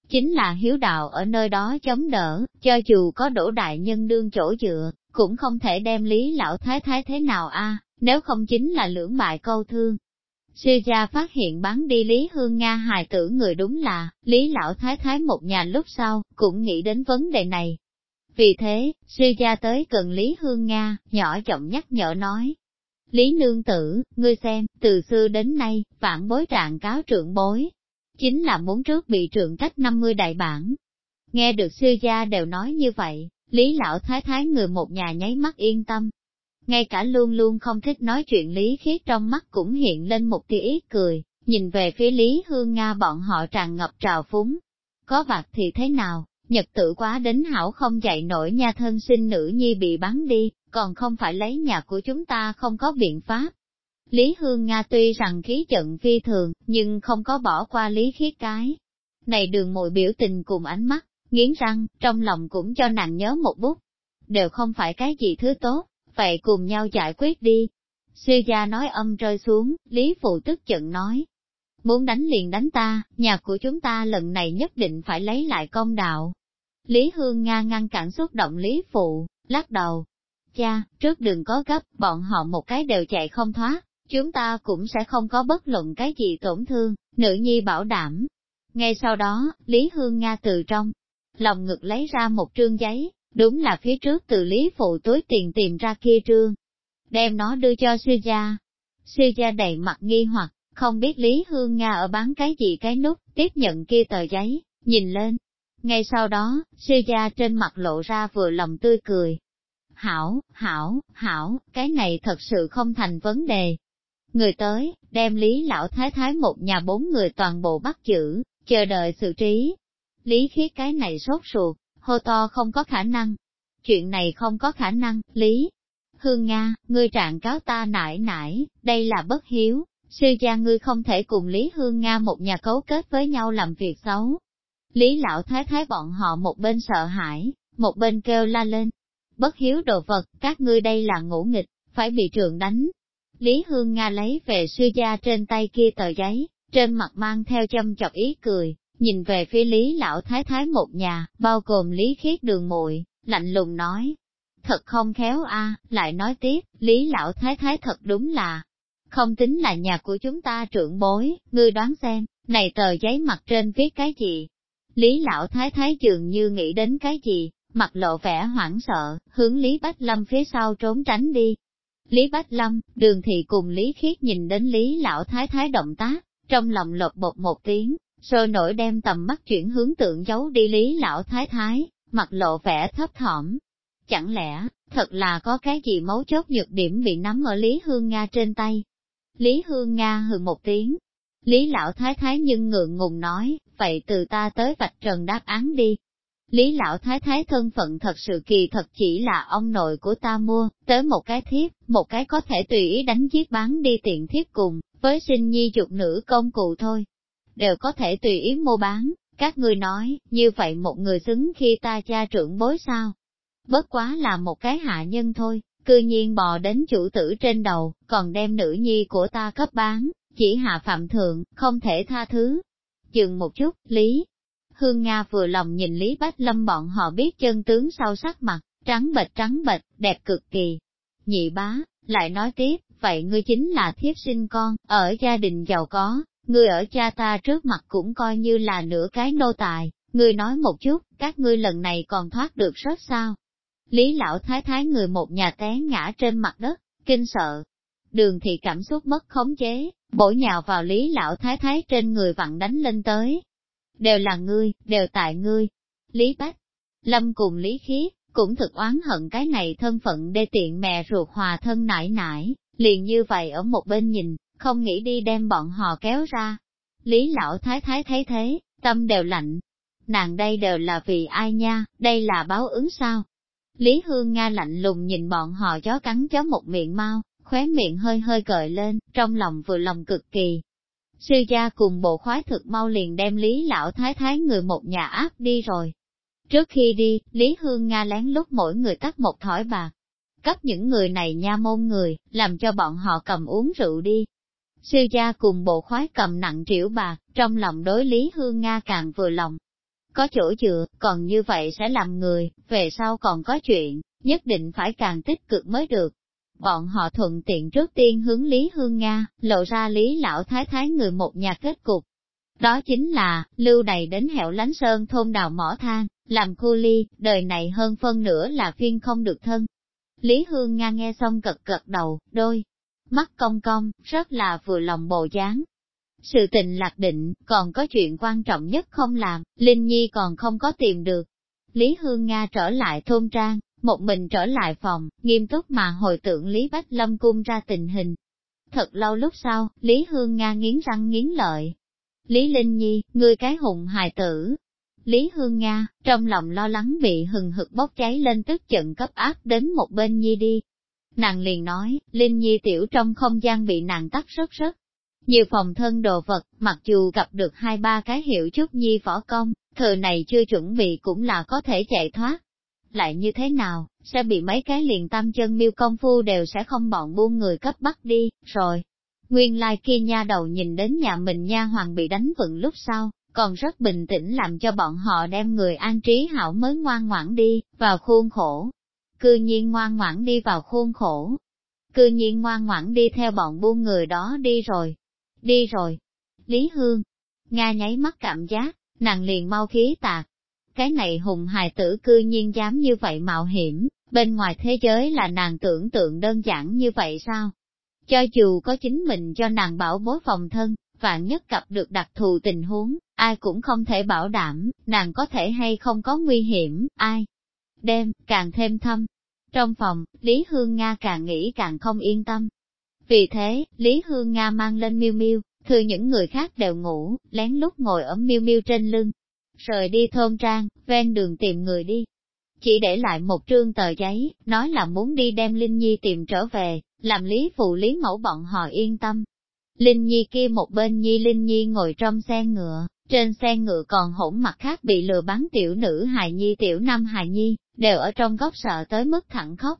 Chính là hiếu đạo ở nơi đó chống đỡ, cho dù có đổ đại nhân đương chỗ dựa, cũng không thể đem lý lão thái thái thế nào a nếu không chính là lưỡng bại câu thương. Sư gia phát hiện bán đi Lý Hương Nga hài tử người đúng là, Lý Lão Thái Thái một nhà lúc sau, cũng nghĩ đến vấn đề này. Vì thế, sư gia tới gần Lý Hương Nga, nhỏ giọng nhắc nhở nói. Lý Nương Tử, ngươi xem, từ xưa đến nay, phản bối trạng cáo trượng bối. Chính là muốn trước bị trượng cách 50 đại bản. Nghe được sư gia đều nói như vậy, Lý Lão Thái Thái người một nhà nháy mắt yên tâm, ngay cả luôn luôn không thích nói chuyện Lý Khiết trong mắt cũng hiện lên một tia ý cười, nhìn về phía Lý Hương Nga bọn họ tràn ngập trào phúng. Có vặt thì thế nào, nhật tự quá đến hảo không dạy nổi nha thân sinh nữ nhi bị bắn đi, còn không phải lấy nhà của chúng ta không có biện pháp. Lý Hương Nga tuy rằng khí trận phi thường, nhưng không có bỏ qua Lý khí cái. Này đường mội biểu tình cùng ánh mắt, nghiến răng, trong lòng cũng cho nàng nhớ một bút. Đều không phải cái gì thứ tốt, vậy cùng nhau giải quyết đi. Sư gia nói âm rơi xuống, Lý Phụ tức giận nói. Muốn đánh liền đánh ta, nhà của chúng ta lần này nhất định phải lấy lại công đạo. Lý Hương Nga ngăn cản xúc động Lý Phụ, lắc đầu. Cha, trước đừng có gấp, bọn họ một cái đều chạy không thoát, chúng ta cũng sẽ không có bất luận cái gì tổn thương, nữ nhi bảo đảm. Ngay sau đó, Lý Hương Nga từ trong lòng ngực lấy ra một trương giấy, Đúng là phía trước từ Lý Phụ túi tiền tìm ra kia trương. Đem nó đưa cho sư gia. Sư gia đầy mặt nghi hoặc, không biết Lý Hương Nga ở bán cái gì cái nút, tiếp nhận kia tờ giấy, nhìn lên. Ngay sau đó, sư gia trên mặt lộ ra vừa lòng tươi cười. Hảo, hảo, hảo, cái này thật sự không thành vấn đề. Người tới, đem Lý Lão Thái Thái một nhà bốn người toàn bộ bắt giữ, chờ đợi xử trí. Lý khiết cái này sốt ruột, hô to không có khả năng. Chuyện này không có khả năng, Lý. Hương Nga, ngươi trạng cáo ta nải nải, đây là bất hiếu, sư gia ngươi không thể cùng Lý Hương Nga một nhà cấu kết với nhau làm việc xấu. Lý lão thái thái bọn họ một bên sợ hãi, một bên kêu la lên. Bất hiếu đồ vật, các ngươi đây là ngũ nghịch, phải bị trường đánh. Lý Hương Nga lấy về sư gia trên tay kia tờ giấy, trên mặt mang theo châm chọc ý cười, nhìn về phía Lý Lão Thái Thái một nhà, bao gồm Lý Khiết đường muội lạnh lùng nói. Thật không khéo a à, lại nói tiếp, Lý Lão Thái Thái thật đúng là, không tính là nhà của chúng ta trưởng bối, ngươi đoán xem, này tờ giấy mặt trên viết cái gì? Lý Lão Thái Thái dường như nghĩ đến cái gì, mặt lộ vẻ hoảng sợ, hướng Lý Bách Lâm phía sau trốn tránh đi. Lý Bách Lâm, đường thị cùng Lý Khiết nhìn đến Lý Lão Thái Thái động tác, trong lòng lột bột một tiếng, sôi nổi đem tầm mắt chuyển hướng tượng giấu đi lý lão thái thái, mặt lộ vẻ thấp thỏm. Chẳng lẽ, thật là có cái gì mấu chốt nhược điểm bị nắm ở Lý Hương Nga trên tay? Lý Hương Nga hừ một tiếng. Lý lão thái thái nhưng ngượng ngùng nói, vậy từ ta tới vạch trần đáp án đi. Lý lão thái thái thân phận thật sự kỳ thật chỉ là ông nội của ta mua, tới một cái thiếp, một cái có thể tùy ý đánh giết bán đi tiện thiếp cùng, với sinh nhi dục nữ công cụ thôi đều có thể tùy ý mua bán, các ngươi nói, như vậy một người xứng khi ta cha trưởng bối sao? Bất quá là một cái hạ nhân thôi, cư nhiên bò đến chủ tử trên đầu, còn đem nữ nhi của ta cấp bán, chỉ hạ phạm thượng, không thể tha thứ. Dừng một chút, Lý. Hương Nga vừa lòng nhìn Lý Bách Lâm bọn họ biết chân tướng sau sắc mặt, trắng bệch trắng bệch, đẹp cực kỳ. Nhị bá, lại nói tiếp, vậy ngươi chính là thiếp sinh con, ở gia đình giàu có, Ngươi ở cha ta trước mặt cũng coi như là nửa cái nô tài, ngươi nói một chút, các ngươi lần này còn thoát được rất sao? Lý lão thái thái người một nhà té ngã trên mặt đất, kinh sợ. đường thị cảm xúc mất khống chế, bổ nhào vào lý lão thái thái trên người vặn đánh lên tới. Đều là ngươi, đều tại ngươi. Lý Bách, Lâm cùng Lý Khiết, cũng thực oán hận cái này thân phận đê tiện mẹ ruột hòa thân nải nải, liền như vậy ở một bên nhìn, không nghĩ đi đem bọn họ kéo ra. Lý lão thái thái thấy thế, tâm đều lạnh. Nàng đây đều là vì ai nha, đây là báo ứng sao? Lý Hương Nga lạnh lùng nhìn bọn họ chó cắn chó một miệng mau, khóe miệng hơi hơi cợi lên, trong lòng vừa lòng cực kỳ. Sư gia cùng bộ khoái thực mau liền đem Lý lão thái thái người một nhà áp đi rồi. Trước khi đi, Lý Hương Nga lén lút mỗi người tắt một thỏi bạc, cấp những người này nha môn người, làm cho bọn họ cầm uống rượu đi. Sư gia cùng bộ khoái cầm nặng triệu bạc, trong lòng đối Lý Hương Nga càng vừa lòng. Có chỗ dựa, còn như vậy sẽ làm người, về sau còn có chuyện, nhất định phải càng tích cực mới được. Bọn họ thuận tiện trước tiên hướng Lý Hương Nga, lộ ra Lý Lão Thái Thái người một nhà kết cục. Đó chính là, lưu đầy đến hẻo lánh sơn thôn đào mỏ than, làm cu ly, đời này hơn phân nửa là phiên không được thân. Lý Hương Nga nghe xong cật cật đầu, đôi, mắt cong cong, rất là vừa lòng bồ dáng. Sự tình lạc định, còn có chuyện quan trọng nhất không làm, Linh Nhi còn không có tìm được. Lý Hương Nga trở lại thôn trang, một mình trở lại phòng, nghiêm túc mà hồi tưởng Lý Bách Lâm cung ra tình hình. Thật lâu lúc sau, Lý Hương Nga nghiến răng nghiến lợi. Lý Linh Nhi, ngươi cái hùng hài tử, Lý Hương Nga, trong lòng lo lắng bị hừng hực bốc cháy lên tức giận cấp áp đến một bên Nhi đi. Nàng liền nói, Linh Nhi tiểu trong không gian bị nàng tắt rất rất. Nhiều phòng thân đồ vật, mặc dù gặp được hai ba cái hiệu chút Nhi võ công, thừa này chưa chuẩn bị cũng là có thể chạy thoát. Lại như thế nào, sẽ bị mấy cái liền tam chân miêu công phu đều sẽ không bọn buôn người cấp bắt đi, rồi. Nguyên lai kia nha đầu nhìn đến nhà mình nha hoàng bị đánh vựng lúc sau, còn rất bình tĩnh làm cho bọn họ đem người an trí hảo mới ngoan ngoãn đi, vào khuôn khổ. Cư nhiên ngoan ngoãn đi vào khuôn khổ. Cư nhiên ngoan ngoãn đi theo bọn buôn người đó đi rồi. Đi rồi. Lý Hương. Nga nháy mắt cảm giác, nàng liền mau khí tạc. Cái này hùng hài tử cư nhiên dám như vậy mạo hiểm, bên ngoài thế giới là nàng tưởng tượng đơn giản như vậy sao? Cho dù có chính mình cho nàng bảo bối phòng thân, vạn nhất gặp được đặc thù tình huống, ai cũng không thể bảo đảm, nàng có thể hay không có nguy hiểm, ai. Đêm, càng thêm thâm. Trong phòng, Lý Hương Nga càng nghĩ càng không yên tâm. Vì thế, Lý Hương Nga mang lên miêu miêu, thừa những người khác đều ngủ, lén lút ngồi ở miêu miêu trên lưng. Rời đi thôn trang, ven đường tìm người đi. Chỉ để lại một trương tờ giấy, nói là muốn đi đem Linh Nhi tìm trở về, làm Lý Phụ Lý Mẫu bọn họ yên tâm. Linh Nhi kia một bên Nhi Linh Nhi ngồi trong xe ngựa, trên xe ngựa còn hỗn mặt khác bị lừa bán tiểu nữ hài nhi tiểu nam hài nhi, đều ở trong góc sợ tới mức thẳng khóc.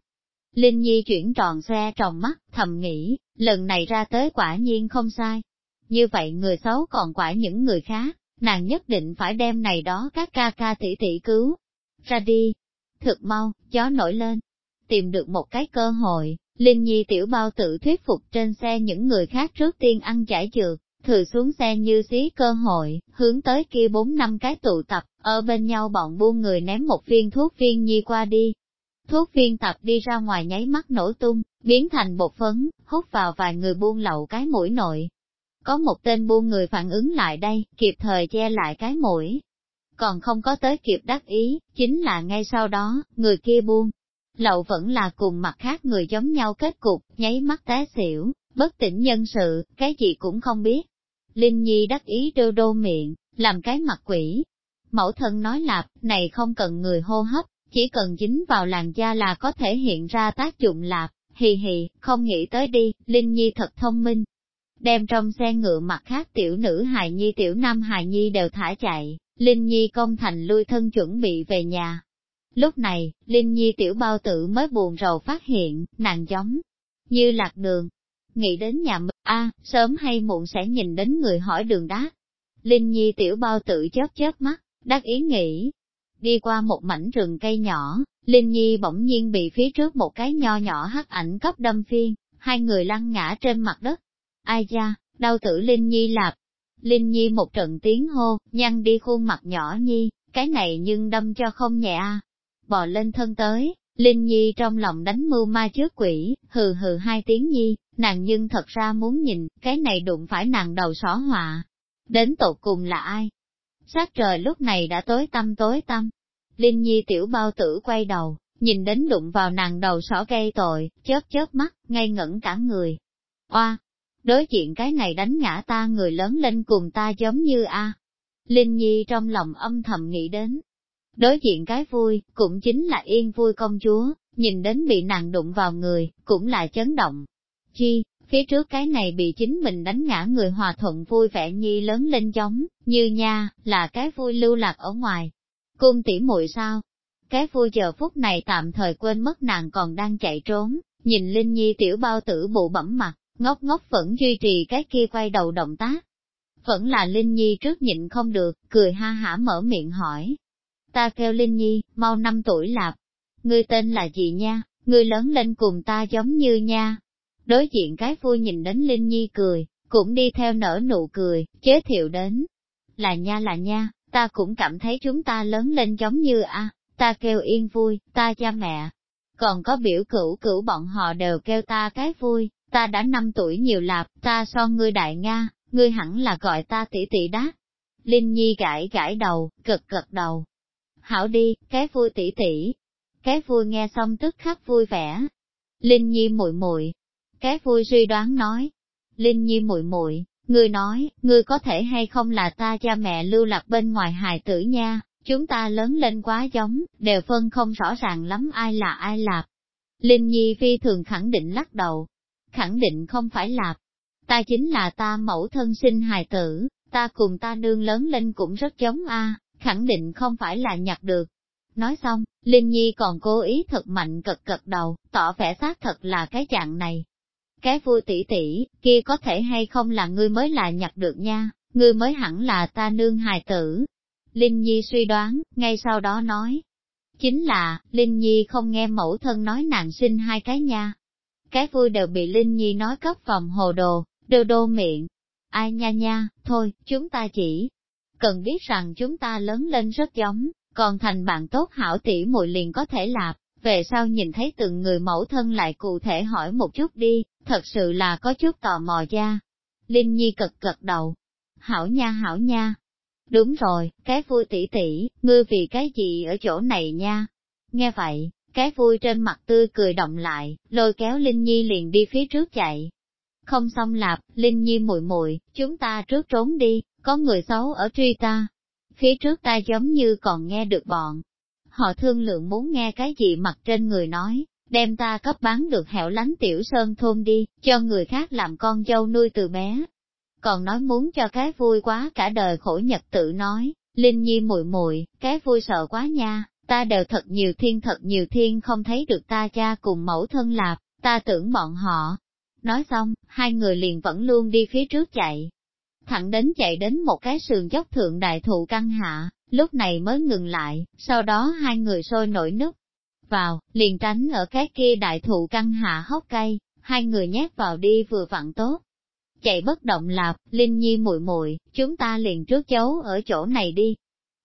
Linh Nhi chuyển tròn xe tròn mắt, thầm nghĩ, lần này ra tới quả nhiên không sai. Như vậy người xấu còn quả những người khác, nàng nhất định phải đem này đó các ca ca tỷ tỷ cứu. Ra đi. Thực mau, gió nổi lên. Tìm được một cái cơ hội, Linh Nhi tiểu bao tự thuyết phục trên xe những người khác trước tiên ăn giải trượt, thử xuống xe như xí cơ hội, hướng tới kia bốn năm cái tụ tập, ở bên nhau bọn buôn người ném một viên thuốc viên nhi qua đi. Thuốc viên tập đi ra ngoài nháy mắt nổ tung, biến thành bột phấn, hút vào vài người buôn lậu cái mũi nội. Có một tên buôn người phản ứng lại đây, kịp thời che lại cái mũi. Còn không có tới kịp đắc ý, chính là ngay sau đó, người kia buôn. Lậu vẫn là cùng mặt khác người giống nhau kết cục, nháy mắt té xỉu, bất tỉnh nhân sự, cái gì cũng không biết. Linh Nhi đắc ý đô đô miệng, làm cái mặt quỷ. Mẫu thân nói lạp, này không cần người hô hấp, chỉ cần dính vào làn da là có thể hiện ra tác dụng lạp, hì hì, không nghĩ tới đi, Linh Nhi thật thông minh. Đem trong xe ngựa mặt khác tiểu nữ hài nhi tiểu nam hài nhi đều thả chạy, Linh Nhi công thành lui thân chuẩn bị về nhà. Lúc này, Linh Nhi tiểu bao tử mới buồn rầu phát hiện, nàng giống như lạc đường, nghĩ đến nhà mình, a sớm hay muộn sẽ nhìn đến người hỏi đường đá. Linh Nhi tiểu bao tử chớp chớp mắt, đắc ý nghĩ. Đi qua một mảnh rừng cây nhỏ, Linh Nhi bỗng nhiên bị phía trước một cái nho nhỏ hắc ảnh cấp đâm phiên, hai người lăn ngã trên mặt đất. Ai da, đau tử Linh Nhi lạp. Linh Nhi một trận tiếng hô, nhăn đi khuôn mặt nhỏ Nhi, cái này nhưng đâm cho không nhẹ a. Bò lên thân tới, Linh Nhi trong lòng đánh mưu ma trước quỷ, hừ hừ hai tiếng nhi, nàng nhưng thật ra muốn nhìn, cái này đụng phải nàng đầu xó họa. Đến tột cùng là ai? Sát trời lúc này đã tối tăm tối tăm. Linh Nhi tiểu bao tử quay đầu, nhìn đến đụng vào nàng đầu sỏ gây tội, chớp chớp mắt, ngay ngẩn cả người. Oa! Đối diện cái này đánh ngã ta người lớn lên cùng ta giống như a. Linh Nhi trong lòng âm thầm nghĩ đến. Đối diện cái vui, cũng chính là yên vui công chúa, nhìn đến bị nàng đụng vào người, cũng là chấn động. Chi, phía trước cái này bị chính mình đánh ngã người hòa thuận vui vẻ nhi lớn lên giống, như nha, là cái vui lưu lạc ở ngoài. Cung tỉ muội sao? Cái vui giờ phút này tạm thời quên mất nàng còn đang chạy trốn, nhìn Linh Nhi tiểu bao tử bụ bẩm mặt, ngốc ngốc vẫn duy trì cái kia quay đầu động tác. Vẫn là Linh Nhi trước nhịn không được, cười ha hả mở miệng hỏi. Ta kêu Linh Nhi, mau năm tuổi lạp. Ngươi tên là gì nha, ngươi lớn lên cùng ta giống như nha. Đối diện cái vui nhìn đến Linh Nhi cười, cũng đi theo nở nụ cười, chế thiệu đến. Là nha là nha, ta cũng cảm thấy chúng ta lớn lên giống như a, ta kêu yên vui, ta cha mẹ. Còn có biểu cửu cửu bọn họ đều kêu ta cái vui, ta đã năm tuổi nhiều lạp, ta so ngươi đại Nga, ngươi hẳn là gọi ta tỷ tỷ đát. Linh Nhi gãi gãi đầu, cực cực đầu. Hảo đi, cái vui tỷ tỷ. Cái vui nghe xong tức khắc vui vẻ. Linh Nhi muội muội. Cái vui suy đoán nói. Linh Nhi muội muội, ngươi nói, ngươi có thể hay không là ta cha mẹ lưu lạc bên ngoài hài tử nha, chúng ta lớn lên quá giống, đều phân không rõ ràng lắm ai là ai lạp. Linh Nhi phi thường khẳng định lắc đầu, khẳng định không phải lạp. Ta chính là ta mẫu thân sinh hài tử, ta cùng ta nương lớn lên cũng rất giống a, khẳng định không phải là nhặt được. Nói xong, Linh Nhi còn cố ý thật mạnh cật cật đầu, tỏ vẻ xác thật là cái dạng này. Cái vui tỷ tỷ, kia có thể hay không là ngươi mới là nhặt được nha, ngươi mới hẳn là ta nương hài tử. Linh Nhi suy đoán, ngay sau đó nói. Chính là, Linh Nhi không nghe mẫu thân nói nàng sinh hai cái nha, cái vui đều bị Linh Nhi nói cấp vòng hồ đồ, đều đô miệng. Ai nha nha, thôi, chúng ta chỉ cần biết rằng chúng ta lớn lên rất giống, còn thành bạn tốt hảo tỷ muội liền có thể lạp, về sau nhìn thấy từng người mẫu thân lại cụ thể hỏi một chút đi, thật sự là có chút tò mò ra. Linh Nhi cực cực đầu. Hảo nha hảo nha. Đúng rồi, cái vui tỷ tỷ, ngươi vì cái gì ở chỗ này nha? Nghe vậy, cái vui trên mặt tươi cười động lại, lôi kéo Linh Nhi liền đi phía trước chạy. Không xong lạp, Linh Nhi muội muội, chúng ta trước trốn đi, có người xấu ở truy ta. Phía trước ta giống như còn nghe được bọn. Họ thương lượng muốn nghe cái gì mặt trên người nói, đem ta cấp bán được hẻo lánh tiểu sơn thôn đi, cho người khác làm con dâu nuôi từ bé. Còn nói muốn cho cái vui quá cả đời khổ nhật tự nói, Linh Nhi muội muội, cái vui sợ quá nha, ta đều thật nhiều thiên thật nhiều thiên không thấy được ta cha cùng mẫu thân lạp, ta tưởng bọn họ. Nói xong, hai người liền vẫn luôn đi phía trước chạy. Thẳng đến chạy đến một cái sườn dốc thượng đại thụ căn hạ, lúc này mới ngừng lại, sau đó hai người sôi nổi nước vào, liền tránh ở cái kia đại thụ căn hạ hốc cây, hai người nhét vào đi vừa vặn tốt. Chạy bất động lạp, Linh Nhi muội muội, chúng ta liền trước chấu ở chỗ này đi,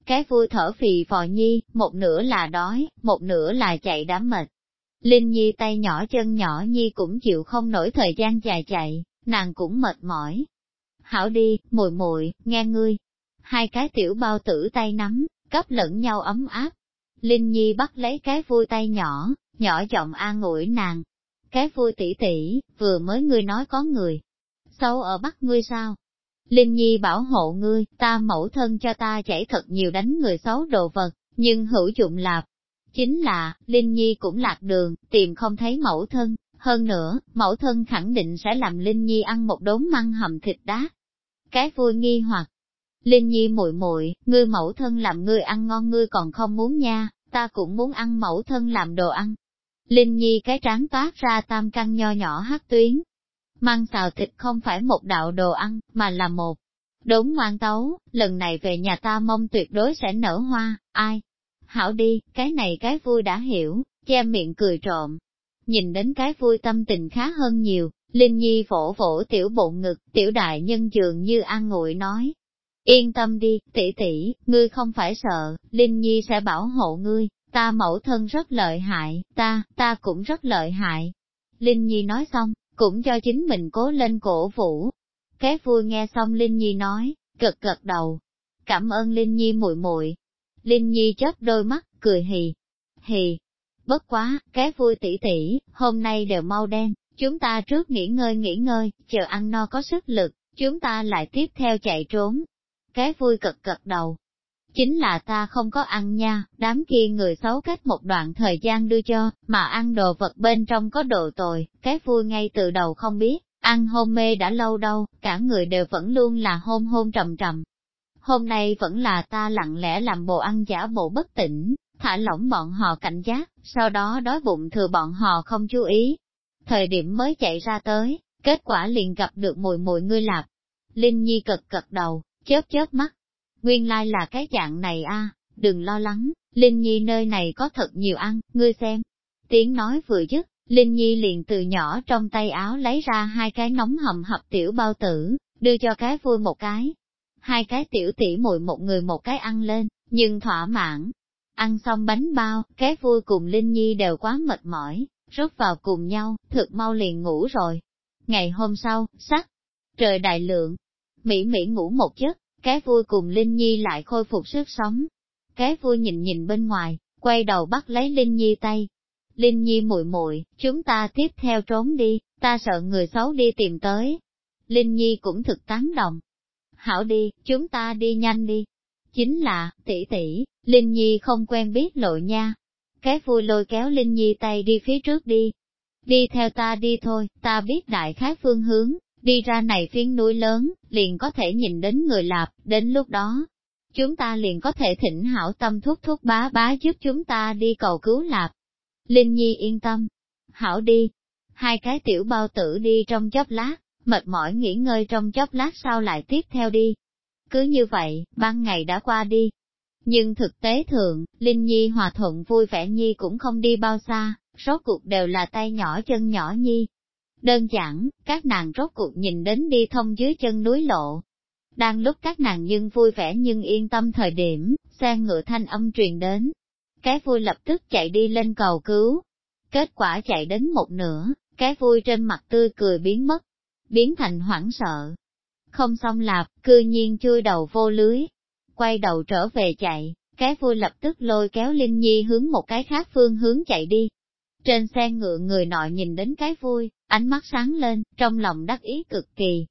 cái vui thở phì phò nhi, một nửa là đói, một nửa là chạy đám mệt. Linh Nhi tay nhỏ chân nhỏ Nhi cũng chịu không nổi thời gian dài chạy, nàng cũng mệt mỏi. Hảo đi, mùi mùi, nghe ngươi. Hai cái tiểu bao tử tay nắm, cấp lẫn nhau ấm áp. Linh Nhi bắt lấy cái vui tay nhỏ, nhỏ giọng an ủi nàng. Cái vui tỷ tỷ, vừa mới ngươi nói có người. Sâu ở bắt ngươi sao? Linh Nhi bảo hộ ngươi, ta mẫu thân cho ta chảy thật nhiều đánh người xấu đồ vật, nhưng hữu dụng lạp. Chính là, Linh Nhi cũng lạc đường, tìm không thấy mẫu thân, hơn nữa, mẫu thân khẳng định sẽ làm Linh Nhi ăn một đốn măng hầm thịt đá. Cái vui nghi hoặc, Linh Nhi muội muội, ngươi mẫu thân làm ngươi ăn ngon ngươi còn không muốn nha, ta cũng muốn ăn mẫu thân làm đồ ăn. Linh Nhi cái trán toát ra tam căn nho nhỏ hát tuyến, mang xào thịt không phải một đạo đồ ăn, mà là một đốn ngoan tấu, lần này về nhà ta mong tuyệt đối sẽ nở hoa, ai? Hảo đi, cái này cái vui đã hiểu, che miệng cười trộm. Nhìn đến cái vui tâm tình khá hơn nhiều, Linh Nhi phổ phổ tiểu bụng ngực, tiểu đại nhân dường như an ngụy nói. Yên tâm đi, tỷ tỷ, ngươi không phải sợ, Linh Nhi sẽ bảo hộ ngươi, ta mẫu thân rất lợi hại, ta, ta cũng rất lợi hại. Linh Nhi nói xong, cũng cho chính mình cố lên cổ vũ. Cái vui nghe xong Linh Nhi nói, gật gật đầu. Cảm ơn Linh Nhi muội muội. Linh Nhi chớp đôi mắt, cười hì. Hì. Bất quá, cái vui tỷ tỷ, hôm nay đều mau đen, chúng ta trước nghỉ ngơi nghỉ ngơi, chờ ăn no có sức lực, chúng ta lại tiếp theo chạy trốn. Cái vui cật cật đầu. Chính là ta không có ăn nha, đám kia người xấu cách một đoạn thời gian đưa cho, mà ăn đồ vật bên trong có đồ tồi, cái vui ngay từ đầu không biết, ăn hôn mê đã lâu đâu, cả người đều vẫn luôn là hôn hôn trầm trầm. Hôm nay vẫn là ta lặng lẽ làm bộ ăn giả bộ bất tỉnh, thả lỏng bọn họ cảnh giác, sau đó đói bụng thừa bọn họ không chú ý. Thời điểm mới chạy ra tới, kết quả liền gặp được mùi mùi ngươi lạp. Linh Nhi cực cật đầu, chớp chớp mắt. Nguyên lai là cái dạng này a, đừng lo lắng, Linh Nhi nơi này có thật nhiều ăn, ngươi xem. Tiếng nói vừa dứt, Linh Nhi liền từ nhỏ trong tay áo lấy ra hai cái nóng hầm hập tiểu bao tử, đưa cho cái vui một cái. Hai cái tiểu tỉ mùi một người một cái ăn lên, nhưng thỏa mãn. Ăn xong bánh bao, cái vui cùng Linh Nhi đều quá mệt mỏi, rút vào cùng nhau, thực mau liền ngủ rồi. Ngày hôm sau, sắc, trời đại lượng, Mỹ Mỹ ngủ một giấc, cái vui cùng Linh Nhi lại khôi phục sức sống. Cái vui nhìn nhìn bên ngoài, quay đầu bắt lấy Linh Nhi tay. Linh Nhi muội muội, chúng ta tiếp theo trốn đi, ta sợ người xấu đi tìm tới. Linh Nhi cũng thực tán đồng. Hảo đi, chúng ta đi nhanh đi. Chính là, tỷ tỷ, Linh Nhi không quen biết lộ nha. Cái vui lôi kéo Linh Nhi tay đi phía trước đi. Đi theo ta đi thôi, ta biết đại khái phương hướng, đi ra này phiến núi lớn, liền có thể nhìn đến người lạp, đến lúc đó, chúng ta liền có thể thỉnh hảo tâm thuốc thuốc bá bá giúp chúng ta đi cầu cứu lạp. Linh Nhi yên tâm, hảo đi, hai cái tiểu bao tử đi trong chốc lát, mệt mỏi nghỉ ngơi trong chốc lát sau lại tiếp theo đi. Cứ như vậy, ban ngày đã qua đi. Nhưng thực tế thượng, Linh Nhi hòa thuận vui vẻ Nhi cũng không đi bao xa, rốt cuộc đều là tay nhỏ chân nhỏ Nhi, Đơn giản, các nàng rốt cuộc nhìn đến đi thông dưới chân núi lộ. Đang lúc các nàng nhưng vui vẻ nhưng yên tâm thời điểm, xe ngựa thanh âm truyền đến. Cái vui lập tức chạy đi lên cầu cứu. Kết quả chạy đến một nửa, cái vui trên mặt tươi cười biến mất, biến thành hoảng sợ. Không xong lạp, cư nhiên chui đầu vô lưới. Quay đầu trở về chạy, cái vui lập tức lôi kéo Linh Nhi hướng một cái khác phương hướng chạy đi. Trên xe ngựa người nọ nhìn đến cái vui, ánh mắt sáng lên, trong lòng đắc ý cực kỳ.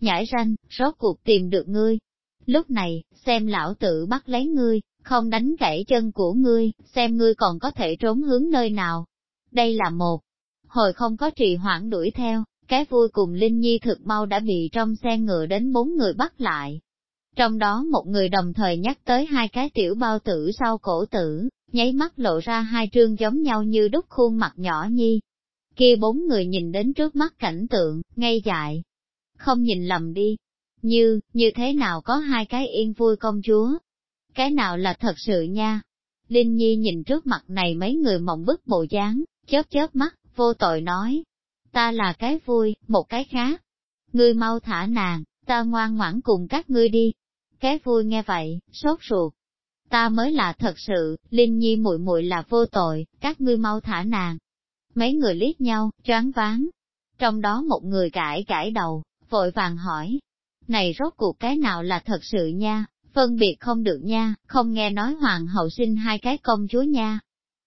Nhảy ranh, rốt cuộc tìm được ngươi. Lúc này, xem lão tự bắt lấy ngươi, không đánh gãy chân của ngươi, xem ngươi còn có thể trốn hướng nơi nào. Đây là một. Hồi không có trì hoãn đuổi theo, cái vui cùng Linh Nhi thực mau đã bị trong xe ngựa đến bốn người bắt lại. Trong đó một người đồng thời nhắc tới hai cái tiểu bao tử sau cổ tử, nháy mắt lộ ra hai trương giống nhau như đúc khuôn mặt nhỏ nhi. Kia bốn người nhìn đến trước mắt cảnh tượng, ngay dại. Không nhìn lầm đi. Như, như thế nào có hai cái yên vui công chúa? Cái nào là thật sự nha? Linh Nhi nhìn trước mặt này mấy người mộng bức bộ dáng, chớp chớp mắt, vô tội nói. Ta là cái vui, một cái khác. Ngươi mau thả nàng, ta ngoan ngoãn cùng các ngươi đi. Cái vui nghe vậy, sốt ruột, ta mới là thật sự, Linh Nhi muội muội là vô tội, các ngươi mau thả nàng. Mấy người liếc nhau, choáng váng. Trong đó một người cãi cãi đầu, vội vàng hỏi. Này rốt cuộc cái nào là thật sự nha, phân biệt không được nha, không nghe nói hoàng hậu sinh hai cái công chúa nha.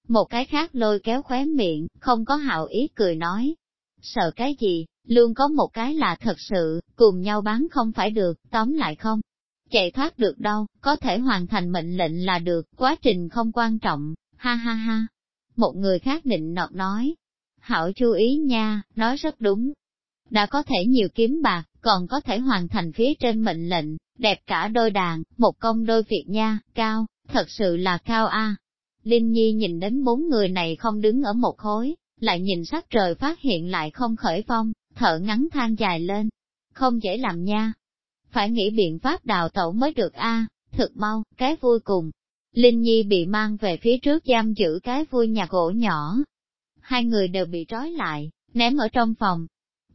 Một cái khác lôi kéo khóe miệng, không có hạo ý cười nói. Sợ cái gì, luôn có một cái là thật sự, cùng nhau bán không phải được, tóm lại không chạy thoát được đâu, có thể hoàn thành mệnh lệnh là được, quá trình không quan trọng, ha ha ha. Một người khác định nọt nói, hảo chú ý nha, nói rất đúng. Đã có thể nhiều kiếm bạc, còn có thể hoàn thành phía trên mệnh lệnh, đẹp cả đôi đàn, một công đôi việc nha, cao, thật sự là cao a. Linh Nhi nhìn đến bốn người này không đứng ở một khối, lại nhìn sắc trời phát hiện lại không khởi phong, thở ngắn than dài lên. Không dễ làm nha, phải nghĩ biện pháp đào tẩu mới được a thực mau, cái vui cùng. Linh Nhi bị mang về phía trước giam giữ cái vui nhà gỗ nhỏ. Hai người đều bị trói lại, ném ở trong phòng.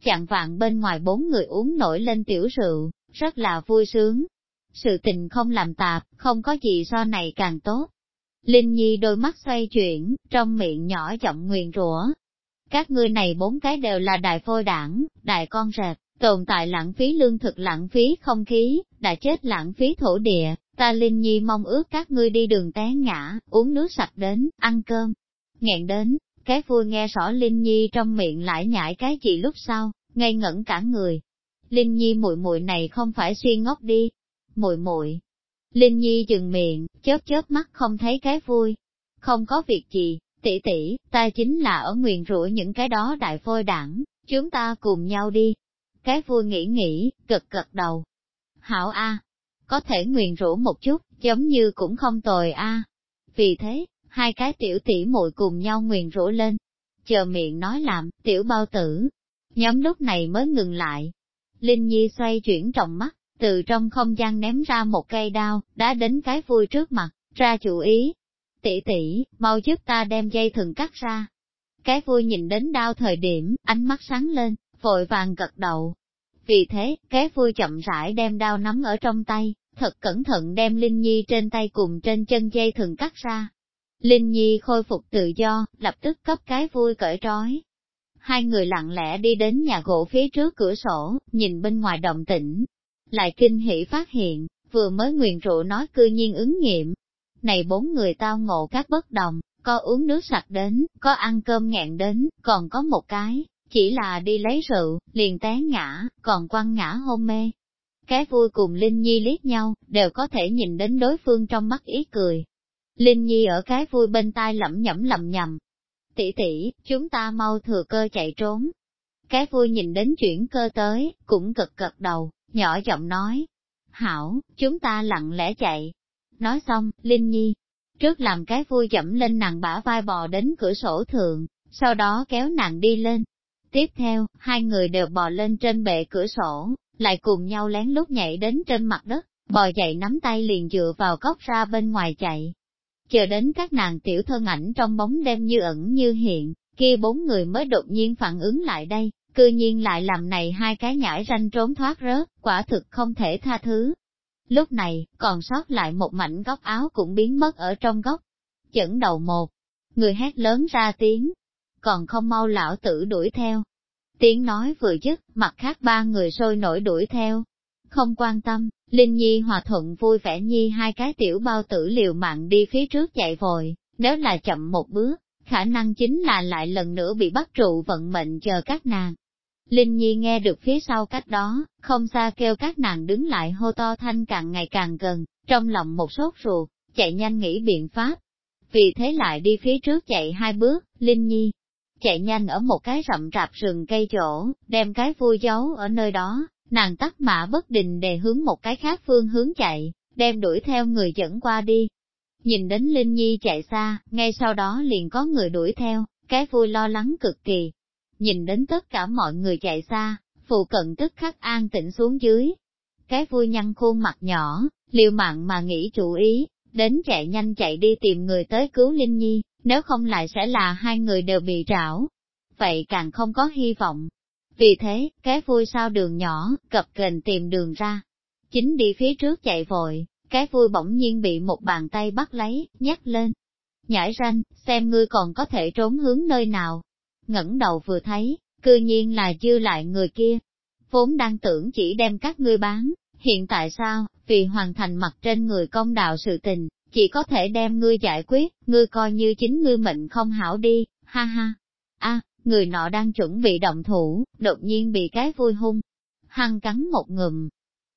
Chặn vạn bên ngoài bốn người uống nổi lên tiểu rượu, rất là vui sướng. Sự tình không làm tạp, không có gì so này càng tốt. Linh Nhi đôi mắt xoay chuyển, trong miệng nhỏ giọng nguyền rủa. Các ngươi này bốn cái đều là đại phôi đảng, đại con rệp, tồn tại lãng phí lương thực lãng phí không khí, đã chết lãng phí thổ địa, ta Linh Nhi mong ước các ngươi đi đường té ngã, uống nước sạch đến, ăn cơm. Nghẹn đến, cái vui nghe rõ Linh Nhi trong miệng lại nhảy cái gì lúc sau, ngây ngẩn cả người. Linh Nhi muội muội này không phải suy ngốc đi. Muội muội. Linh Nhi dừng miệng, chớp chớp mắt không thấy cái vui. Không có việc gì, tỷ tỷ, ta chính là ở nguyền rủa những cái đó đại phôi đảng, chúng ta cùng nhau đi. Cái vui nghĩ nghĩ, cực cực đầu. Hảo A, có thể nguyền rủa một chút, giống như cũng không tồi A. Vì thế, hai cái tiểu tỷ muội cùng nhau nguyền rủa lên. Chờ miệng nói làm, tiểu bao tử. Nhóm lúc này mới ngừng lại. Linh Nhi xoay chuyển trọng mắt, từ trong không gian ném ra một cây đao, đã đến cái vui trước mặt, ra chủ ý. Tỷ tỷ, mau giúp ta đem dây thừng cắt ra. Cái vui nhìn đến đao thời điểm, ánh mắt sáng lên, vội vàng gật đầu. Vì thế, cái vui chậm rãi đem đao nắm ở trong tay, thật cẩn thận đem Linh Nhi trên tay cùng trên chân dây thừng cắt ra. Linh Nhi khôi phục tự do, lập tức cấp cái vui cởi trói. Hai người lặng lẽ đi đến nhà gỗ phía trước cửa sổ, nhìn bên ngoài động tĩnh. Lại kinh hỉ phát hiện, vừa mới nguyền rượu nói cư nhiên ứng nghiệm. Này bốn người tao ngộ các bất đồng, có uống nước sạch đến, có ăn cơm nghẹn đến, còn có một cái, chỉ là đi lấy rượu, liền té ngã, còn quăng ngã hôn mê. Cái vui cùng Linh Nhi liếc nhau, đều có thể nhìn đến đối phương trong mắt ý cười, Linh Nhi ở cái vui bên tai lẩm nhẩm lầm nhầm. Tỷ tỷ, chúng ta mau thừa cơ chạy trốn. Cái vui nhìn đến chuyển cơ tới, cũng cực cực đầu, nhỏ giọng nói. Hảo, chúng ta lặng lẽ chạy. Nói xong, Linh Nhi, trước làm cái vui dẫm lên nàng bả vai bò đến cửa sổ thượng, sau đó kéo nàng đi lên. Tiếp theo, hai người đều bò lên trên bệ cửa sổ, lại cùng nhau lén lút nhảy đến trên mặt đất, bò dậy nắm tay liền dựa vào góc ra bên ngoài chạy chờ đến các nàng tiểu thân ảnh trong bóng đêm như ẩn như hiện, kia bốn người mới đột nhiên phản ứng lại đây, cư nhiên lại làm này hai cái nhãi ranh trốn thoát rớt, quả thực không thể tha thứ. Lúc này, còn sót lại một mảnh góc áo cũng biến mất ở trong góc. Chẩn đầu một, người hét lớn ra tiếng, còn không mau lão tử đuổi theo. Tiếng nói vừa dứt, mặt khác ba người sôi nổi đuổi theo. Không quan tâm, Linh Nhi hòa thuận vui vẻ Nhi hai cái tiểu bao tử liều mạng đi phía trước chạy vội, nếu là chậm một bước, khả năng chính là lại lần nữa bị bắt trụ vận mệnh chờ các nàng. Linh Nhi nghe được phía sau cách đó, không xa kêu các nàng đứng lại hô to thanh càng ngày càng gần, trong lòng một sốt ruột, chạy nhanh nghĩ biện pháp. Vì thế lại đi phía trước chạy hai bước, Linh Nhi chạy nhanh ở một cái rậm rạp rừng cây chỗ, đem cái vui giấu ở nơi đó, nàng tắt mã bất định để hướng một cái khác phương hướng chạy, đem đuổi theo người dẫn qua đi. Nhìn đến Linh Nhi chạy xa, ngay sau đó liền có người đuổi theo, cái vui lo lắng cực kỳ. Nhìn đến tất cả mọi người chạy xa, phụ cận tức khắc an tĩnh xuống dưới. Cái vui nhăn khuôn mặt nhỏ, liều mạng mà nghĩ chủ ý, đến chạy nhanh chạy đi tìm người tới cứu Linh Nhi, nếu không lại sẽ là hai người đều bị rảo, Vậy càng không có hy vọng, vì thế, cái vui sao đường nhỏ, cập kềnh tìm đường ra. Chính đi phía trước chạy vội, cái vui bỗng nhiên bị một bàn tay bắt lấy, nhắc lên. Nhảy ranh, xem ngươi còn có thể trốn hướng nơi nào. ngẩng đầu vừa thấy, cư nhiên là dư lại người kia. Vốn đang tưởng chỉ đem các ngươi bán, hiện tại sao, vì hoàn thành mặt trên người công đạo sự tình, chỉ có thể đem ngươi giải quyết, ngươi coi như chính ngươi mệnh không hảo đi, ha ha. a người nọ đang chuẩn bị động thủ, đột nhiên bị cái vui hung, hăng cắn một ngụm.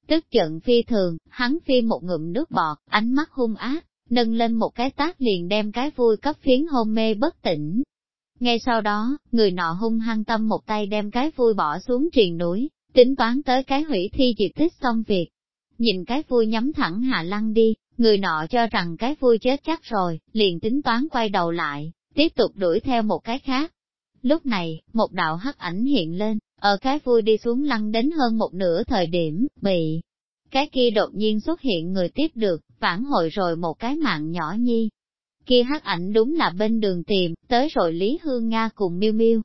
Tức giận phi thường, hắn phi một ngụm nước bọt, ánh mắt hung ác, nâng lên một cái tác liền đem cái vui cấp phiến hôn mê bất tỉnh. Ngay sau đó, người nọ hung hăng tâm một tay đem cái vui bỏ xuống triền núi, tính toán tới cái hủy thi diệt tích xong việc. Nhìn cái vui nhắm thẳng hạ lăng đi, người nọ cho rằng cái vui chết chắc rồi, liền tính toán quay đầu lại, tiếp tục đuổi theo một cái khác. Lúc này, một đạo hắc ảnh hiện lên, ở cái vui đi xuống lăn đến hơn một nửa thời điểm, bị cái kia đột nhiên xuất hiện người tiếp được, phản hồi rồi một cái mạng nhỏ nhi. Kia hắc ảnh đúng là bên đường tìm, tới rồi Lý Hương Nga cùng miêu miêu.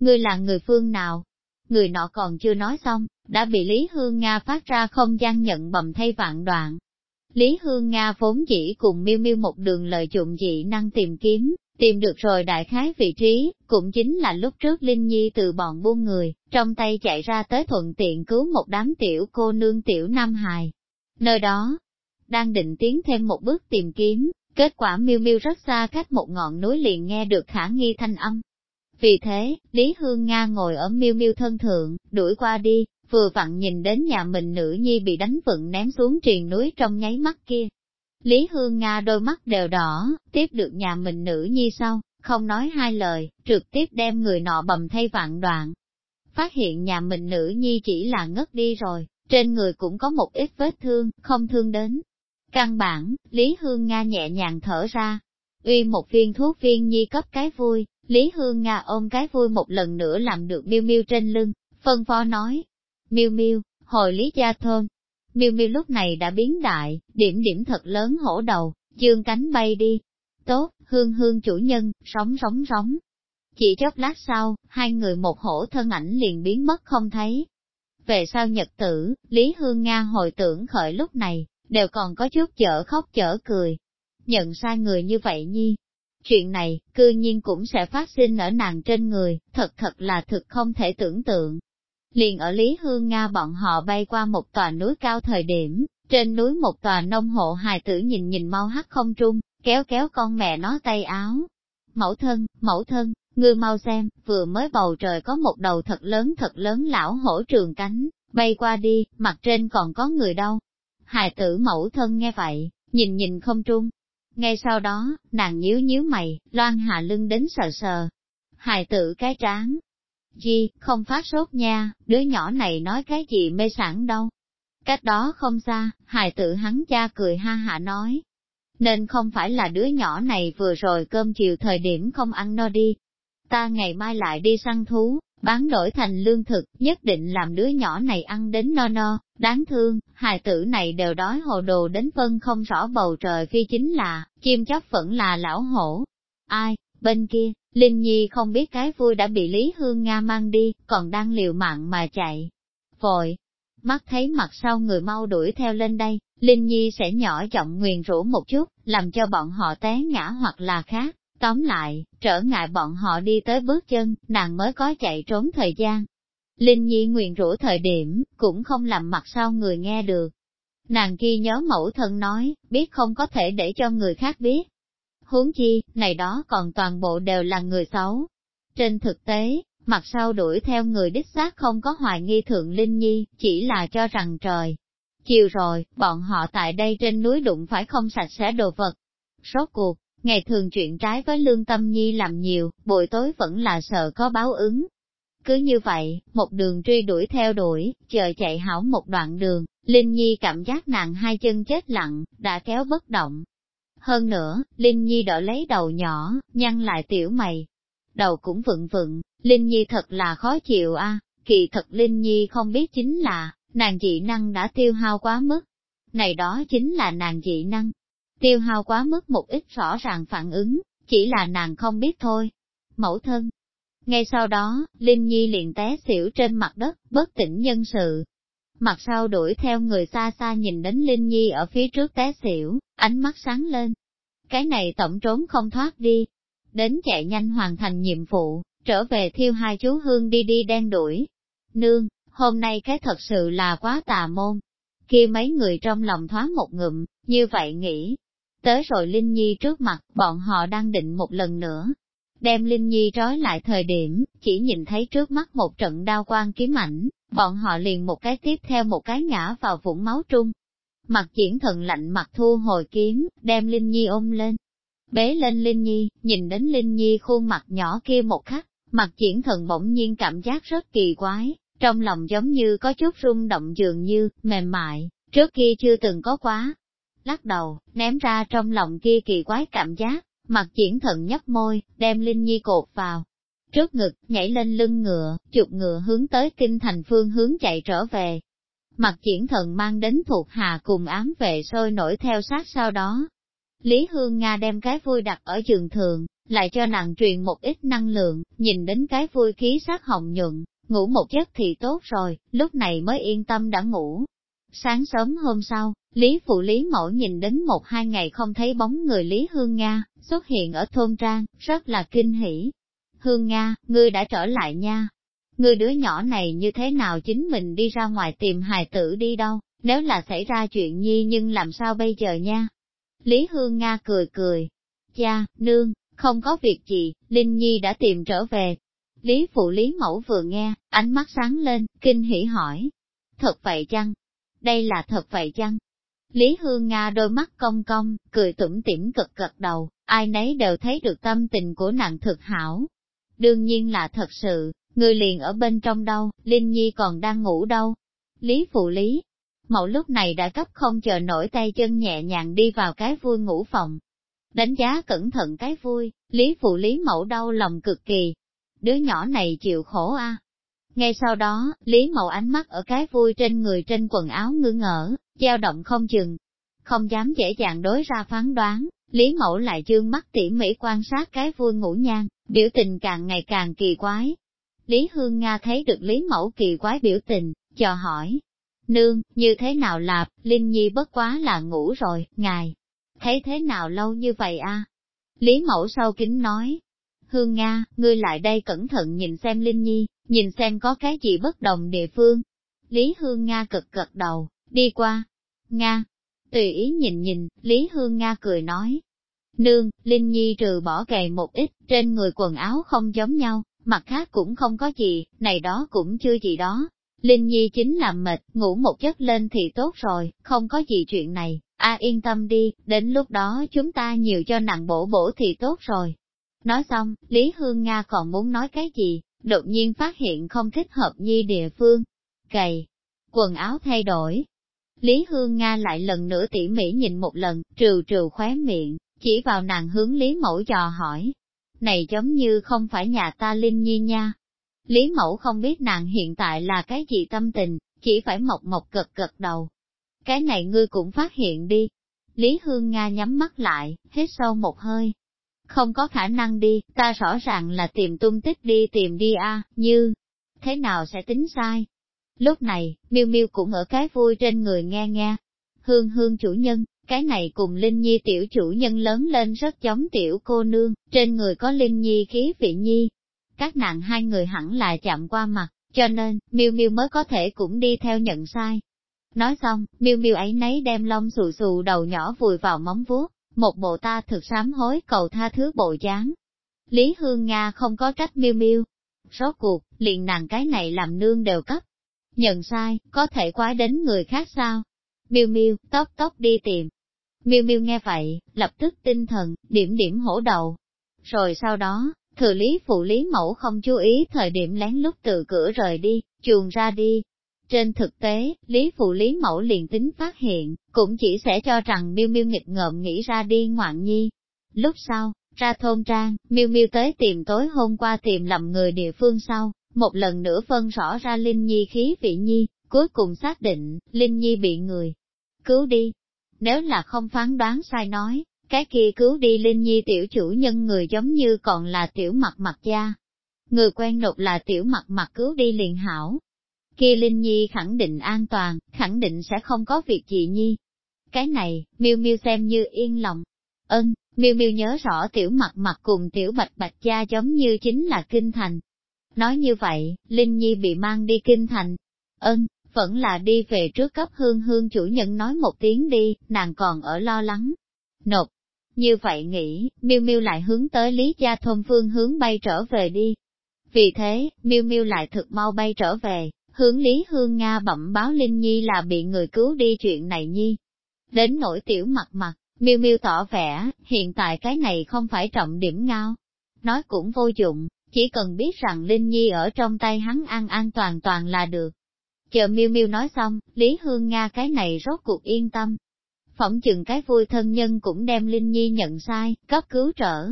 Ngươi là người phương nào? Người nọ còn chưa nói xong, đã bị Lý Hương Nga phát ra không gian nhận bầm thay vạn đoạn. Lý Hương Nga vốn chỉ cùng miêu miêu một đường lợi dụng dị năng tìm kiếm, tìm được rồi đại khái vị trí, cũng chính là lúc trước Linh Nhi từ bọn buôn người, trong tay chạy ra tới thuận tiện cứu một đám tiểu cô nương tiểu Nam Hài. Nơi đó, đang định tiến thêm một bước tìm kiếm, kết quả miêu miêu rất xa cách một ngọn núi liền nghe được khả nghi thanh âm. Vì thế, Lý Hương Nga ngồi ở miêu miêu thân thượng, đuổi qua đi, vừa vặn nhìn đến nhà mình nữ nhi bị đánh vựng ném xuống triền núi trong nháy mắt kia. Lý Hương Nga đôi mắt đều đỏ, tiếp được nhà mình nữ nhi sau, không nói hai lời, trực tiếp đem người nọ bầm thay vạn đoạn. Phát hiện nhà mình nữ nhi chỉ là ngất đi rồi, trên người cũng có một ít vết thương, không thương đến. Căn bản, Lý Hương Nga nhẹ nhàng thở ra, uy một viên thuốc viên nhi cấp cái vui, Lý Hương Nga ôm cái vui một lần nữa làm được miêu miêu trên lưng, phân phó nói, miêu miêu, hồi Lý Gia Thôn. Miêu miêu lúc này đã biến đại, điểm điểm thật lớn hổ đầu, dương cánh bay đi. Tốt, hương hương chủ nhân, sóng sóng sóng. Chỉ chốc lát sau, hai người một hổ thân ảnh liền biến mất không thấy. Về sau nhật tử, Lý Hương Nga hồi tưởng khởi lúc này, đều còn có chút chở khóc chở cười. Nhận sai người như vậy nhi. Chuyện này, cư nhiên cũng sẽ phát sinh ở nàng trên người, thật thật là thực không thể tưởng tượng. Liền ở Lý Hương Nga bọn họ bay qua một tòa núi cao thời điểm, trên núi một tòa nông hộ hài tử nhìn nhìn mau hắt không trung, kéo kéo con mẹ nó tay áo. Mẫu thân, mẫu thân, ngươi mau xem, vừa mới bầu trời có một đầu thật lớn thật lớn lão hổ trường cánh, bay qua đi, mặt trên còn có người đâu. Hài tử mẫu thân nghe vậy, nhìn nhìn không trung. Ngay sau đó, nàng nhíu nhíu mày, loan hạ lưng đến sờ sờ. Hài tử cái tráng, chi không phát sốt nha, đứa nhỏ này nói cái gì mê sản đâu. Cách đó không xa, hài tử hắn cha cười ha hạ nói. Nên không phải là đứa nhỏ này vừa rồi cơm chiều thời điểm không ăn no đi. Ta ngày mai lại đi săn thú, bán đổi thành lương thực, nhất định làm đứa nhỏ này ăn đến no no, đáng thương, hài tử này đều đói hồ đồ đến phân không rõ bầu trời khi chính là, chim chóc vẫn là lão hổ. Ai, bên kia, Linh Nhi không biết cái vui đã bị Lý Hương Nga mang đi, còn đang liều mạng mà chạy. Vội, mắt thấy mặt sau người mau đuổi theo lên đây, Linh Nhi sẽ nhỏ giọng nguyền rủ một chút, làm cho bọn họ té ngã hoặc là khác. Tóm lại, trở ngại bọn họ đi tới bước chân, nàng mới có chạy trốn thời gian. Linh Nhi nguyện rủ thời điểm, cũng không làm mặt sau người nghe được. Nàng kia nhớ mẫu thân nói, biết không có thể để cho người khác biết, huống chi, này đó còn toàn bộ đều là người xấu. Trên thực tế, mặt sau đuổi theo người đích xác không có hoài nghi thượng Linh Nhi, chỉ là cho rằng trời. Chiều rồi, bọn họ tại đây trên núi đụng phải không sạch sẽ đồ vật. Rốt cuộc, ngày thường chuyện trái với lương tâm nhi làm nhiều, buổi tối vẫn là sợ có báo ứng. Cứ như vậy, một đường truy đuổi theo đuổi, chờ chạy hảo một đoạn đường, Linh Nhi cảm giác nặng hai chân chết lặng, đã kéo bất động, hơn nữa, Linh Nhi đỡ lấy đầu nhỏ, nhăn lại tiểu mày. Đầu cũng vựng vựng, Linh Nhi thật là khó chịu a. kỳ thật Linh Nhi không biết chính là, nàng dị năng đã tiêu hao quá mức. Này đó chính là nàng dị năng. Tiêu hao quá mức một ít rõ ràng phản ứng, chỉ là nàng không biết thôi. Mẫu thân. Ngay sau đó, Linh Nhi liền té xỉu trên mặt đất, bất tỉnh nhân sự, mặt sau đuổi theo người xa xa nhìn đến Linh Nhi ở phía trước té xỉu, ánh mắt sáng lên. Cái này tổng trốn không thoát đi. Đến chạy nhanh hoàn thành nhiệm vụ, trở về thiêu hai chú hương đi đi đen đuổi. Nương, hôm nay cái thật sự là quá tà môn. Khi mấy người trong lòng thoáng một ngụm, như vậy nghĩ. Tới rồi Linh Nhi trước mặt, bọn họ đang định một lần nữa. Đem Linh Nhi trói lại thời điểm, chỉ nhìn thấy trước mắt một trận đao quang kiếm ảnh, bọn họ liền một cái tiếp theo một cái ngã vào vũng máu trung. Mặt diễn thần lạnh mặt thu hồi kiếm, đem Linh Nhi ôm lên. Bế lên Linh Nhi, nhìn đến Linh Nhi khuôn mặt nhỏ kia một khắc, mặt diễn thần bỗng nhiên cảm giác rất kỳ quái, trong lòng giống như có chút rung động dường như, mềm mại, trước kia chưa từng có quá. Lắc đầu, ném ra trong lòng kia kỳ quái cảm giác, mặt triển thần nhấp môi, đem Linh Nhi cột vào, trước ngực, nhảy lên lưng ngựa, chụp ngựa hướng tới kinh thành phương hướng chạy trở về. Mặt triển thần mang đến thuộc hạ cùng ám vệ sôi nổi theo sát sau đó. Lý Hương Nga đem cái vui đặt ở giường thường, lại cho nàng truyền một ít năng lượng, nhìn đến cái vui khí sắc hồng nhuận, ngủ một giấc thì tốt rồi, lúc này mới yên tâm đã ngủ. Sáng sớm hôm sau, Lý Phụ Lý Mẫu nhìn đến một hai ngày không thấy bóng người Lý Hương Nga, xuất hiện ở thôn trang, rất là kinh hỉ. Hương Nga, ngươi đã trở lại nha. Ngươi đứa nhỏ này như thế nào chính mình đi ra ngoài tìm hài tử đi đâu, nếu là xảy ra chuyện nhi nhưng làm sao bây giờ nha? Lý Hương Nga cười cười. Cha, nương, không có việc gì, Linh Nhi đã tìm trở về. Lý Phụ Lý Mẫu vừa nghe, ánh mắt sáng lên, kinh hỉ hỏi. Thật vậy chăng? Đây là thật vậy chăng? Lý Hương Nga đôi mắt cong cong, cười tủm tỉm cực gật đầu, ai nấy đều thấy được tâm tình của nàng thực hảo. Đương nhiên là thật sự, người liền ở bên trong đâu, Linh Nhi còn đang ngủ đâu. Lý Phụ Lý, mẫu lúc này đã cấp không chờ nổi tay chân nhẹ nhàng đi vào cái vui ngủ phòng. Đánh giá cẩn thận cái vui, Lý Phụ Lý mẫu đau lòng cực kỳ. Đứa nhỏ này chịu khổ a. Ngay sau đó, Lý Mậu ánh mắt ở cái vui trên người trên quần áo ngư ngỡ, dao động không chừng. Không dám dễ dàng đối ra phán đoán, Lý Mẫu lại dương mắt tỉ mỉ quan sát cái vui ngủ nhan, biểu tình càng ngày càng kỳ quái. Lý Hương Nga thấy được Lý Mẫu kỳ quái biểu tình, chờ hỏi. Nương, như thế nào lạp, Linh Nhi bất quá là ngủ rồi, ngài. Thấy thế nào lâu như vậy a? Lý Mẫu sau kính nói. Hương Nga, ngươi lại đây cẩn thận nhìn xem Linh Nhi, nhìn xem có cái gì bất đồng địa phương. Lý Hương Nga cực cực đầu, đi qua. Nga, tùy ý nhìn nhìn, Lý Hương Nga cười nói. Nương, Linh Nhi trừ bỏ gầy một ít, trên người quần áo không giống nhau, mặt khác cũng không có gì, này đó cũng chưa gì đó. Linh Nhi chính là mệt, ngủ một giấc lên thì tốt rồi, không có gì chuyện này, a à, yên tâm đi, đến lúc đó chúng ta nhiều cho nặng bổ bổ thì tốt rồi. Nói xong, Lý Hương Nga còn muốn nói cái gì, đột nhiên phát hiện không thích hợp nhi địa phương. Cày, quần áo thay đổi. Lý Hương Nga lại lần nữa tỉ mỉ nhìn một lần, trừ trừ khóe miệng, chỉ vào nàng hướng Lý Mẫu dò hỏi. Này giống như không phải nhà ta Linh Nhi nha. Lý Mẫu không biết nàng hiện tại là cái gì tâm tình, chỉ phải mộc mộc cực cực đầu. Cái này ngươi cũng phát hiện đi. Lý Hương Nga nhắm mắt lại, hít sâu một hơi, không có khả năng đi, ta rõ ràng là tìm tung tích đi tìm đi a, như, thế nào sẽ tính sai? Lúc này, miêu miêu cũng ở cái vui trên người nghe nghe. Hương hương chủ nhân, cái này cùng Linh Nhi tiểu chủ nhân lớn lên rất giống tiểu cô nương, trên người có Linh Nhi khí vị nhi. Các nạn hai người hẳn là chạm qua mặt, cho nên, miêu miêu mới có thể cũng đi theo nhận sai. Nói xong, miêu miêu ấy nấy đem lông xù xù đầu nhỏ vùi vào móng vuốt, một bộ ta thực sám hối cầu tha thứ bộ dáng. Lý Hương Nga không có trách miêu miêu. Rốt cuộc, liền nàng cái này làm nương đều cấp. Nhận sai, có thể quái đến người khác sao? Miêu miêu, tóc tóc đi tìm. Miêu miêu nghe vậy, lập tức tinh thần, điểm điểm hổ đầu. Rồi sau đó, thừa lý phụ lý mẫu không chú ý thời điểm lén lút từ cửa rời đi, chuồn ra đi, trên thực tế, Lý Phụ Lý Mẫu liền tính phát hiện, cũng chỉ sẽ cho rằng miêu miêu nghịch ngợm nghĩ ra đi ngoạn nhi. Lúc sau, ra thôn trang, miêu miêu tới tìm tối hôm qua tìm lầm người địa phương sau, một lần nữa phân rõ ra Linh Nhi khí vị nhi, cuối cùng xác định, Linh Nhi bị người cứu đi. Nếu là không phán đoán sai nói, cái kia cứu đi Linh Nhi tiểu chủ nhân người giống như còn là tiểu mặt mặt gia. Người quen nộp là tiểu mặt mặt cứu đi liền hảo, kia Linh Nhi khẳng định an toàn, khẳng định sẽ không có việc gì nhi. Cái này, miêu miêu xem như yên lòng. Ân, miêu miêu nhớ rõ tiểu mặt mặt cùng tiểu bạch bạch cha giống như chính là kinh thành. Nói như vậy, Linh Nhi bị mang đi kinh thành. Ân, vẫn là đi về trước cấp hương hương chủ nhân nói một tiếng đi, nàng còn ở lo lắng. Nộp. Như vậy nghĩ, miêu miêu lại hướng tới Lý Gia Thôn phương hướng bay trở về đi. Vì thế, miêu miêu lại thực mau bay trở về, hướng Lý Hương Nga bẩm báo Linh Nhi là bị người cứu đi chuyện này nhi. Đến nỗi tiểu mặt mặt, miêu miêu tỏ vẻ, hiện tại cái này không phải trọng điểm ngao. Nói cũng vô dụng, chỉ cần biết rằng Linh Nhi ở trong tay hắn an an toàn toàn là được. Chờ miêu miêu nói xong, Lý Hương Nga cái này rốt cuộc yên tâm. Phỏng chừng cái vui thân nhân cũng đem Linh Nhi nhận sai, cấp cứu trở.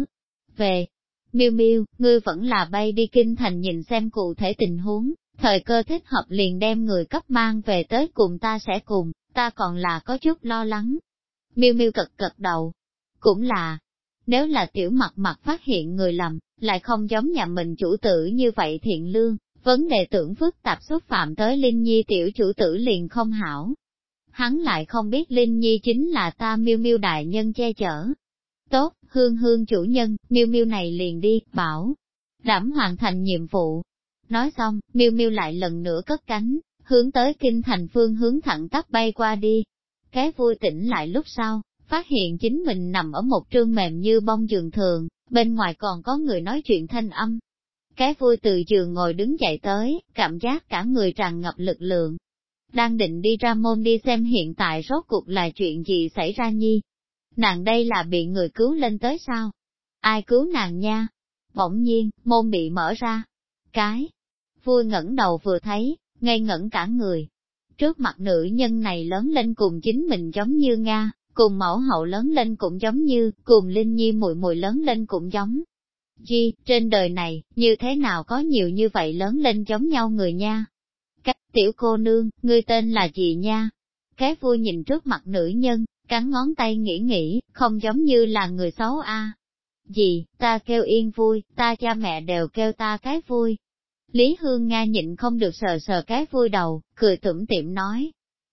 Về, miêu miêu, ngươi vẫn là bay đi kinh thành nhìn xem cụ thể tình huống, thời cơ thích hợp liền đem người cấp mang về tới cùng ta sẽ cùng, ta còn là có chút lo lắng. Miêu miêu cật cật đầu, cũng là, nếu là tiểu mặt mặt phát hiện người lầm, lại không giống nhà mình chủ tử như vậy thiện lương, vấn đề tưởng phức tạp xúc phạm tới Linh Nhi tiểu chủ tử liền không hảo. hắn lại không biết Linh Nhi chính là ta miêu miêu đại nhân che chở. Tốt, hương hương chủ nhân, miêu miêu này liền đi, bảo, đảm hoàn thành nhiệm vụ. Nói xong, miêu miêu lại lần nữa cất cánh, hướng tới kinh thành phương hướng thẳng tắp bay qua đi. Cái vui tỉnh lại lúc sau, phát hiện chính mình nằm ở một trương mềm như bông giường thường, bên ngoài còn có người nói chuyện thanh âm. Cái vui từ giường ngồi đứng dậy tới, cảm giác cả người tràn ngập lực lượng. Đang định đi ra môn đi xem hiện tại rốt cuộc là chuyện gì xảy ra nhi. Nàng đây là bị người cứu lên tới sao? Ai cứu nàng nha? Bỗng nhiên, môn bị mở ra. Cái, vui ngẩng đầu vừa thấy, ngây ngẩn cả người. Trước mặt nữ nhân này lớn lên cùng chính mình giống như Nga, cùng mẫu hậu lớn lên cũng giống như, cùng Linh Nhi mùi mùi lớn lên cũng giống. Chi, trên đời này, như thế nào có nhiều như vậy lớn lên giống nhau người nha? Các tiểu cô nương, ngươi tên là gì nha? Cái vui nhìn trước mặt nữ nhân, cắn ngón tay nghĩ nghĩ, không giống như là người xấu a. À. Gì, ta kêu yên vui, ta cha mẹ đều kêu ta cái vui, Lý Hương Nga nhịn không được sờ sờ cái vui đầu, cười tủm tiệm nói.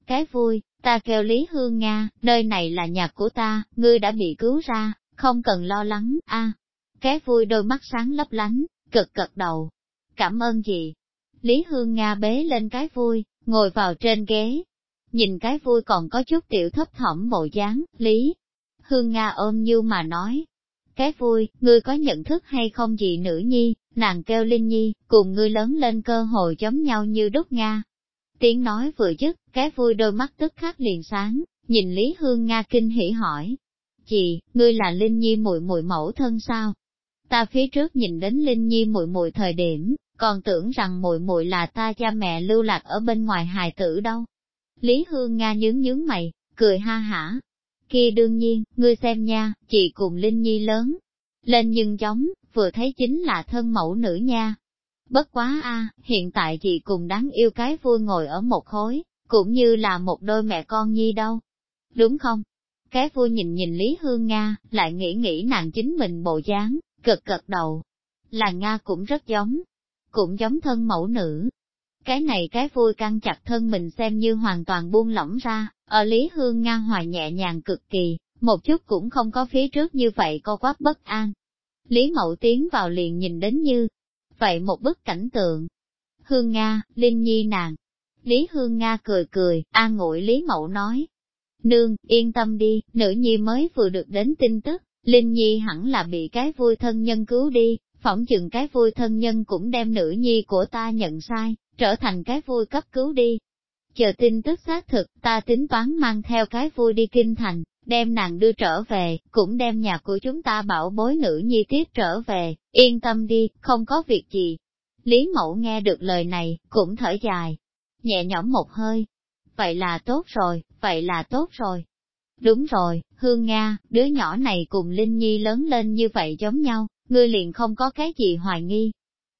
Cái vui, ta kêu Lý Hương Nga, nơi này là nhà của ta, ngươi đã bị cứu ra, không cần lo lắng, a. Cái vui đôi mắt sáng lấp lánh, cực cực đầu. Cảm ơn gì? Lý Hương Nga bế lên cái vui, ngồi vào trên ghế. Nhìn cái vui còn có chút tiểu thấp thỏm bộ dáng, Lý. Hương Nga ôm như mà nói. Cái vui, ngươi có nhận thức hay không gì nữ nhi, Nàng kêu Linh Nhi, cùng ngươi lớn lên cơ hội giống nhau như đúc Nga. Tiếng nói vừa dứt, cái vui đôi mắt tức khắc liền sáng, nhìn Lý Hương Nga kinh hỉ hỏi. Chị, ngươi là Linh Nhi muội muội mẫu thân sao? Ta phía trước nhìn đến Linh Nhi muội muội thời điểm, còn tưởng rằng muội muội là ta cha mẹ lưu lạc ở bên ngoài hài tử đâu. Lý Hương Nga nhướng nhướng mày, cười ha hả. Kia đương nhiên, ngươi xem nha, chị cùng Linh Nhi lớn, lên nhưng chóng, vừa thấy chính là thân mẫu nữ nha. Bất quá a, hiện tại chị cùng đáng yêu cái vui ngồi ở một khối, cũng như là một đôi mẹ con nhi đâu. Đúng không? Cái vui nhìn nhìn Lý Hương Nga, lại nghĩ nghĩ nàng chính mình bộ dáng, cực cực đầu. Là Nga cũng rất giống, cũng giống thân mẫu nữ. Cái này cái vui căng chặt thân mình xem như hoàn toàn buông lỏng ra, ở Lý Hương Nga hoài nhẹ nhàng cực kỳ, một chút cũng không có phía trước như vậy co quắp bất an. Lý Mậu tiến vào liền nhìn đến như, vậy một bức cảnh tượng. Hương Nga, Linh Nhi nàng. Lý Hương Nga cười cười, an ngụy Lý Mậu nói. Nương, yên tâm đi, nữ nhi mới vừa được đến tin tức, Linh Nhi hẳn là bị cái vui thân nhân cứu đi, phỏng chừng cái vui thân nhân cũng đem nữ nhi của ta nhận sai, trở thành cái vui cấp cứu đi. Chờ tin tức xác thực, ta tính toán mang theo cái vui đi kinh thành, đem nàng đưa trở về, cũng đem nhà của chúng ta bảo bối nữ nhi tiếp trở về, yên tâm đi, không có việc gì. Lý mẫu nghe được lời này, cũng thở dài, nhẹ nhõm một hơi. Vậy là tốt rồi, vậy là tốt rồi. Đúng rồi, Hương Nga, đứa nhỏ này cùng Linh Nhi lớn lên như vậy giống nhau, ngươi liền không có cái gì hoài nghi.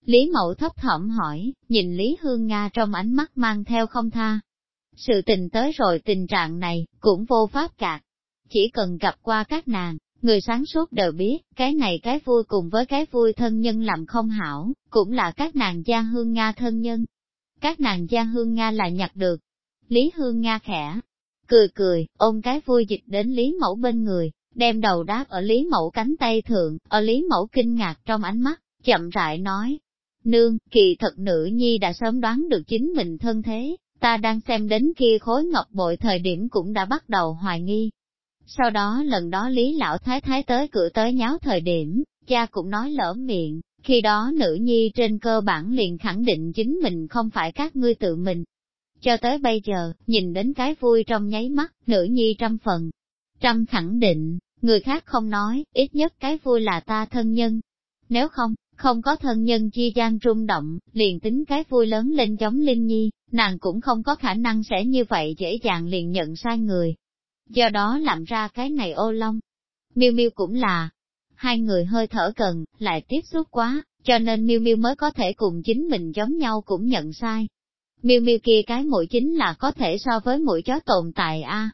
Lý Mậu thấp thỏm hỏi, nhìn Lý Hương Nga trong ánh mắt mang theo không tha. Sự tình tới rồi tình trạng này, cũng vô pháp cạc, chỉ cần gặp qua các nàng, người sáng suốt đều biết, cái này cái vui cùng với cái vui thân nhân làm không hảo, cũng là các nàng gia hương Nga thân nhân. Các nàng gia hương Nga là nhặt được. Lý Hương Nga khẽ, cười cười, ôm cái vui dịch đến Lý Mẫu bên người, đem đầu đáp ở Lý Mẫu cánh tay thượng, ở Lý Mẫu kinh ngạc trong ánh mắt, chậm rãi nói. Nương, kỳ thật nữ nhi đã sớm đoán được chính mình thân thế, ta đang xem đến kia khối ngọc bội thời điểm cũng đã bắt đầu hoài nghi, sau đó lần đó Lý Lão Thái Thái tới cửa tới nháo thời điểm, cha cũng nói lỡ miệng, khi đó nữ nhi trên cơ bản liền khẳng định chính mình không phải các ngươi tự mình. Cho tới bây giờ, nhìn đến cái vui trong nháy mắt, nữ nhi trăm phần. Trăm khẳng định, người khác không nói, ít nhất cái vui là ta thân nhân. Nếu không, không có thân nhân chi gian rung động, liền tính cái vui lớn lên giống Linh Nhi, nàng cũng không có khả năng sẽ như vậy dễ dàng liền nhận sai người do đó làm ra cái này ô long. Miêu Miêu cũng là, hai người hơi thở cần, lại tiếp xúc quá, cho nên Miêu Miêu mới có thể cùng chính mình giống nhau cũng nhận sai. Miêu Miêu kia cái mũi chính là có thể so với mũi chó tồn tại a.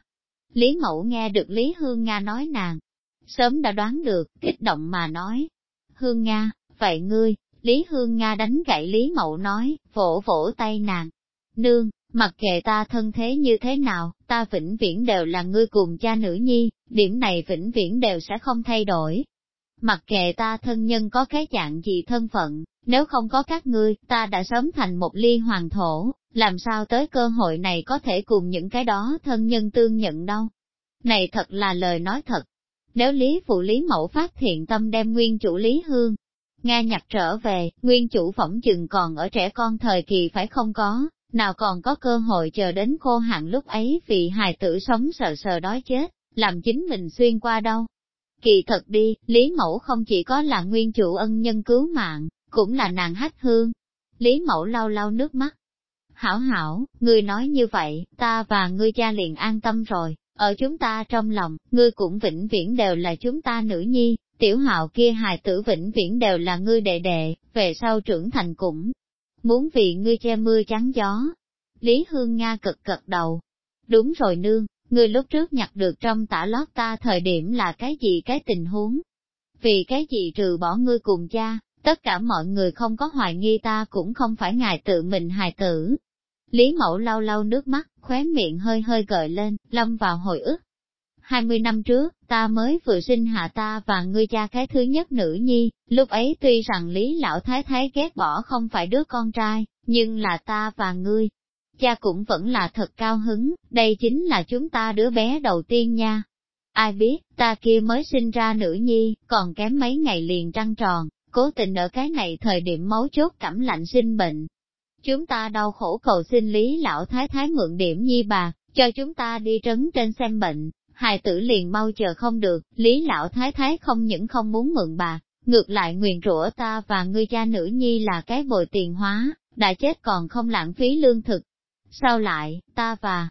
Lý Mẫu nghe được Lý Hương Nga nói nàng, sớm đã đoán được, kích động mà nói. Hương Nga, vậy ngươi, Lý Hương Nga đánh gậy Lý Mậu nói, vỗ vỗ tay nàng. Nương, Mặc kệ ta thân thế như thế nào, ta vĩnh viễn đều là ngươi cùng cha nữ nhi, điểm này vĩnh viễn đều sẽ không thay đổi. Mặc kệ ta thân nhân có cái dạng gì thân phận, nếu không có các ngươi, ta đã sớm thành một ly hoàng thổ, làm sao tới cơ hội này có thể cùng những cái đó thân nhân tương nhận đâu. Này thật là lời nói thật. Nếu Lý Phụ Lý Mẫu phát hiện tâm đem nguyên chủ Lý Hương, Nga nhặt trở về, nguyên chủ phỏng chừng còn ở trẻ con thời kỳ phải không có, nào còn có cơ hội chờ đến khô hạn lúc ấy vì hài tử sống sờ sờ đói chết, làm chính mình xuyên qua đâu. Kỳ thật đi, Lý Mẫu không chỉ có là nguyên chủ ân nhân cứu mạng, cũng là nàng hách hương. Lý Mẫu lau lau nước mắt. Hảo hảo, ngươi nói như vậy, ta và ngươi cha liền an tâm rồi, ở chúng ta trong lòng, ngươi cũng vĩnh viễn đều là chúng ta nữ nhi, tiểu hạo kia hài tử vĩnh viễn đều là ngươi đệ đệ, về sau trưởng thành cũng muốn vì ngươi che mưa chắn gió. Lý Hương Nga cực cật đầu. Đúng rồi nương, ngươi lúc trước nhặt được trong tả lót ta thời điểm là cái gì cái tình huống? Vì cái gì trừ bỏ ngươi cùng cha, tất cả mọi người không có hoài nghi ta cũng không phải ngài tự mình hài tử. Lý mẫu lau lau nước mắt, khóe miệng hơi hơi gợi lên, lâm vào hồi ức. 20 năm trước, ta mới vừa sinh hạ ta và ngươi cha cái thứ nhất nữ nhi, lúc ấy tuy rằng Lý Lão Thái Thái ghét bỏ không phải đứa con trai, nhưng là ta và ngươi. Cha cũng vẫn là thật cao hứng, đây chính là chúng ta đứa bé đầu tiên nha. Ai biết, ta kia mới sinh ra nữ nhi, còn kém mấy ngày liền trăng tròn, cố tình ở cái này thời điểm máu chốt cảm lạnh sinh bệnh. Chúng ta đau khổ cầu xin Lý Lão Thái Thái mượn điểm nhi bà, cho chúng ta đi trấn trên xem bệnh, hài tử liền mau chờ không được, Lý Lão Thái Thái không những không muốn mượn bà, ngược lại nguyền rủa ta và ngươi cha nữ nhi là cái bồi tiền hóa, đã chết còn không lãng phí lương thực. Sao lại, ta và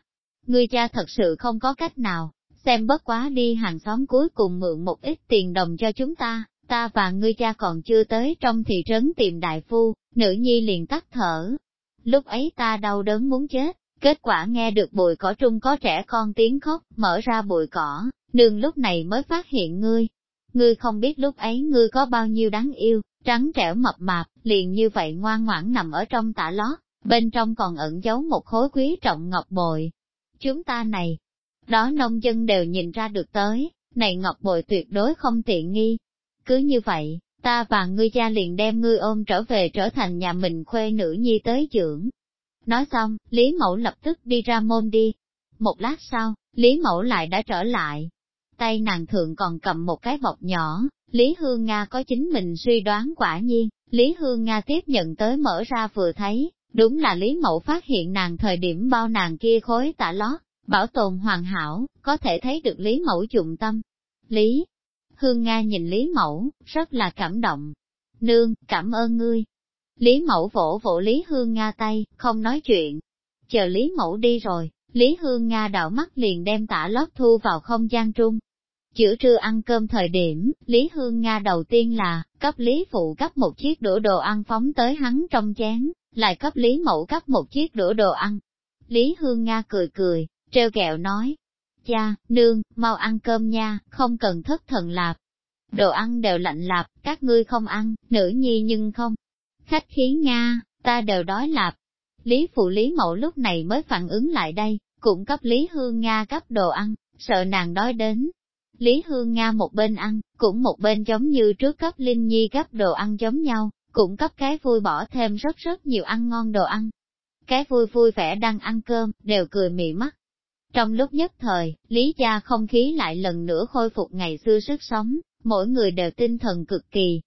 ngươi cha thật sự không có cách nào, xem bất quá đi hàng xóm cuối cùng mượn một ít tiền đồng cho chúng ta, ta và ngươi cha còn chưa tới trong thị trấn tìm đại phu, nữ nhi liền tắt thở. Lúc ấy ta đau đớn muốn chết, Kết quả nghe được bụi cỏ trung có trẻ con tiếng khóc, mở ra bụi cỏ, nương lúc này mới phát hiện ngươi. Ngươi không biết lúc ấy ngươi có bao nhiêu đáng yêu, trắng trẻo mập mạp, liền như vậy ngoan ngoãn nằm ở trong tả lót, bên trong còn ẩn giấu một khối quý trọng ngọc bội. Chúng ta này, đó nông dân đều nhìn ra được tới, này ngọc bội tuyệt đối không tiện nghi. Cứ như vậy, ta và ngươi cha liền đem ngươi ôm trở về trở thành nhà mình khuê nữ nhi tới dưỡng, Nói xong, Lý Mẫu lập tức đi ra môn đi. Một lát sau, Lý Mẫu lại đã trở lại. Tay nàng thượng còn cầm một cái bọc nhỏ, Lý Hương Nga có chính mình suy đoán quả nhiên, Lý Hương Nga tiếp nhận tới mở ra vừa thấy, đúng là Lý Mẫu phát hiện nàng thời điểm bao nàng kia khối tả lót, bảo tồn hoàn hảo, có thể thấy được Lý Mẫu dụng tâm. Lý Hương Nga nhìn Lý Mẫu, rất là cảm động. Nương, cảm ơn ngươi, Lý Mẫu vỗ vỗ Lý Hương Nga tay, không nói chuyện. Chờ Lý Mẫu đi rồi, Lý Hương Nga đảo mắt liền đem tả lót thu vào không gian trung. Chữa trưa ăn cơm thời điểm, Lý Hương Nga đầu tiên là, cấp Lý Phụ cấp một chiếc đũa đồ ăn phóng tới hắn trong chén, lại cấp Lý Mẫu cấp một chiếc đũa đồ ăn. Lý Hương Nga cười cười, treo kẹo nói, cha, nương, mau ăn cơm nha, không cần thất thần lạp. Đồ ăn đều lạnh lạp, các ngươi không ăn, nữ nhi nhưng không, Khách khí Nga, ta đều đói lạp. Lý phụ Lý Mậu lúc này mới phản ứng lại đây, cũng cấp Lý Hương Nga cấp đồ ăn, sợ nàng đói đến. Lý Hương Nga một bên ăn, cũng một bên giống như trước cấp Linh Nhi cấp đồ ăn giống nhau, cũng cấp cái vui bỏ thêm rất rất nhiều ăn ngon đồ ăn. Cái vui vui vẻ đang ăn cơm, đều cười mị mắt. Trong lúc nhất thời, Lý gia không khí lại lần nữa khôi phục ngày xưa sức sống, mỗi người đều tinh thần cực kỳ,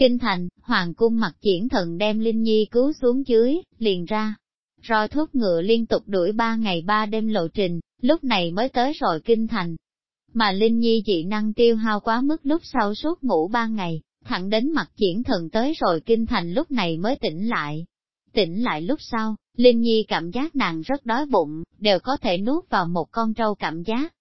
Kinh thành, hoàng cung mặt triển thần đem Linh Nhi cứu xuống dưới, liền ra. Rồi thuốc ngựa liên tục đuổi ba ngày ba đêm lộ trình, lúc này mới tới rồi kinh thành. Mà Linh Nhi dị năng tiêu hao quá mức lúc sau suốt ngủ ba ngày, thẳng đến mặt triển thần tới rồi kinh thành lúc này mới tỉnh lại. Tỉnh lại lúc sau, Linh Nhi cảm giác nàng rất đói bụng, đều có thể nuốt vào một con trâu cảm giác.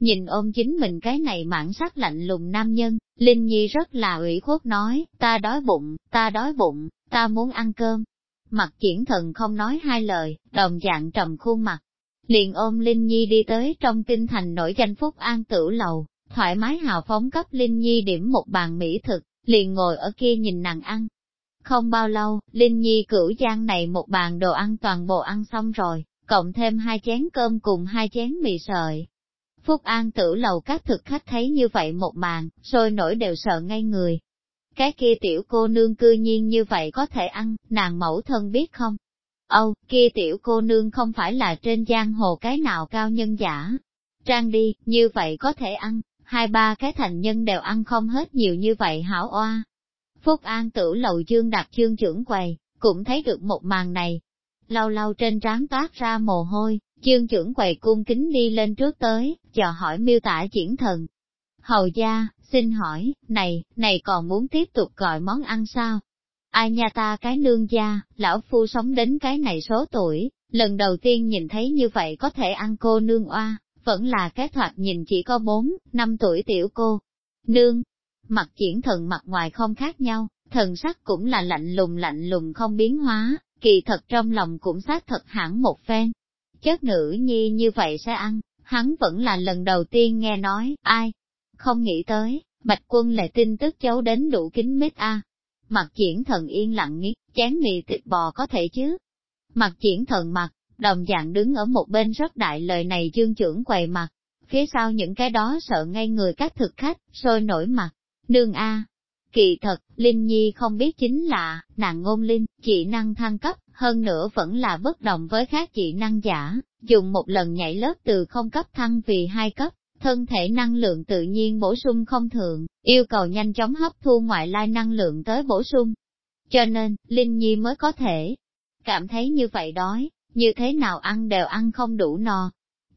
Nhìn ôm chính mình cái này mãn sắc lạnh lùng nam nhân, Linh Nhi rất là ủy khuất nói, ta đói bụng, ta đói bụng, ta muốn ăn cơm. Mặt triển thần không nói hai lời, đồng dạng trầm khuôn mặt. Liền ôm Linh Nhi đi tới trong kinh thành nổi danh phúc an tử lầu, thoải mái hào phóng cấp Linh Nhi điểm một bàn mỹ thực, liền ngồi ở kia nhìn nàng ăn. Không bao lâu, Linh Nhi cửu giang này một bàn đồ ăn toàn bộ ăn xong rồi, cộng thêm hai chén cơm cùng hai chén mì sợi. Phúc An tử lầu các thực khách thấy như vậy một màn, sôi nổi đều sợ ngay người. Cái kia tiểu cô nương cư nhiên như vậy có thể ăn, nàng mẫu thân biết không? Âu, kia tiểu cô nương không phải là trên giang hồ cái nào cao nhân giả. Trang đi, như vậy có thể ăn, hai ba cái thành nhân đều ăn không hết nhiều như vậy hảo oa. Phúc An tử lầu dương đặt chương trưởng quầy, cũng thấy được một màn này. Lâu lâu trên trán toát ra mồ hôi, chương trưởng quầy cung kính đi lên trước tới, chờ hỏi miêu tả triển thần. Hầu gia, xin hỏi, này, này còn muốn tiếp tục gọi món ăn sao? Ai nha ta cái nương gia, lão phu sống đến cái này số tuổi, lần đầu tiên nhìn thấy như vậy có thể ăn cô nương oa, vẫn là cái thoạt nhìn chỉ có 4, 5 tuổi tiểu cô. Nương, mặt triển thần mặt ngoài không khác nhau, thần sắc cũng là lạnh lùng lạnh lùng không biến hóa, kỳ thật trong lòng cũng xác thật hẳn một phen. Chất nữ nhi như vậy sẽ ăn, hắn vẫn là lần đầu tiên nghe nói, ai? Không nghĩ tới, bạch quân lại tin tức chấu đến đủ kính mít a. Mặt triển thần yên lặng nghĩ, chén mì thịt bò có thể chứ? Mặt triển thần mặt, đồng dạng đứng ở một bên rất đại lời này dương trưởng quầy mặt, phía sau những cái đó sợ ngay người các thực khách, sôi nổi mặt, nương a. Kỳ thật, Linh Nhi không biết chính là, nàng ngôn linh, chỉ năng thăng cấp, hơn nữa vẫn là bất đồng với khác chỉ năng giả, dùng một lần nhảy lớp từ không cấp thăng vì hai cấp, thân thể năng lượng tự nhiên bổ sung không thường, yêu cầu nhanh chóng hấp thu ngoại lai năng lượng tới bổ sung. Cho nên, Linh Nhi mới có thể cảm thấy như vậy đói, như thế nào ăn đều ăn không đủ no.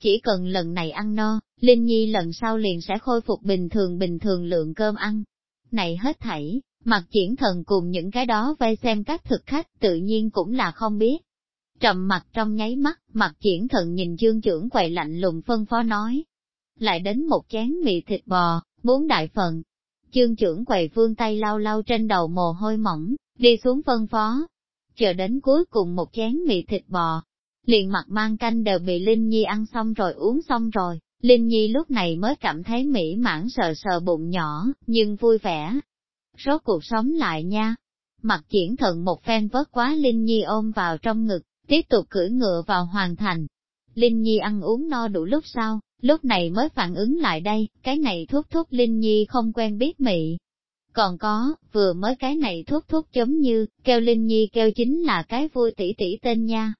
Chỉ cần lần này ăn no, Linh Nhi lần sau liền sẽ khôi phục bình thường bình thường lượng cơm ăn. Này hết thảy, mặt triển thần cùng những cái đó vây xem các thực khách tự nhiên cũng là không biết. Trầm mặt trong nháy mắt, mặt triển thần nhìn dương trưởng quầy lạnh lùng phân phó nói. Lại đến một chén mì thịt bò, bốn đại phần. Dương trưởng quầy vương tay lau lau trên đầu mồ hôi mỏng, đi xuống phân phó. Chờ đến cuối cùng một chén mì thịt bò, liền mặt mang canh đều bị Linh Nhi ăn xong rồi uống xong rồi, Linh Nhi lúc này mới cảm thấy mỹ mãn sờ sờ bụng nhỏ, nhưng vui vẻ. Rốt cuộc sống lại nha. Mặt triển thận một phen vớt quá Linh Nhi ôm vào trong ngực, tiếp tục cưỡi ngựa vào hoàn thành. Linh Nhi ăn uống no đủ lúc sau, lúc này mới phản ứng lại đây, cái này thuốc thuốc Linh Nhi không quen biết mị. Còn có, vừa mới cái này thuốc thuốc giống như, kêu Linh Nhi kêu chính là cái vui tỷ tỷ tên nha,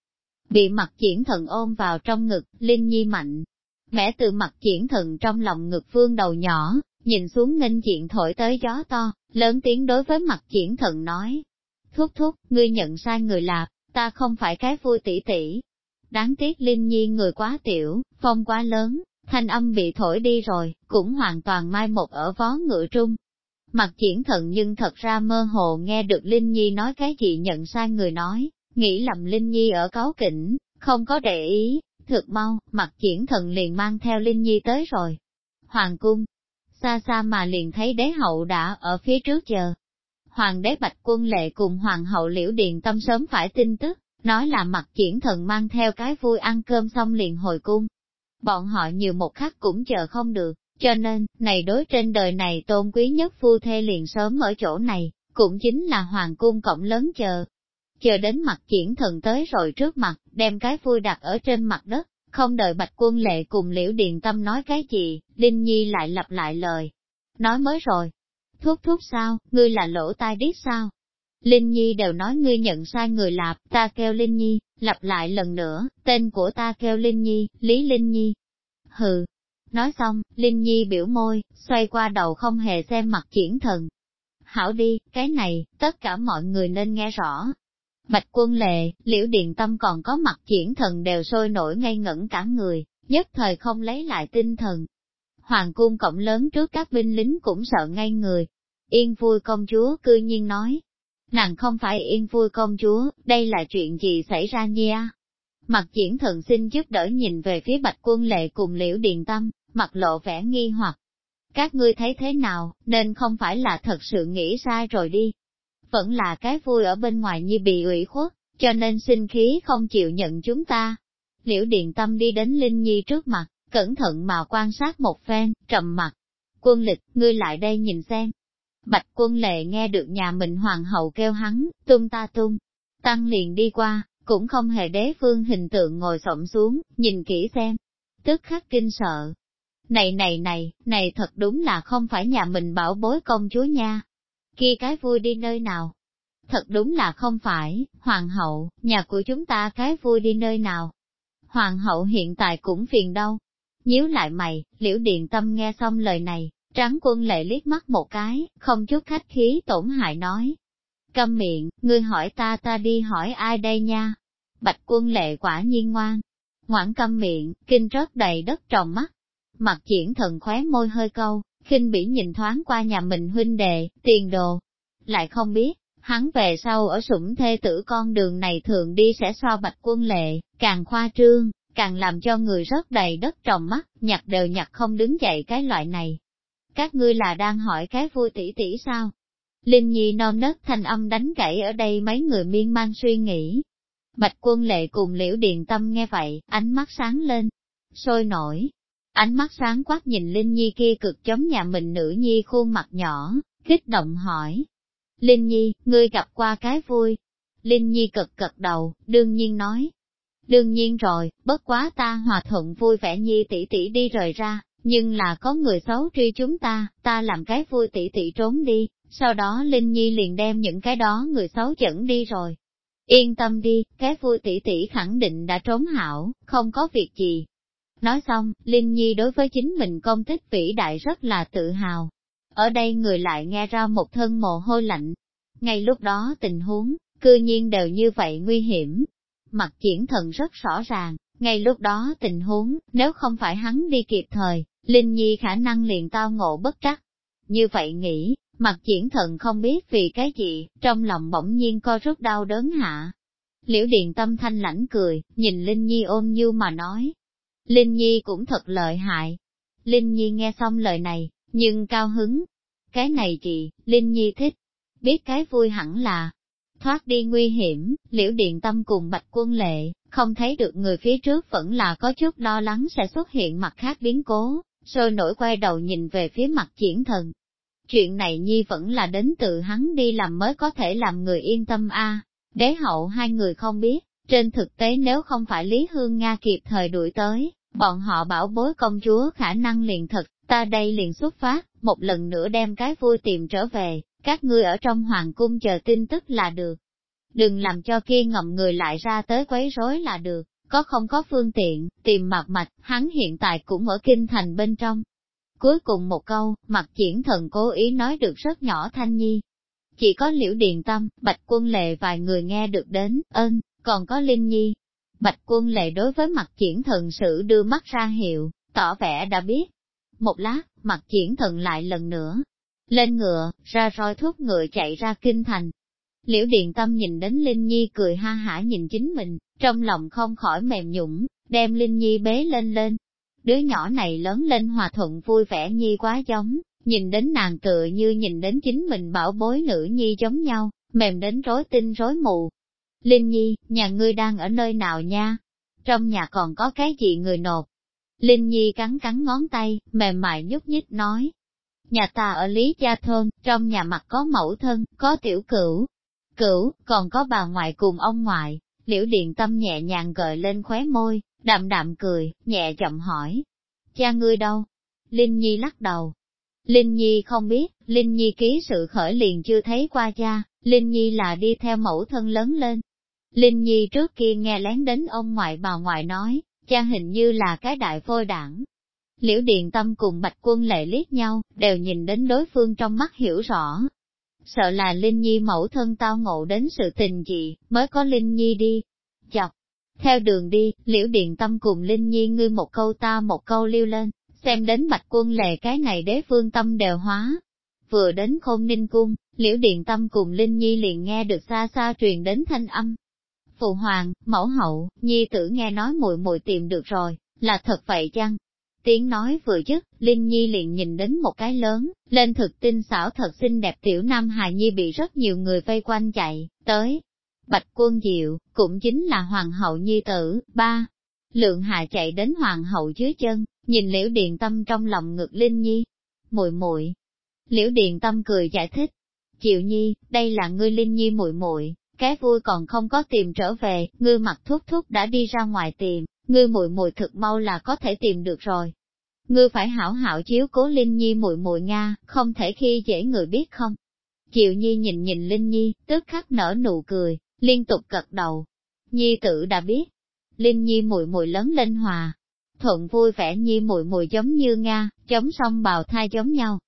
bị mặt triển thần ôm vào trong ngực, Linh Nhi mạnh. Mẹ từ mặt triển thần trong lòng ngực vương đầu nhỏ, nhìn xuống nghênh diện thổi tới gió to, lớn tiếng đối với mặt triển thần nói. Thúc thúc, ngươi nhận sai người lạp, ta không phải cái vui tỷ tỷ. Đáng tiếc Linh Nhi người quá tiểu, phong quá lớn, thanh âm bị thổi đi rồi, cũng hoàn toàn mai một ở vó ngựa trung. Mặt triển thần nhưng thật ra mơ hồ nghe được Linh Nhi nói cái gì nhận sai người nói, nghĩ lầm Linh Nhi ở cáo kỉnh, không có để ý, thực mau, mặt triển thần liền mang theo Linh Nhi tới rồi. Hoàng cung, xa xa mà liền thấy đế hậu đã ở phía trước chờ. Hoàng đế Bạch Quân Lệ cùng Hoàng hậu Liễu Điền Tâm sớm phải tin tức, nói là mặt triển thần mang theo cái vui ăn cơm xong liền hồi cung. Bọn họ nhiều một khắc cũng chờ không được, cho nên, này đối trên đời này tôn quý nhất phu thê liền sớm ở chỗ này, cũng chính là Hoàng cung cổng lớn chờ chờ đến mặt triển thần tới rồi trước mặt, đem cái vui đặt ở trên mặt đất, không đợi bạch quân lệ cùng liễu điền tâm nói cái gì, Linh Nhi lại lặp lại lời. Nói mới rồi, thuốc thuốc sao, ngươi là lỗ tai điếc sao? Linh Nhi đều nói ngươi nhận sai người lạp, ta kêu Linh Nhi, lặp lại lần nữa, tên của ta kêu Linh Nhi, Lý Linh Nhi. Hừ. Nói xong, Linh Nhi biểu môi, xoay qua đầu không hề xem mặt triển thần. Hảo đi, cái này, tất cả mọi người nên nghe rõ, Bạch quân lệ, liễu điện tâm còn có mặt triển thần đều sôi nổi ngây ngẩn cả người, nhất thời không lấy lại tinh thần. Hoàng cung cổng lớn trước các binh lính cũng sợ ngay người. Yên vui công chúa cư nhiên nói, nàng không phải yên vui công chúa, đây là chuyện gì xảy ra nha? Mặt triển thần xin giúp đỡ nhìn về phía bạch quân lệ cùng liễu điện tâm, mặt lộ vẻ nghi hoặc. Các ngươi thấy thế nào, nên không phải là thật sự nghĩ sai rồi đi, vẫn là cái vui ở bên ngoài như bị ủy khuất, cho nên sinh khí không chịu nhận chúng ta. Liễu Điện Tâm đi đến Linh Nhi trước mặt, cẩn thận mà quan sát một phen, trầm mặt. Quân lịch, ngươi lại đây nhìn xem. Bạch quân lệ nghe được nhà mình hoàng hậu kêu hắn, tung ta tung. Tăng liền đi qua, cũng không hề đế phương hình tượng ngồi xổm xuống, nhìn kỹ xem, tức khắc kinh sợ. Này này này, này thật đúng là không phải nhà mình bảo bối công chúa nha. Kia cái vui đi nơi nào? Thật đúng là không phải, hoàng hậu, nhà của chúng ta cái vui đi nơi nào? Hoàng hậu hiện tại cũng phiền đâu. Nhíu lại mày, liễu điện tâm nghe xong lời này, trắng quân lệ liếc mắt một cái, không chút khách khí tổn hại nói. Câm miệng, ngươi hỏi ta ta đi hỏi ai đây nha? Bạch quân lệ quả nhiên ngoan, ngoãn câm miệng, kinh rớt đầy đất tròng mắt. Mặt triển thần khóe môi hơi câu, khinh bỉ nhìn thoáng qua nhà mình huynh đệ, tiền đồ. Lại không biết, hắn về sau ở sủng thê tử con đường này thường đi sẽ so bạch quân lệ, càng khoa trương, càng làm cho người rớt đầy đất trong mắt, nhặt đều nhặt không đứng dậy cái loại này. Các ngươi là đang hỏi cái vui tỷ tỷ sao? Linh Nhi non nớt thanh âm đánh gãy ở đây mấy người miên man suy nghĩ, Bạch quân lệ cùng liễu điện tâm nghe vậy, ánh mắt sáng lên, sôi nổi. Ánh mắt sáng quát nhìn Linh Nhi kia cực chống nhà mình nữ nhi khuôn mặt nhỏ, kích động hỏi. Linh Nhi, ngươi gặp qua cái vui. Linh Nhi cực cực đầu, đương nhiên nói. Đương nhiên rồi, bất quá ta hòa thuận vui vẻ Nhi tỷ tỷ đi rời ra, nhưng là có người xấu truy chúng ta, ta làm cái vui tỷ tỷ trốn đi, sau đó Linh Nhi liền đem những cái đó người xấu dẫn đi rồi. Yên tâm đi, cái vui tỷ tỷ khẳng định đã trốn hảo, không có việc gì. Nói xong, Linh Nhi đối với chính mình công tích vĩ đại rất là tự hào. Ở đây người lại nghe ra một thân mồ hôi lạnh. Ngay lúc đó tình huống, cư nhiên đều như vậy nguy hiểm. Mặt triển thần rất rõ ràng, ngay lúc đó tình huống, nếu không phải hắn đi kịp thời, Linh Nhi khả năng liền tao ngộ bất trắc. Như vậy nghĩ, Mặt triển thần không biết vì cái gì, trong lòng bỗng nhiên co rất đau đớn hạ. Liễu điện tâm thanh lãnh cười, nhìn Linh Nhi ôm như mà nói. Linh Nhi cũng thật lợi hại. Linh Nhi nghe xong lời này, nhưng cao hứng. Cái này chị, Linh Nhi thích. Biết cái vui hẳn là, thoát đi nguy hiểm, liễu điện tâm cùng bạch quân lệ, không thấy được người phía trước vẫn là có chút lo lắng sẽ xuất hiện mặt khác biến cố, sôi nổi quay đầu nhìn về phía mặt triển thần, Chuyện này nhi vẫn là đến từ hắn đi làm mới có thể làm người yên tâm a. Đế hậu hai người không biết, trên thực tế nếu không phải Lý Hương Nga kịp thời đuổi tới, bọn họ bảo bối công chúa khả năng liền thật, ta đây liền xuất phát, một lần nữa đem cái vui tìm trở về, các ngươi ở trong hoàng cung chờ tin tức là được. Đừng làm cho kia ngậm người lại ra tới quấy rối là được, có không có phương tiện, tìm mặt mạch, hắn hiện tại cũng ở kinh thành bên trong, Cuối cùng một câu, mặt triển thần cố ý nói được rất nhỏ thanh nhi. Chỉ có liễu điền tâm, bạch quân lệ vài người nghe được đến, ơn, còn có linh nhi. Bạch quân lệ đối với mặt triển thần sự đưa mắt ra hiệu, tỏ vẻ đã biết. Một lát, mặt triển thần lại lần nữa. Lên ngựa, ra roi thuốc ngựa chạy ra kinh thành. Liễu điện tâm nhìn đến Linh Nhi cười ha hả nhìn chính mình, trong lòng không khỏi mềm nhũng, đem Linh Nhi bế lên lên, đứa nhỏ này lớn lên hòa thuận vui vẻ nhi quá giống, nhìn đến nàng tựa như nhìn đến chính mình bảo bối nữ nhi giống nhau, mềm đến rối tinh rối mù. Linh Nhi, nhà ngươi đang ở nơi nào nha? Trong nhà còn có cái gì người nộp? Linh Nhi cắn cắn ngón tay, mềm mại nhúc nhích nói. Nhà ta ở Lý Gia Thôn, trong nhà mặt có mẫu thân, có tiểu cửu. Cửu, còn có bà ngoại cùng ông ngoại, liễu điện tâm nhẹ nhàng gợi lên khóe môi, Đạm đạm cười, nhẹ giọng hỏi. Cha ngươi đâu? Linh Nhi lắc đầu. Linh Nhi không biết, Linh Nhi ký sự khởi liền chưa thấy qua cha, Linh Nhi là đi theo mẫu thân lớn lên. Linh Nhi trước kia nghe lén đến ông ngoại bà ngoại nói, cha hình như là cái đại phôi đảng. Liễu Điện Tâm cùng Bạch Quân lệ liếc nhau, đều nhìn đến đối phương trong mắt hiểu rõ. Sợ là Linh Nhi mẫu thân tao ngộ đến sự tình gì, mới có Linh Nhi đi. Chọc, theo đường đi, liễu điện tâm cùng Linh Nhi ngươi một câu ta một câu liêu lên, xem đến bạch quân lệ cái này đế phương tâm đều hóa. Vừa đến khôn ninh cung, liễu điện tâm cùng Linh Nhi liền nghe được xa xa truyền đến thanh âm. Phụ hoàng, mẫu hậu, Nhi tử nghe nói muội muội tìm được rồi, là thật vậy chăng? Tiếng nói vừa dứt, Linh Nhi liền nhìn đến một cái lớn, lên thực tinh xảo thật xinh đẹp tiểu nam hài nhi bị rất nhiều người vây quanh chạy, tới, Bạch quân diệu, cũng chính là hoàng hậu nhi tử, ba. Lượng hạ chạy đến hoàng hậu dưới chân, nhìn liễu điện tâm trong lòng ngực linh nhi. muội muội Liễu điện tâm cười giải thích. Chịu nhi, đây là ngươi linh nhi muội muội, cái vui còn không có tìm trở về, ngươi mặt thúc thúc đã đi ra ngoài tìm, ngươi muội muội thực mau là có thể tìm được rồi. Ngươi phải hảo hảo chiếu cố Linh Nhi muội muội Nga, không thể khi dễ người biết không. Chiều Nhi nhìn nhìn Linh Nhi, tức khắc nở nụ cười, liên tục gật đầu. Nhi tự đã biết, Linh Nhi muội muội lớn lên hòa, thuận vui vẻ Nhi muội muội giống như Nga, chống song bào thai giống nhau.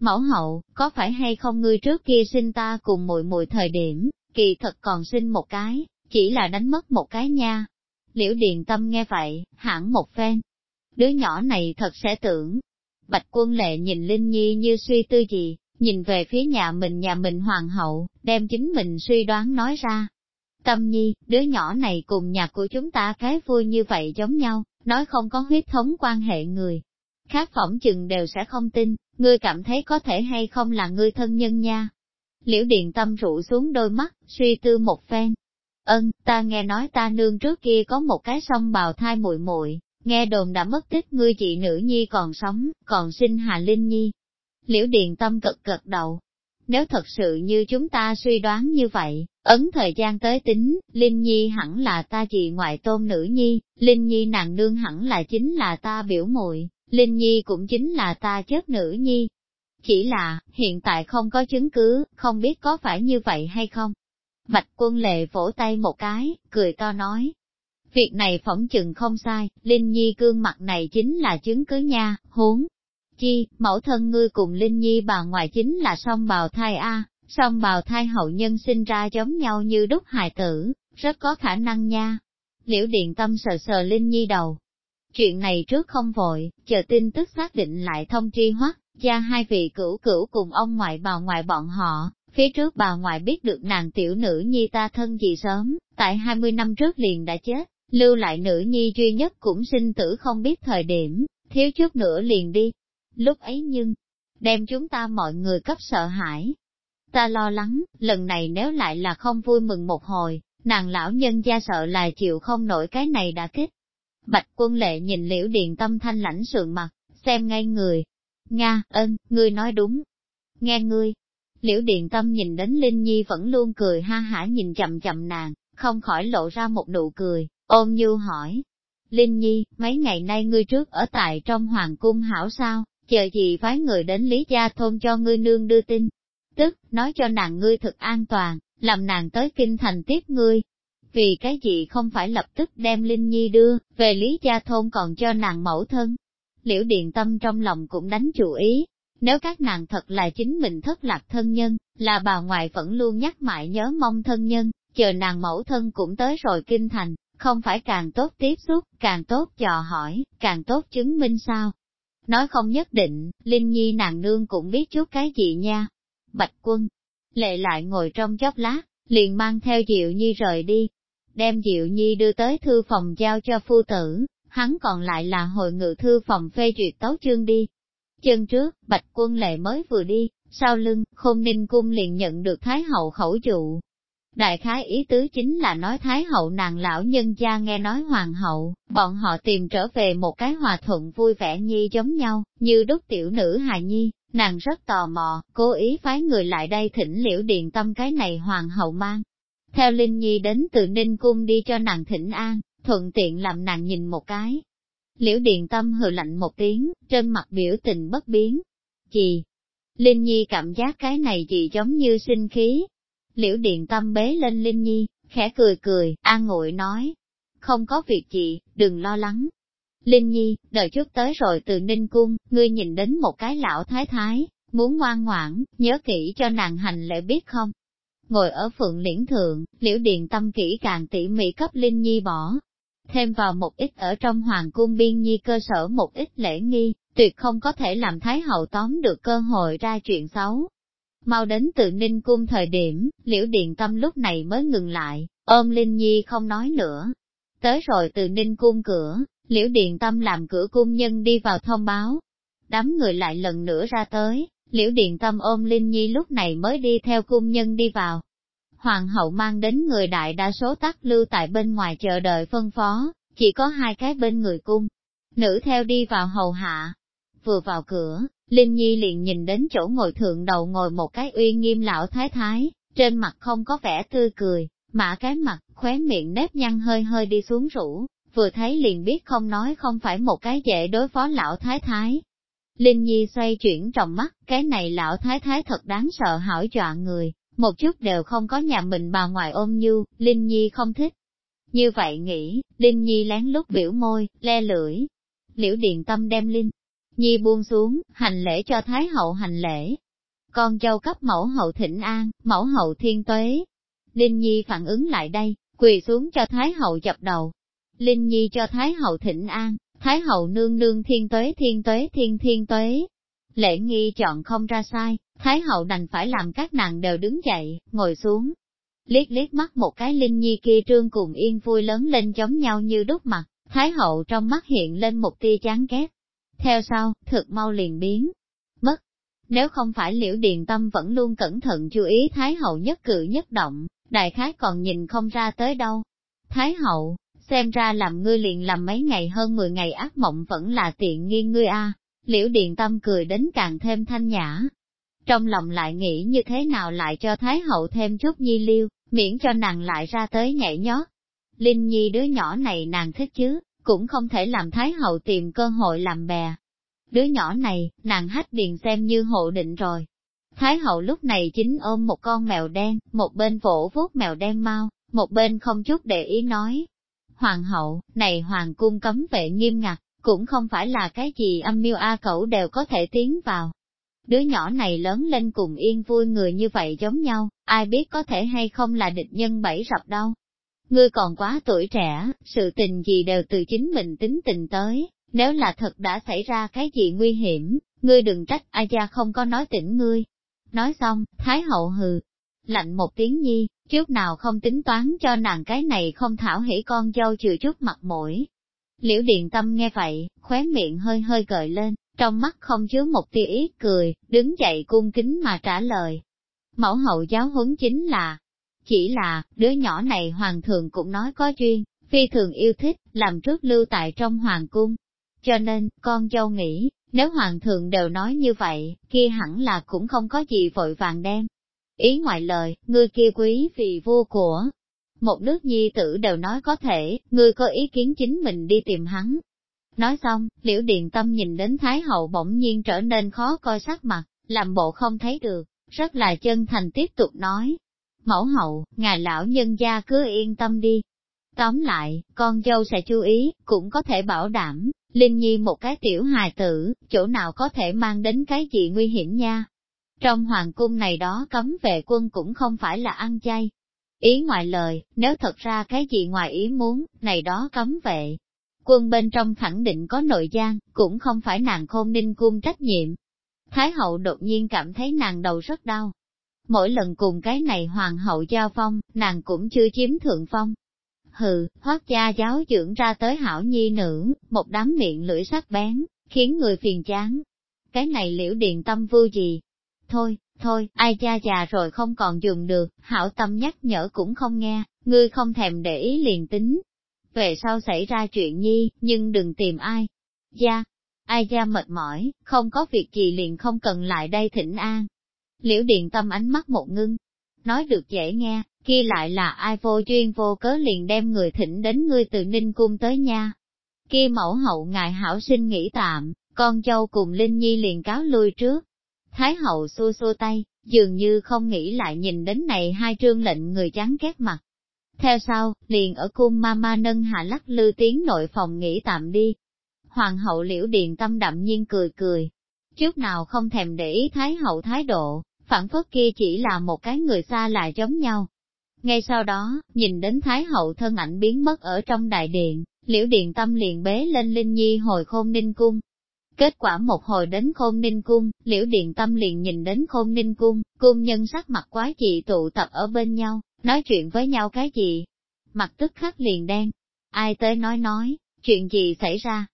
Mẫu hậu, có phải hay không ngươi trước kia sinh ta cùng muội muội thời điểm, kỳ thật còn sinh một cái, chỉ là đánh mất một cái nha. Liễu Điền Tâm nghe vậy, hẳn một phen. Đứa nhỏ này thật sẽ tưởng. Bạch quân lệ nhìn Linh Nhi như suy tư gì, nhìn về phía nhà mình nhà mình hoàng hậu, đem chính mình suy đoán nói ra. Tâm nhi, đứa nhỏ này cùng nhà của chúng ta cái vui như vậy giống nhau, nói không có huyết thống quan hệ người. Khác phỏng chừng đều sẽ không tin, ngươi cảm thấy có thể hay không là ngươi thân nhân nha. Liễu điện tâm rụ xuống đôi mắt, suy tư một phen. Ân, ta nghe nói ta nương trước kia có một cái song bào thai muội muội, nghe đồn đã mất tích ngươi chị nữ nhi còn sống, còn sinh Hà Linh Nhi. Liễu điện tâm cực cực đầu. Nếu thật sự như chúng ta suy đoán như vậy, ấn thời gian tới tính, Linh Nhi hẳn là ta chị ngoại tôn nữ nhi, Linh Nhi nàng nương hẳn là chính là ta biểu muội Linh Nhi cũng chính là ta chết nữ nhi. Chỉ là, hiện tại không có chứng cứ, không biết có phải như vậy hay không. Bạch quân lệ vỗ tay một cái, cười to nói. Việc này phỏng chừng không sai, Linh Nhi gương mặt này chính là chứng cứ nha, huống. Chi, mẫu thân ngươi cùng Linh Nhi bà ngoại chính là song bào thai A, song bào thai hậu nhân sinh ra giống nhau như đúc hài tử, rất có khả năng nha. Liễu điện tâm sờ sờ Linh Nhi đầu, Chuyện này trước không vội, chờ tin tức xác định lại thông tri hoắc, gia hai vị cửu cửu cùng ông ngoại bà ngoại bọn họ, phía trước bà ngoại biết được nàng tiểu nữ nhi ta thân gì sớm, tại 20 năm trước liền đã chết, lưu lại nữ nhi duy nhất cũng sinh tử không biết thời điểm, thiếu chút nữa liền đi. Lúc ấy nhưng, đem chúng ta mọi người cấp sợ hãi. Ta lo lắng, lần này nếu lại là không vui mừng một hồi, nàng lão nhân gia sợ là chịu không nổi cái này đã kích. Bạch quân lệ nhìn liễu điện tâm thanh lãnh sườn mặt, xem ngay người. Nga, ân, ngươi nói đúng. Nghe ngươi. Liễu điện tâm nhìn đến Linh Nhi vẫn luôn cười ha hả nhìn chậm chậm nàng, không khỏi lộ ra một nụ cười, ôm như hỏi. Linh Nhi, mấy ngày nay ngươi trước ở tại trong hoàng cung hảo sao, chờ gì phái người đến Lý Gia Thôn cho ngươi nương đưa tin. Tức, nói cho nàng ngươi thực an toàn, làm nàng tới kinh thành tiếp ngươi, vì cái gì không phải lập tức đem Linh Nhi đưa, về Lý Gia Thôn còn cho nàng mẫu thân. Liễu Điện Tâm trong lòng cũng đánh chủ ý, nếu các nàng thật là chính mình thất lạc thân nhân, là bà ngoại vẫn luôn nhắc mãi nhớ mong thân nhân, chờ nàng mẫu thân cũng tới rồi kinh thành, không phải càng tốt tiếp xúc, càng tốt dò hỏi, càng tốt chứng minh sao. Nói không nhất định, Linh Nhi nàng nương cũng biết chút cái gì nha. Bạch quân, lệ lại ngồi trong chốc lát, liền mang theo Diệu Nhi rời đi, đem Diệu Nhi đưa tới thư phòng giao cho phu tử, hắn còn lại là hội ngự thư phòng phê duyệt tấu chương đi. Chân trước, Bạch Quân Lệ mới vừa đi, sau lưng, khôn ninh cung liền nhận được Thái Hậu khẩu dụ. Đại khái ý tứ chính là nói Thái Hậu nàng lão nhân gia nghe nói Hoàng Hậu, bọn họ tìm trở về một cái hòa thuận vui vẻ nhi giống nhau, như đúc tiểu nữ hài nhi, nàng rất tò mò, cố ý phái người lại đây thỉnh liễu điện tâm cái này Hoàng Hậu mang, theo Linh Nhi đến từ Ninh Cung đi cho nàng thỉnh an, thuận tiện làm nàng nhìn một cái. Liễu Điện Tâm hừ lạnh một tiếng, trên mặt biểu tình bất biến. Chị! Linh Nhi cảm giác cái này chị giống như sinh khí. Liễu Điện Tâm bế lên Linh Nhi, khẽ cười cười, an ngụy nói. Không có việc chị, đừng lo lắng. Linh Nhi, đợi chút tới rồi từ Ninh Cung, ngươi nhìn đến một cái lão thái thái, muốn ngoan ngoãn, nhớ kỹ cho nàng hành lễ biết không? Ngồi ở phượng liễn thượng, liễu điện tâm kỹ càng tỉ mỉ cấp Linh Nhi bỏ. Thêm vào một ít ở trong hoàng cung biên nhi cơ sở một ít lễ nghi, tuyệt không có thể làm Thái Hậu tóm được cơ hội ra chuyện xấu. Mau đến từ Ninh Cung thời điểm, liễu điện tâm lúc này mới ngừng lại, ôm Linh Nhi không nói nữa. Tới rồi từ Ninh Cung cửa, liễu điện tâm làm cửa cung nhân đi vào thông báo. Đám người lại lần nữa ra tới, Liễu Điện Tâm ôm Linh Nhi lúc này mới đi theo cung nhân đi vào. Hoàng hậu mang đến người đại đa số tắc lưu tại bên ngoài chờ đợi phân phó, chỉ có hai cái bên người cung. Nữ theo đi vào hầu hạ. Vừa vào cửa, Linh Nhi liền nhìn đến chỗ ngồi thượng đầu ngồi một cái uy nghiêm lão thái thái, trên mặt không có vẻ tươi cười, mã cái mặt, khóe miệng nếp nhăn hơi hơi đi xuống rũ, vừa thấy liền biết không nói không phải một cái dễ đối phó lão thái thái. Linh Nhi xoay chuyển trong mắt, cái này lão thái thái thật đáng sợ hỏi dọa người, một chút đều không có nhà mình bà ngoại ôm nhu, Linh Nhi không thích. Như vậy nghĩ, Linh Nhi lén lút biểu môi, le lưỡi. Liễu Điền Tâm đem Linh Nhi buông xuống, hành lễ cho Thái hậu hành lễ. Con châu cấp mẫu hậu thịnh an, mẫu hậu thiên tuế. Linh Nhi phản ứng lại đây, quỳ xuống cho Thái hậu dập đầu. Linh Nhi cho Thái hậu thịnh an, Thái hậu nương nương thiên tuế thiên tuế thiên thiên tuế. Lễ nghi chọn không ra sai, Thái hậu đành phải làm các nàng đều đứng dậy, ngồi xuống. Liếc liếc mắt một cái Linh Nhi kia trương cùng yên vui lớn lên giống nhau như đúc mặt, Thái hậu trong mắt hiện lên một tia chán ghét. Theo sau, thực mau liền biến, mất. Nếu không phải liễu điền tâm vẫn luôn cẩn thận chú ý Thái hậu nhất cử nhất động, đại khái còn nhìn không ra tới đâu. Thái hậu, xem ra làm ngươi liền làm mấy ngày hơn 10 ngày ác mộng vẫn là tiện nghi ngươi a. Liễu điện Tâm cười đến càng thêm thanh nhã. Trong lòng lại nghĩ như thế nào lại cho Thái Hậu thêm chút nhi liêu, miễn cho nàng lại ra tới nhảy nhót. Linh Nhi đứa nhỏ này nàng thích chứ, cũng không thể làm Thái Hậu tìm cơ hội làm bè. Đứa nhỏ này, nàng hách điền xem như hộ định rồi. Thái Hậu lúc này chính ôm một con mèo đen, một bên vỗ vuốt mèo đen mau, một bên không chút để ý nói, Hoàng hậu, này hoàng cung cấm vệ nghiêm ngặt, cũng không phải là cái gì âm mưu A cẩu đều có thể tiến vào. Đứa nhỏ này lớn lên cùng yên vui người như vậy giống nhau, ai biết có thể hay không là địch nhân bẫy rập đâu. Ngươi còn quá tuổi trẻ, sự tình gì đều từ chính mình tính tình tới, nếu là thật đã xảy ra cái gì nguy hiểm, ngươi đừng trách ai gia không có nói tỉnh ngươi. Nói xong, Thái hậu hừ, lạnh một tiếng nhi, trước nào không tính toán cho nàng cái này không thảo hỉ con dâu chừa chút mặt mũi. Liễu Điện Tâm nghe vậy, khóe miệng hơi hơi gợi lên, trong mắt không chứa một tia ý cười, đứng dậy cung kính mà trả lời. Mẫu hậu giáo huấn chính là, chỉ là, đứa nhỏ này hoàng thượng cũng nói có duyên, phi thường yêu thích, làm trước lưu tại trong hoàng cung. Cho nên, con dâu nghĩ, nếu hoàng thượng đều nói như vậy, kia hẳn là cũng không có gì vội vàng đem, Ý ngoại lời, ngươi kia quý vì vua của một nước nhi tử đều nói có thể, ngươi có ý kiến chính mình đi tìm hắn. Nói xong, liễu điện tâm nhìn đến Thái Hậu bỗng nhiên trở nên khó coi sắc mặt, làm bộ không thấy được, rất là chân thành tiếp tục nói. Mẫu hậu, ngài lão nhân gia cứ yên tâm đi. Tóm lại, con dâu sẽ chú ý, cũng có thể bảo đảm, Linh Nhi một cái tiểu hài tử, chỗ nào có thể mang đến cái gì nguy hiểm nha. Trong hoàng cung này đó cấm vệ quân cũng không phải là ăn chay. Ý ngoài lời, nếu thật ra cái gì ngoài ý muốn, này đó cấm vệ. Quân bên trong khẳng định có nội gian, cũng không phải nàng khôn ninh cung trách nhiệm. Thái hậu đột nhiên cảm thấy nàng đầu rất đau. Mỗi lần cùng cái này hoàng hậu giao phong, nàng cũng chưa chiếm thượng phong. Hừ, thoát gia giáo dưỡng ra tới hảo nhi nữ, một đám miệng lưỡi sắc bén, khiến người phiền chán. Cái này liễu điện tâm vưu gì, Thôi, thôi, ai cha già rồi không còn dùng được, hảo tâm nhắc nhở cũng không nghe, ngươi không thèm để ý liền tính. Về sau xảy ra chuyện nhi, nhưng đừng tìm ai. Gia, ai gia mệt mỏi, không có việc gì liền không cần lại đây thỉnh an. Liễu điện tâm ánh mắt một ngưng, nói được dễ nghe, kia lại là ai vô duyên vô cớ liền đem người thỉnh đến ngươi từ Ninh Cung tới nha. Kia mẫu hậu ngài hảo sinh nghĩ tạm, con châu cùng Linh Nhi liền cáo lui trước. Thái hậu xua xua tay, dường như không nghĩ lại nhìn đến này hai trương lệnh người chán ghét mặt. Theo sau, liền ở cung mama nâng hạ lắc lư tiếng nội phòng nghỉ tạm đi. Hoàng hậu liễu điền tâm đậm nhiên cười cười. Trước nào không thèm để ý Thái hậu thái độ, phản phất kia chỉ là một cái người xa lại giống nhau. Ngay sau đó, nhìn đến Thái hậu thân ảnh biến mất ở trong đại điện, liễu điện tâm liền bế lên Linh Nhi hồi khôn ninh cung, Kết quả một hồi đến khôn ninh cung, liễu điện tâm liền nhìn đến khôn ninh cung, cung nhân sắc mặt quá dị tụ tập ở bên nhau, nói chuyện với nhau cái gì. Mặt tức khắc liền đen. Ai tới nói nói, chuyện gì xảy ra?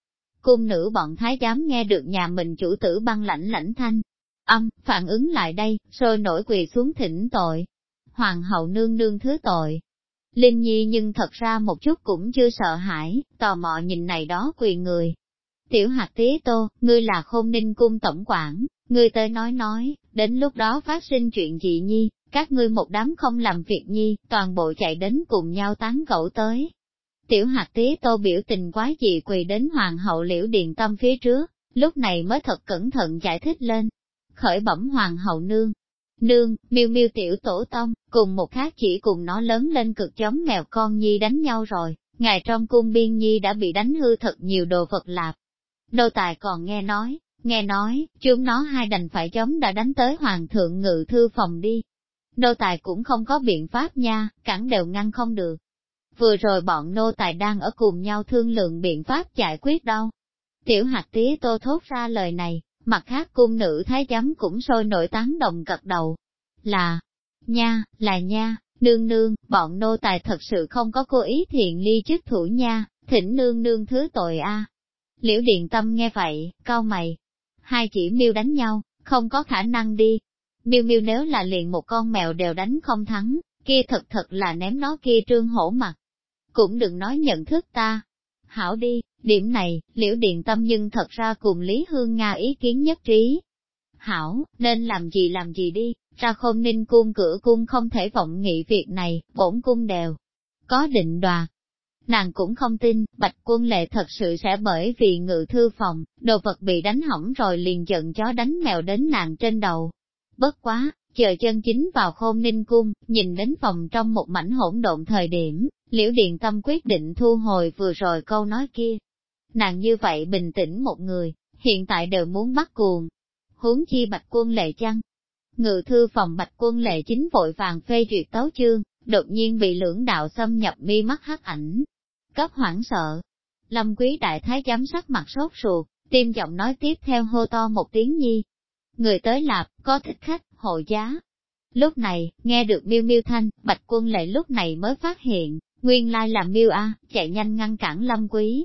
Cung nữ bọn thái giám nghe được nhà mình chủ tử băng lãnh lãnh thanh. Âm, phản ứng lại đây, sôi nổi quỳ xuống thỉnh tội. Hoàng hậu nương nương thứ tội. Linh Nhi nhưng thật ra một chút cũng chưa sợ hãi, tò mò nhìn này đó quỳ người, Tiểu hạt tía tô, ngươi là khôn ninh cung tổng quản, ngươi tới nói nói, đến lúc đó phát sinh chuyện gì nhi, các ngươi một đám không làm việc nhi, toàn bộ chạy đến cùng nhau tán gẫu tới. Tiểu hạt tía tô biểu tình quá dị quỳ đến hoàng hậu liễu điện tâm phía trước, lúc này mới thật cẩn thận giải thích lên. Khởi bẩm hoàng hậu nương. Nương, miêu miêu tiểu tổ tông, cùng một khác chỉ cùng nó lớn lên cực giống mèo con nhi đánh nhau rồi, ngài trong cung biên nhi đã bị đánh hư thật nhiều đồ vật lạp. Đô tài còn nghe nói, nghe nói, chúng nó hai đành phải chống đã đánh tới hoàng thượng ngự thư phòng đi. Nô tài cũng không có biện pháp nha, cản đều ngăn không được. Vừa rồi bọn nô tài đang ở cùng nhau thương lượng biện pháp giải quyết đâu. Tiểu hạt tía tô thốt ra lời này, mặt khác cung nữ thái giám cũng sôi nổi tán đồng gật đầu. Là, nha, là nha, nương nương, bọn nô tài thật sự không có cố ý thiện ly chức thủ nha, thỉnh nương nương thứ tội a. Liễu điện tâm nghe vậy, cao mày. Hai chỉ miêu đánh nhau, không có khả năng đi. Miêu miêu nếu là liền một con mèo đều đánh không thắng, kia thật thật là ném nó kia trương hổ mặt. Cũng đừng nói nhận thức ta. Hảo đi, điểm này, liễu điện tâm nhưng thật ra cùng Lý Hương Nga ý kiến nhất trí. Hảo, nên làm gì làm gì đi, ra khôn ninh cung cửa cung không thể vọng nghị việc này, bổn cung đều có định đoạt. Nàng cũng không tin, bạch quân lệ thật sự sẽ bởi vì ngự thư phòng, đồ vật bị đánh hỏng rồi liền giận chó đánh mèo đến nàng trên đầu. Bất quá, chờ chân chính vào khôn ninh cung, nhìn đến phòng trong một mảnh hỗn độn thời điểm, liễu điện tâm quyết định thu hồi vừa rồi câu nói kia. Nàng như vậy bình tĩnh một người, hiện tại đều muốn bắt cuồng. Huống chi bạch quân lệ chăng, Ngự thư phòng bạch quân lệ chính vội vàng phê duyệt tấu chương, đột nhiên bị lưỡng đạo xâm nhập mi mắt hắc ảnh. Cấp hoảng sợ. Lâm quý đại thái giám sắc mặt sốt ruột, tim giọng nói tiếp theo hô to một tiếng nhi. Người tới lạp, có thích khách, hộ giá. Lúc này, nghe được miêu miêu thanh, bạch quân lệ lúc này mới phát hiện, nguyên lai là miêu a, chạy nhanh ngăn cản lâm quý.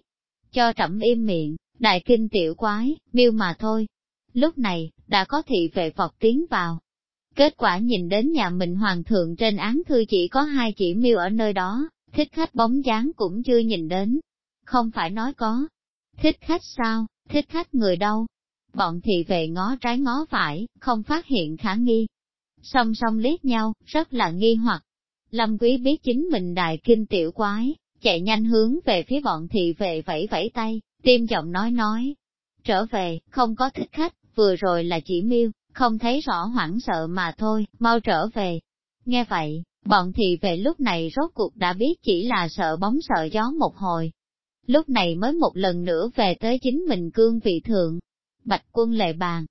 Cho trẫm im miệng, đại kinh tiểu quái, miêu mà thôi, Lúc này, đã có thị vệ vọt tiến vào. Kết quả nhìn đến nhà mình hoàng thượng trên án thư chỉ có hai chỉ miêu ở nơi đó, thích khách bóng dáng cũng chưa nhìn đến. Không phải nói có. Thích khách sao, thích khách người đâu? Bọn thị vệ ngó trái ngó phải, không phát hiện khả nghi. Song song liếc nhau, rất là nghi hoặc. Lâm quý biết chính mình đại kinh tiểu quái, chạy nhanh hướng về phía bọn thị vệ vẫy vẫy tay, tim giọng nói nói. Trở về, không có thích khách, vừa rồi là chỉ miêu, không thấy rõ hoảng sợ mà thôi, mau trở về. Nghe vậy, bọn thị về lúc này rốt cuộc đã biết chỉ là sợ bóng sợ gió một hồi. Lúc này mới một lần nữa về tới chính mình cương vị thượng. Bạch quân lệ bàn.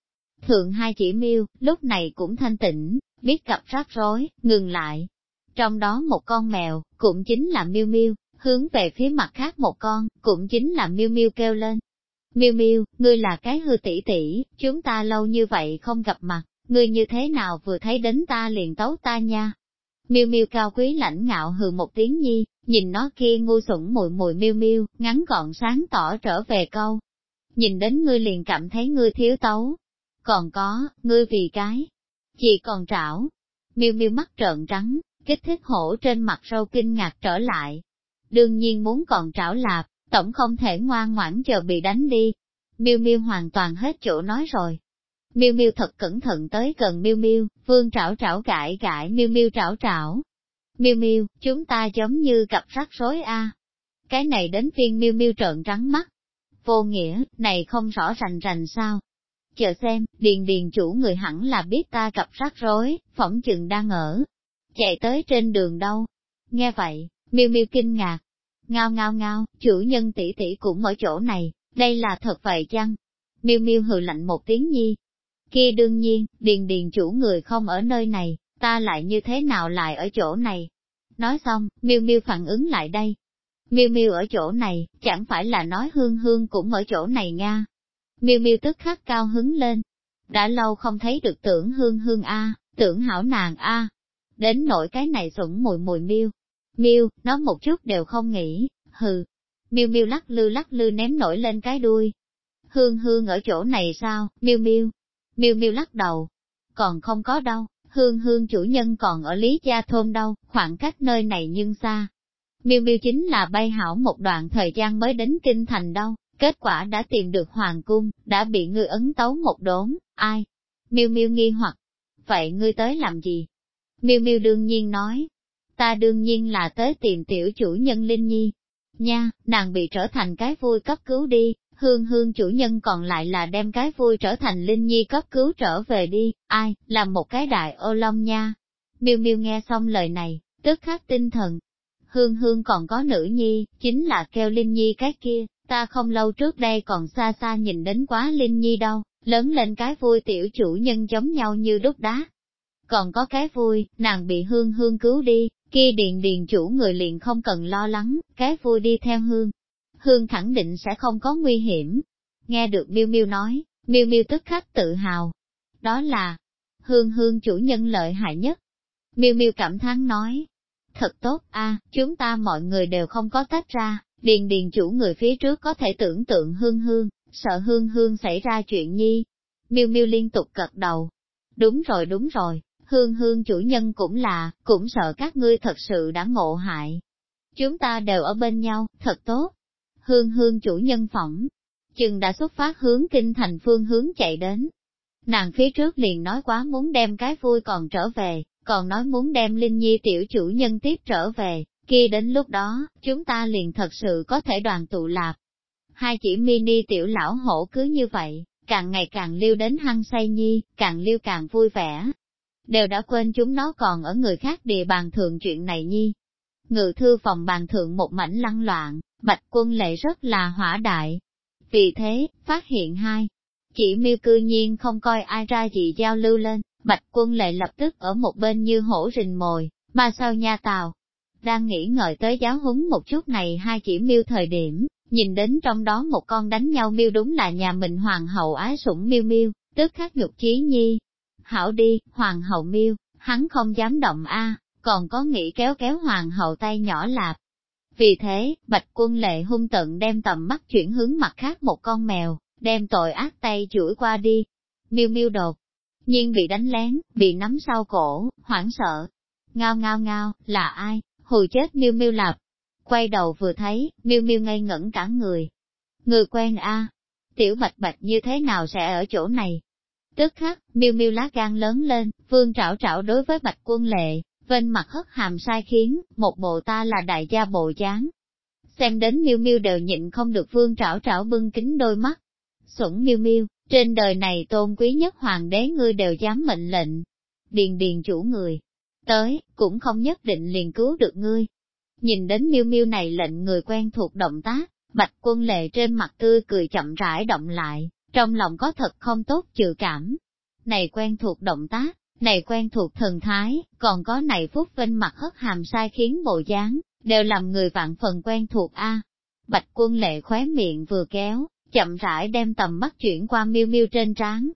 Thượng hai chỉ miêu, lúc này cũng thanh tĩnh, biết gặp rắc rối, ngừng lại. Trong đó một con mèo, cũng chính là miêu miêu, hướng về phía mặt khác một con, cũng chính là miêu miêu kêu lên. Miêu miêu, ngươi là cái hư tỷ tỷ, chúng ta lâu như vậy không gặp mặt, ngươi như thế nào vừa thấy đến ta liền tấu ta nha. Miêu miêu cao quý lãnh ngạo hừ một tiếng nhi, nhìn nó kia ngu xuẩn mùi mùi miêu miêu, ngắn gọn sáng tỏ trở về câu. Nhìn đến ngươi liền cảm thấy ngươi thiếu tấu. Còn có, ngươi vì cái, chỉ còn trảo. Miêu miêu mắt trợn trắng, kích thích hổ trên mặt sâu kinh ngạc trở lại. Đương nhiên muốn còn trảo lạp, tổng không thể ngoan ngoãn chờ bị đánh đi. Miêu Miêu hoàn toàn hết chỗ nói rồi. Miêu Miêu thật cẩn thận tới gần Miêu Miêu, vương trảo trảo gãi gãi Miêu Miêu trảo trảo. Miêu Miêu, chúng ta giống như gặp rắc rối a. Cái này đến phiên Miêu Miêu trợn trắng mắt. Vô nghĩa, này không rõ rành rành sao? Chờ xem, điền điền chủ người hẳn là biết ta gặp rắc rối, phỏng chừng đang ở. Chạy tới trên đường đâu? Nghe vậy, Miêu Miêu kinh ngạc, Ngao ngao ngao, chủ nhân tỷ tỷ cũng ở chỗ này, đây là thật vậy chăng? Miêu miêu hừ lạnh một tiếng nhi. Kia đương nhiên, điền điền chủ người không ở nơi này, ta lại như thế nào lại ở chỗ này? Nói xong, miêu miêu phản ứng lại đây. Miêu miêu ở chỗ này, chẳng phải là nói hương hương cũng ở chỗ này nha. Miêu miêu tức khắc cao hứng lên. Đã lâu không thấy được tưởng hương hương a, tưởng hảo nàng a. Đến nỗi cái này sủng mùi mùi miêu, Miêu, nó một chút đều không nghĩ, hừ. Miêu miêu lắc lư lắc lư ném nổi lên cái đuôi. Hương hương ở chỗ này sao, miêu miêu. Miêu miêu lắc đầu. Còn không có đâu, hương hương chủ nhân còn ở Lý Gia Thôn đâu, khoảng cách nơi này nhưng xa. Miêu miêu chính là bay hảo một đoạn thời gian mới đến kinh thành đâu, kết quả đã tìm được hoàng cung, đã bị ngươi ấn tấu một đốn, ai? Miêu miêu nghi hoặc, vậy ngươi tới làm gì? Miêu Miêu đương nhiên nói, ta đương nhiên là tới tìm tiểu chủ nhân Linh Nhi. Nha, nàng bị trở thành cái vui cấp cứu đi, hương hương chủ nhân còn lại là đem cái vui trở thành Linh Nhi cấp cứu trở về đi, ai, làm một cái đại ô long nha. Miêu Miêu nghe xong lời này, tức khắc tinh thần. Hương hương còn có nữ nhi, chính là kêu Linh Nhi cái kia, ta không lâu trước đây còn xa xa nhìn đến quá Linh Nhi đâu, lớn lên cái vui tiểu chủ nhân giống nhau như đúc đá. Còn có cái vui, nàng bị hương hương cứu đi, kia điện điện chủ người liền không cần lo lắng, cái vui đi theo hương. Hương khẳng định sẽ không có nguy hiểm. Nghe được miêu miêu nói, miêu miêu tức khắc tự hào. Đó là, hương hương chủ nhân lợi hại nhất. Miêu miêu cảm thán nói, thật tốt a, chúng ta mọi người đều không có tách ra, điền điền chủ người phía trước có thể tưởng tượng hương hương, sợ hương hương xảy ra chuyện nhi. Miêu miêu liên tục gật đầu. Đúng rồi đúng rồi, hương hương chủ nhân cũng là, cũng sợ các ngươi thật sự đã ngộ hại. Chúng ta đều ở bên nhau, thật tốt. Hương hương chủ nhân phỏng, chừng đã xuất phát hướng kinh thành phương hướng chạy đến. Nàng phía trước liền nói quá muốn đem cái vui còn trở về, còn nói muốn đem Linh Nhi tiểu chủ nhân tiếp trở về, kia đến lúc đó, chúng ta liền thật sự có thể đoàn tụ lạc. Hai chỉ mini tiểu lão hổ cứ như vậy, càng ngày càng lưu đến hăng say nhi, càng lưu càng vui vẻ. Đều đã quên chúng nó còn ở người khác địa bàn thường chuyện này nhi. Ngự thư phòng bàn thượng một mảnh lăng loạn, bạch quân lệ rất là hỏa đại. Vì thế, phát hiện hai, chỉ miêu cư nhiên không coi ai ra gì giao lưu lên, bạch quân lệ lập tức ở một bên như hổ rình mồi, mà sao nha tàu. Đang nghĩ ngợi tới giáo huấn một chút này hai chỉ miêu thời điểm, nhìn đến trong đó một con đánh nhau miêu đúng là nhà mình hoàng hậu ái sủng miêu miêu, tức khắc nhục chí nhi. Hảo đi, hoàng hậu miêu, hắn không dám động a, còn có nghĩ kéo kéo hoàng hậu tay nhỏ lạp. Vì thế, bạch quân lệ hung tận đem tầm mắt chuyển hướng mặt khác một con mèo, đem tội ác tay chuỗi qua đi. Miêu miêu đột, nhiên bị đánh lén, bị nắm sau cổ, hoảng sợ. Ngao ngao ngao, là ai, hù chết miêu miêu lạp, quay đầu vừa thấy, miêu miêu ngây ngẩn cả người. Người quen a, tiểu bạch bạch như thế nào sẽ ở chỗ này? Tức khắc, miêu miêu lá gan lớn lên, vương trảo trảo đối với bạch quân lệ, bên mặt hất hàm sai khiến, một bộ ta là đại gia bộ dáng. Xem đến miêu miêu đều nhịn không được vương trảo trảo bưng kính đôi mắt. Xuẩn miêu miêu, trên đời này tôn quý nhất hoàng đế ngươi đều dám mệnh lệnh. Điền điền chủ người, tới, cũng không nhất định liền cứu được ngươi, Nhìn đến miêu miêu này lệnh người quen thuộc động tác, bạch quân lệ trên mặt tươi cười chậm rãi động lại, trong lòng có thật không tốt chịu cảm. Này quen thuộc động tác, này quen thuộc thần thái, còn có này phúc vinh mặt hất hàm sai khiến bộ dáng, đều làm người vạn phần quen thuộc a. Bạch quân lệ khóe miệng vừa kéo, chậm rãi đem tầm mắt chuyển qua miêu miêu trên trán.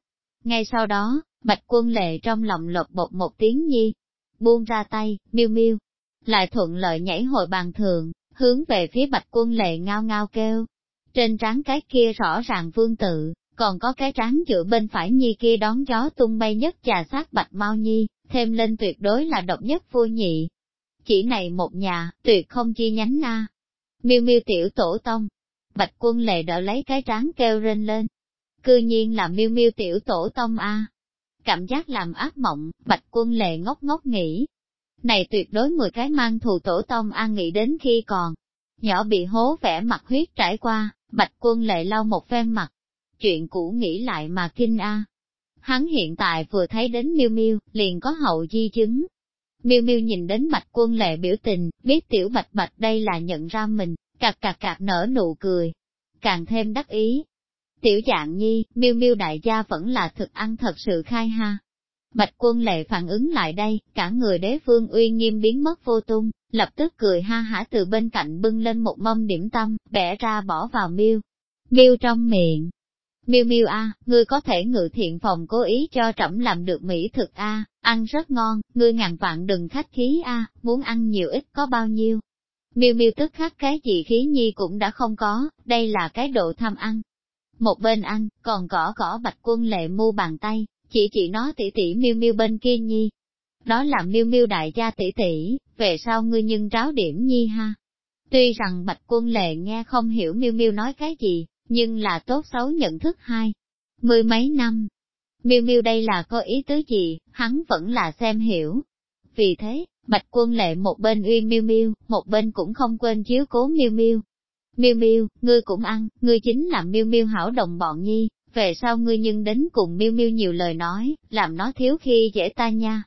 Ngay sau đó, bạch quân lệ trong lòng lột bột một tiếng nhi, buông ra tay, miêu miêu, lại thuận lợi nhảy hồi bàn thường, hướng về phía bạch quân lệ ngao ngao kêu. Trên trán cái kia rõ ràng vương tự, còn có cái tráng chữa bên phải nhi kia đón gió tung bay nhất trà sát bạch mau nhi, thêm lên tuyệt đối là độc nhất vô nhị. Chỉ này một nhà, tuyệt không chi nhánh na. Miêu miêu tiểu tổ tông, bạch quân lệ đỡ lấy cái tráng kêu rên lên. Cư nhiên là miêu miêu tiểu tổ tông a. Cảm giác làm ác mộng, bạch quân lệ ngốc ngốc nghĩ, này tuyệt đối 10 cái mang thù tổ tông an nghĩ đến khi còn nhỏ bị hố vẽ mặt huyết trải qua, bạch quân lệ lau một phen mặt. Chuyện cũ nghĩ lại mà kinh a. Hắn hiện tại vừa thấy đến miêu miêu, liền có hậu di chứng. Miêu miêu nhìn đến bạch quân lệ biểu tình, biết tiểu bạch bạch đây là nhận ra mình, cạc cạc cạc nở nụ cười. Càng thêm đắc ý. Tiểu dạng nhi, miêu miêu đại gia vẫn là thực ăn thật sự khai ha, Bạch quân lệ phản ứng lại đây, cả người đế phương uy nghiêm biến mất vô tung, lập tức cười ha hả từ bên cạnh bưng lên một mâm điểm tâm, bẻ ra bỏ vào miêu. Miêu trong miệng. Miêu miêu a, à, ngươi có thể ngự thiện phòng cố ý cho trẫm làm được mỹ thực a, ăn rất ngon, ngươi ngàn vạn đừng khách khí a, muốn ăn nhiều ít có bao nhiêu. Miêu miêu tức khắc cái gì khí nhi cũng đã không có, đây là cái độ tham ăn. Một bên ăn, còn cỏ cỏ bạch quân lệ mu bàn tay, chỉ chỉ nó tỷ tỷ miêu miêu bên kia nhi. Đó là miêu miêu đại gia tỷ tỷ, về sau ngươi nhưng ráo điểm nhi ha. Tuy rằng bạch quân lệ nghe không hiểu miêu miêu nói cái gì, nhưng là tốt xấu nhận thức hai. Mười mấy năm, miêu miêu đây là có ý tứ gì, hắn vẫn là xem hiểu. Vì thế, Bạch Quân Lệ một bên uy miêu miêu, một bên cũng không quên chiếu cố miêu miêu. Miêu miêu, ngươi cũng ăn, ngươi chính là miêu miêu hảo đồng bọn nhi, về sau ngươi nhưng đến cùng miêu miêu nhiều lời nói, làm nó thiếu khi dễ ta nha.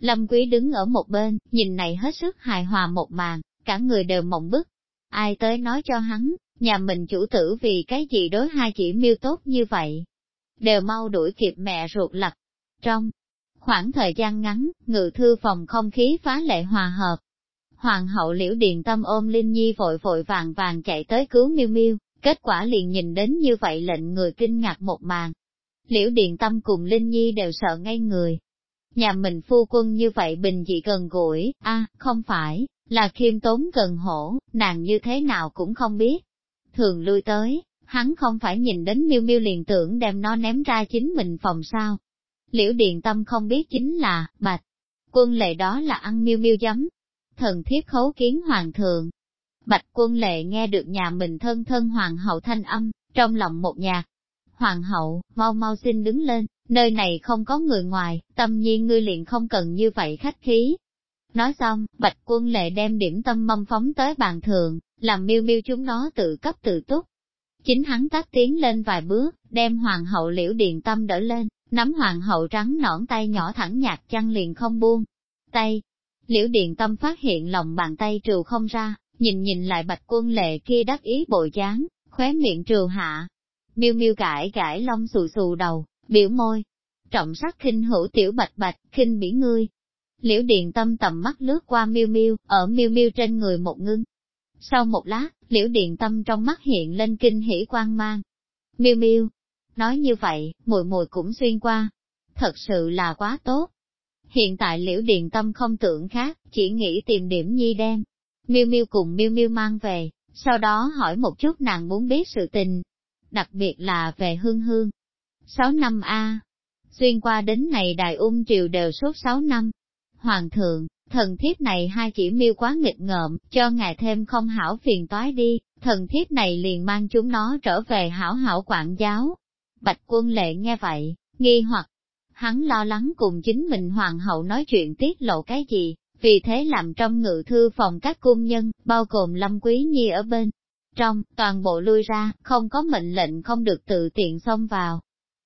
Lâm Quý đứng ở một bên, nhìn này hết sức hài hòa một màn, cả người đều mộng bức. Ai tới nói cho hắn, nhà mình chủ tử vì cái gì đối hai chỉ miêu tốt như vậy. Đều mau đuổi kịp mẹ ruột lặt. Trong khoảng thời gian ngắn, ngự thư phòng không khí phá lệ hòa hợp. Hoàng hậu liễu điền tâm ôm Linh Nhi vội vội vàng vàng chạy tới cứu miêu miêu, kết quả liền nhìn đến như vậy lệnh người kinh ngạc một màn. Liễu điền tâm cùng Linh Nhi đều sợ ngay người. Nhà mình phu quân như vậy bình dị gần gũi, a không phải, là khiêm tốn gần hổ, nàng như thế nào cũng không biết. Thường lui tới, hắn không phải nhìn đến miêu miêu liền tưởng đem nó ném ra chính mình phòng sao. Liễu Điện Tâm không biết chính là, bạch, quân lệ đó là ăn miêu miêu giấm. Thần thiếp khấu kiến hoàng thượng. Bạch quân lệ nghe được nhà mình thân thân hoàng hậu thanh âm, trong lòng một nhạc. Hoàng hậu, mau mau xin đứng lên, nơi này không có người ngoài, tâm nhiên ngươi liền không cần như vậy khách khí. Nói xong, bạch quân lệ đem điểm tâm mâm phóng tới bàn thượng, làm miêu miêu chúng nó tự cấp tự túc. Chính hắn tác tiến lên vài bước, đem hoàng hậu liễu điền tâm đỡ lên, nắm hoàng hậu trắng nõn tay nhỏ thẳng nhạt chăn liền không buông. Tay, liễu điền tâm phát hiện lòng bàn tay trừ không ra, nhìn nhìn lại bạch quân lệ kia đắc ý bội dáng, khóe miệng trừ hạ. Miêu miêu cãi cãi lông xù xù đầu, biểu môi. Trọng sắc khinh hữu tiểu bạch bạch, khinh bỉ ngươi. Liễu điền tâm tầm mắt lướt qua miêu miêu, ở miêu miêu trên người một ngưng. Sau một lát, liễu điện tâm trong mắt hiện lên kinh hỉ quang mang. Miêu miêu, nói như vậy, mùi mùi cũng xuyên qua. Thật sự là quá tốt. Hiện tại liễu điện tâm không tưởng khác, chỉ nghĩ tìm điểm nhi đen. Miêu miêu cùng miêu miêu mang về, sau đó hỏi một chút nàng muốn biết sự tình. Đặc biệt là về hương hương. Sáu năm A. Xuyên qua đến này đài ung triều đều suốt sáu năm. Hoàng thượng, thần thiếp này hai chỉ miêu quá nghịch ngợm, cho ngài thêm không hảo phiền toái đi, thần thiếp này liền mang chúng nó trở về hảo hảo quản giáo. Bạch quân lệ nghe vậy, nghi hoặc, hắn lo lắng cùng chính mình hoàng hậu nói chuyện tiết lộ cái gì, vì thế làm trong ngự thư phòng các cung nhân, bao gồm lâm quý nhi ở bên. Trong, toàn bộ lui ra, không có mệnh lệnh không được tự tiện xông vào.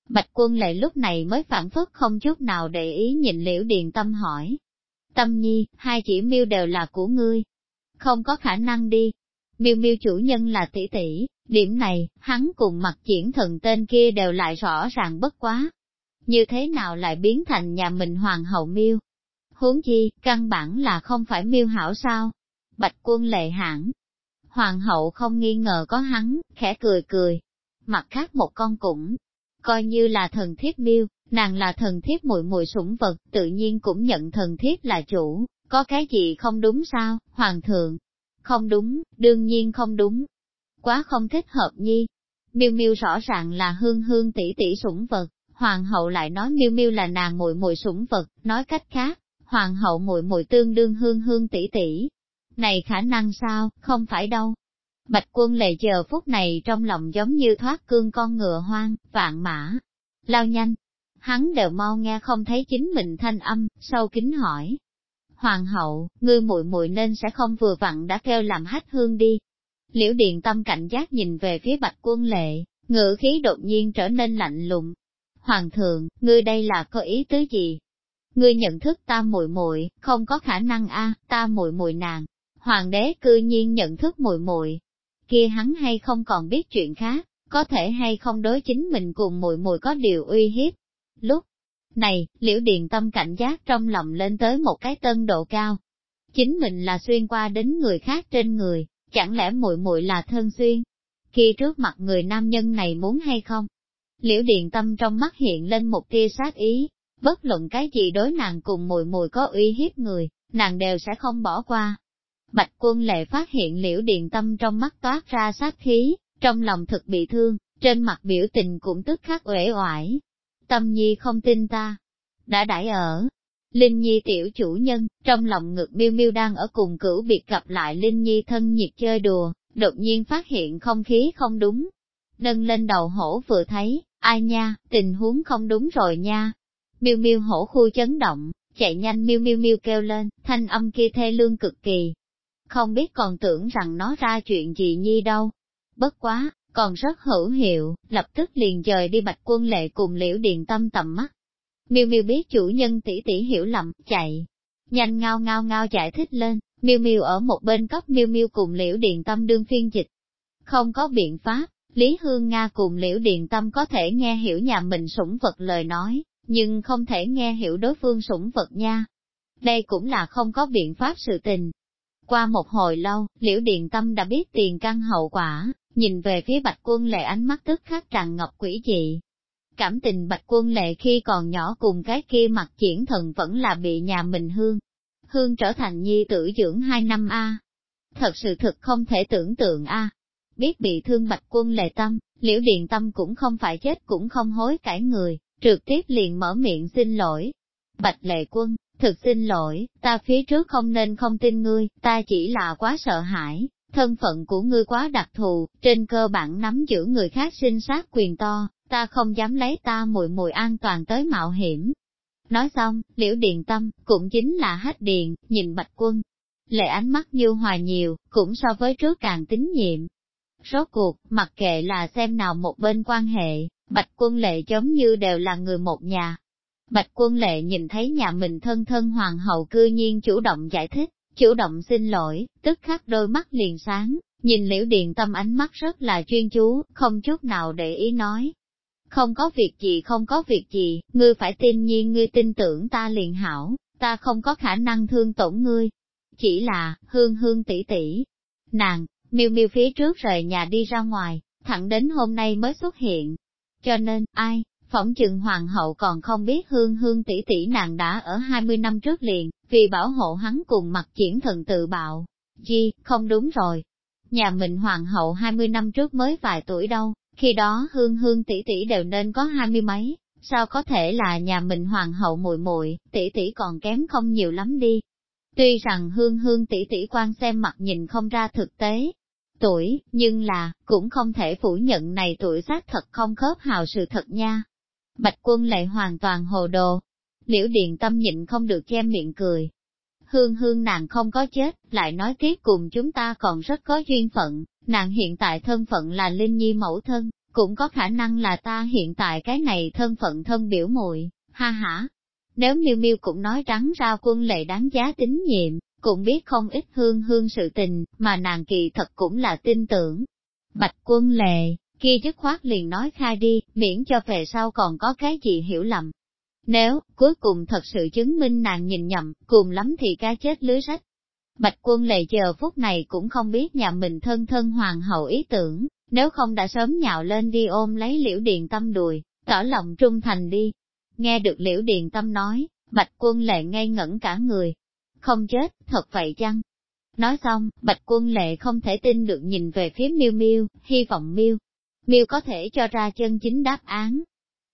Bạch quân lệ lúc này mới phản phất không chút nào để ý nhìn liễu điền tâm hỏi, Tâm nhi, hai chỉ miêu đều là của ngươi. Không có khả năng đi. Miêu miêu chủ nhân là tỷ tỷ, điểm này, hắn cùng mặt triển thần tên kia đều lại rõ ràng bất quá. Như thế nào lại biến thành nhà mình hoàng hậu miêu? Huống chi, căn bản là không phải miêu hảo sao? Bạch quân lệ hãng. Hoàng hậu không nghi ngờ có hắn, khẽ cười cười. Mặt khác một con cũng, coi như là thần thiết miêu, Nàng là thần thiếp muội muội sủng vật, tự nhiên cũng nhận thần thiếp là chủ, có cái gì không đúng sao, hoàng thượng? Không đúng, đương nhiên không đúng. Quá không thích hợp nhi. Miêu miêu rõ ràng là hương hương tỷ tỷ sủng vật, hoàng hậu lại nói miêu miêu là nàng muội muội sủng vật, nói cách khác, hoàng hậu muội muội tương đương hương hương tỷ tỷ. Này khả năng sao, không phải đâu. Bạch quân lệ chờ phút này trong lòng giống như thoát cương con ngựa hoang, vạn mã. Lao nhanh, hắn đều mau nghe không thấy chính mình thanh âm, sâu kính hỏi. Hoàng hậu, ngươi muội muội nên sẽ không vừa vặn đã kêu làm hách hương đi. Liễu điện tâm cảnh giác nhìn về phía bạch quân lệ, ngự khí đột nhiên trở nên lạnh lùng. Hoàng thượng, ngươi đây là có ý tứ gì? Ngươi nhận thức ta muội muội, không có khả năng a, ta muội muội nàng. Hoàng đế cư nhiên nhận thức muội muội, kia hắn hay không còn biết chuyện khác, có thể hay không đối chính mình cùng muội muội có điều uy hiếp, Lúc này, liễu điện tâm cảnh giác trong lòng lên tới một cái tân độ cao. Chính mình là xuyên qua đến người khác trên người, chẳng lẽ muội muội là thân xuyên? Khi trước mặt người nam nhân này muốn hay không? Liễu điện tâm trong mắt hiện lên một tia sát ý, bất luận cái gì đối nàng cùng mùi mùi có uy hiếp người, nàng đều sẽ không bỏ qua. Bạch quân lệ phát hiện liễu điện tâm trong mắt toát ra sát khí, trong lòng thực bị thương, trên mặt biểu tình cũng tức khắc uể oải, Tâm Nhi không tin ta. Đã đãi ở. Linh Nhi tiểu chủ nhân, trong lòng ngực miêu miêu đang ở cùng cửu biệt gặp lại Linh Nhi thân nhiệt chơi đùa, đột nhiên phát hiện không khí không đúng. Nâng lên đầu hổ vừa thấy, ai nha, tình huống không đúng rồi nha. Miêu miêu hổ khu chấn động, chạy nhanh miêu miêu miêu kêu lên, thanh âm kia thê lương cực kỳ. Không biết còn tưởng rằng nó ra chuyện gì nhi đâu. Bất quá, còn rất hữu hiệu, lập tức liền dời đi bạch quân lệ cùng liễu điện tâm tầm mắt. Miêu miêu biết chủ nhân tỷ tỷ hiểu lầm, chạy. Nhanh ngao ngao ngao giải thích lên, miêu miêu ở một bên cấp miêu miêu cùng liễu điện tâm đương phiên dịch. Không có biện pháp, Lý Hương Nga cùng liễu điện tâm có thể nghe hiểu nhà mình sủng vật lời nói, nhưng không thể nghe hiểu đối phương sủng vật nha. Đây cũng là không có biện pháp sự tình. Qua một hồi lâu, liễu điện tâm đã biết tiền căn hậu quả, nhìn về phía bạch quân lệ ánh mắt tức khắc tràn ngọc quỷ dị. Cảm tình bạch quân lệ khi còn nhỏ cùng cái kia mặt triển thần vẫn là bị nhà mình hương. Hương trở thành nhi tử dưỡng hai năm A. Thật sự thực không thể tưởng tượng A. Biết bị thương bạch quân lệ tâm, liễu điện tâm cũng không phải chết cũng không hối cải người, trực tiếp liền mở miệng xin lỗi. Bạch lệ quân, thực xin lỗi, ta phía trước không nên không tin ngươi, ta chỉ là quá sợ hãi, thân phận của ngươi quá đặc thù, trên cơ bản nắm giữ người khác sinh sát quyền to, ta không dám lấy ta mùi mùi an toàn tới mạo hiểm. Nói xong, liễu điện tâm, cũng chính là hết điện, nhìn bạch quân. Lệ ánh mắt như hòa nhiều, cũng so với trước càng tín nhiệm. Rốt cuộc, mặc kệ là xem nào một bên quan hệ, bạch quân lệ giống như đều là người một nhà. Bạch quân lệ nhìn thấy nhà mình thân thân hoàng hậu cư nhiên chủ động giải thích, chủ động xin lỗi, tức khắc đôi mắt liền sáng, nhìn liễu điện tâm ánh mắt rất là chuyên chú, không chút nào để ý nói. Không có việc gì không có việc gì, ngươi phải tin nhiên ngươi tin tưởng ta liền hảo, ta không có khả năng thương tổn ngươi. Chỉ là, hương hương tỷ tỷ. Nàng, miêu miêu phía trước rời nhà đi ra ngoài, thẳng đến hôm nay mới xuất hiện. Cho nên, ai, phỏng chừng hoàng hậu còn không biết hương hương tỷ tỷ nàng đã ở 20 năm trước liền, vì bảo hộ hắn cùng mặt triển thần tự bạo. Chi, không đúng rồi. Nhà mình hoàng hậu 20 năm trước mới vài tuổi đâu, khi đó hương hương tỷ tỷ đều nên có hai mươi mấy, sao có thể là nhà mình hoàng hậu muội muội tỷ tỷ còn kém không nhiều lắm đi. Tuy rằng hương hương tỷ tỷ quan xem mặt nhìn không ra thực tế, tuổi, nhưng là, cũng không thể phủ nhận này tuổi xác thật không khớp hào sự thật nha. Bạch quân lại hoàn toàn hồ đồ. Liễu điện tâm nhịn không được che miệng cười. Hương hương nàng không có chết, lại nói tiếp cùng chúng ta còn rất có duyên phận, nàng hiện tại thân phận là Linh Nhi mẫu thân, cũng có khả năng là ta hiện tại cái này thân phận thân biểu muội ha ha. Nếu miêu miêu cũng nói trắng ra quân lệ đáng giá tín nhiệm, cũng biết không ít hương hương sự tình, mà nàng kỳ thật cũng là tin tưởng. Bạch quân lệ, kia dứt khoát liền nói khai đi, miễn cho về sau còn có cái gì hiểu lầm. Nếu, cuối cùng thật sự chứng minh nàng nhìn nhầm, cùng lắm thì cá chết lưới rách. Bạch quân lệ chờ phút này cũng không biết nhà mình thân thân hoàng hậu ý tưởng, nếu không đã sớm nhạo lên đi ôm lấy liễu điện tâm đùi, tỏ lòng trung thành đi. Nghe được liễu điện tâm nói, bạch quân lệ ngây ngẩn cả người. Không chết, thật vậy chăng? Nói xong, bạch quân lệ không thể tin được nhìn về phía miêu miêu, hy vọng miêu miêu có thể cho ra chân chính đáp án.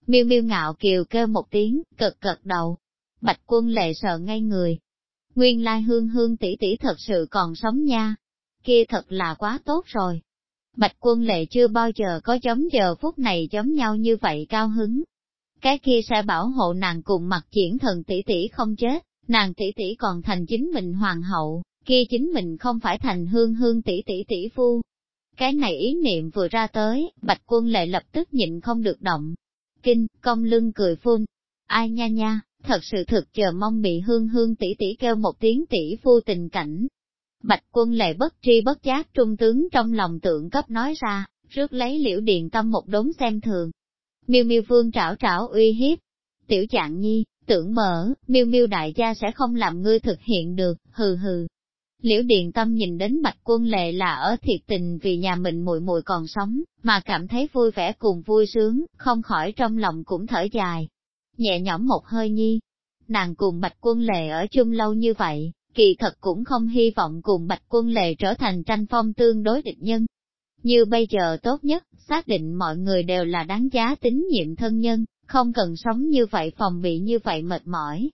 Miêu miêu ngạo kiều kêu một tiếng, cực cực đầu. Bạch quân lệ sợ ngay người. Nguyên lai hương hương tỷ tỷ thật sự còn sống nha. Kia thật là quá tốt rồi. Bạch quân lệ chưa bao giờ có giống giờ phút này giống nhau như vậy cao hứng. Cái kia sẽ bảo hộ nàng cùng mặt triển thần tỷ tỷ không chết, nàng tỷ tỷ còn thành chính mình hoàng hậu, kia chính mình không phải thành hương hương tỷ tỷ tỷ phu, cái này ý niệm vừa ra tới, bạch quân lệ lập tức nhịn không được động. Kinh, công lưng cười phun. Ai nha nha, thật sự thực chờ mong bị hương hương tỷ tỷ kêu một tiếng tỷ phu tình cảnh. Bạch quân lệ bất tri bất giác trung tướng trong lòng tượng cấp nói ra, rước lấy liễu điện tâm một đống xem thường. Miêu miêu vương trảo trảo uy hiếp. Tiểu trạng nhi, tưởng mở, miêu miêu đại gia sẽ không làm ngươi thực hiện được, hừ hừ. Liễu Điện Tâm nhìn đến Bạch Quân Lệ là ở thiệt tình vì nhà mình muội muội còn sống, mà cảm thấy vui vẻ cùng vui sướng, không khỏi trong lòng cũng thở dài. Nhẹ nhõm một hơi nhi, nàng cùng Bạch Quân Lệ ở chung lâu như vậy, kỳ thật cũng không hy vọng cùng Bạch Quân Lệ trở thành tranh phong tương đối địch nhân. Như bây giờ tốt nhất, xác định mọi người đều là đáng giá tín nhiệm thân nhân, không cần sống như vậy phòng bị như vậy mệt mỏi,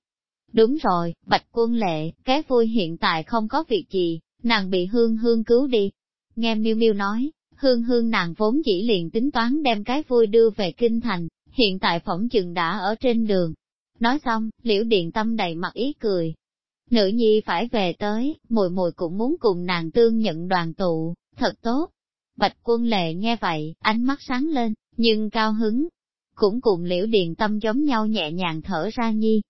Đúng rồi, bạch quân lệ, cái vui hiện tại không có việc gì, nàng bị hương hương cứu đi. Nghe miêu miêu nói, hương hương nàng vốn chỉ liền tính toán đem cái vui đưa về kinh thành, hiện tại phỏng chừng đã ở trên đường. Nói xong, liễu điện tâm đầy mặt ý cười. Nữ nhi phải về tới, mùi mùi cũng muốn cùng nàng tương nhận đoàn tụ, thật tốt. Bạch quân lệ nghe vậy, ánh mắt sáng lên, nhưng cao hứng. Cũng cùng liễu điện tâm giống nhau nhẹ nhàng thở ra nhi.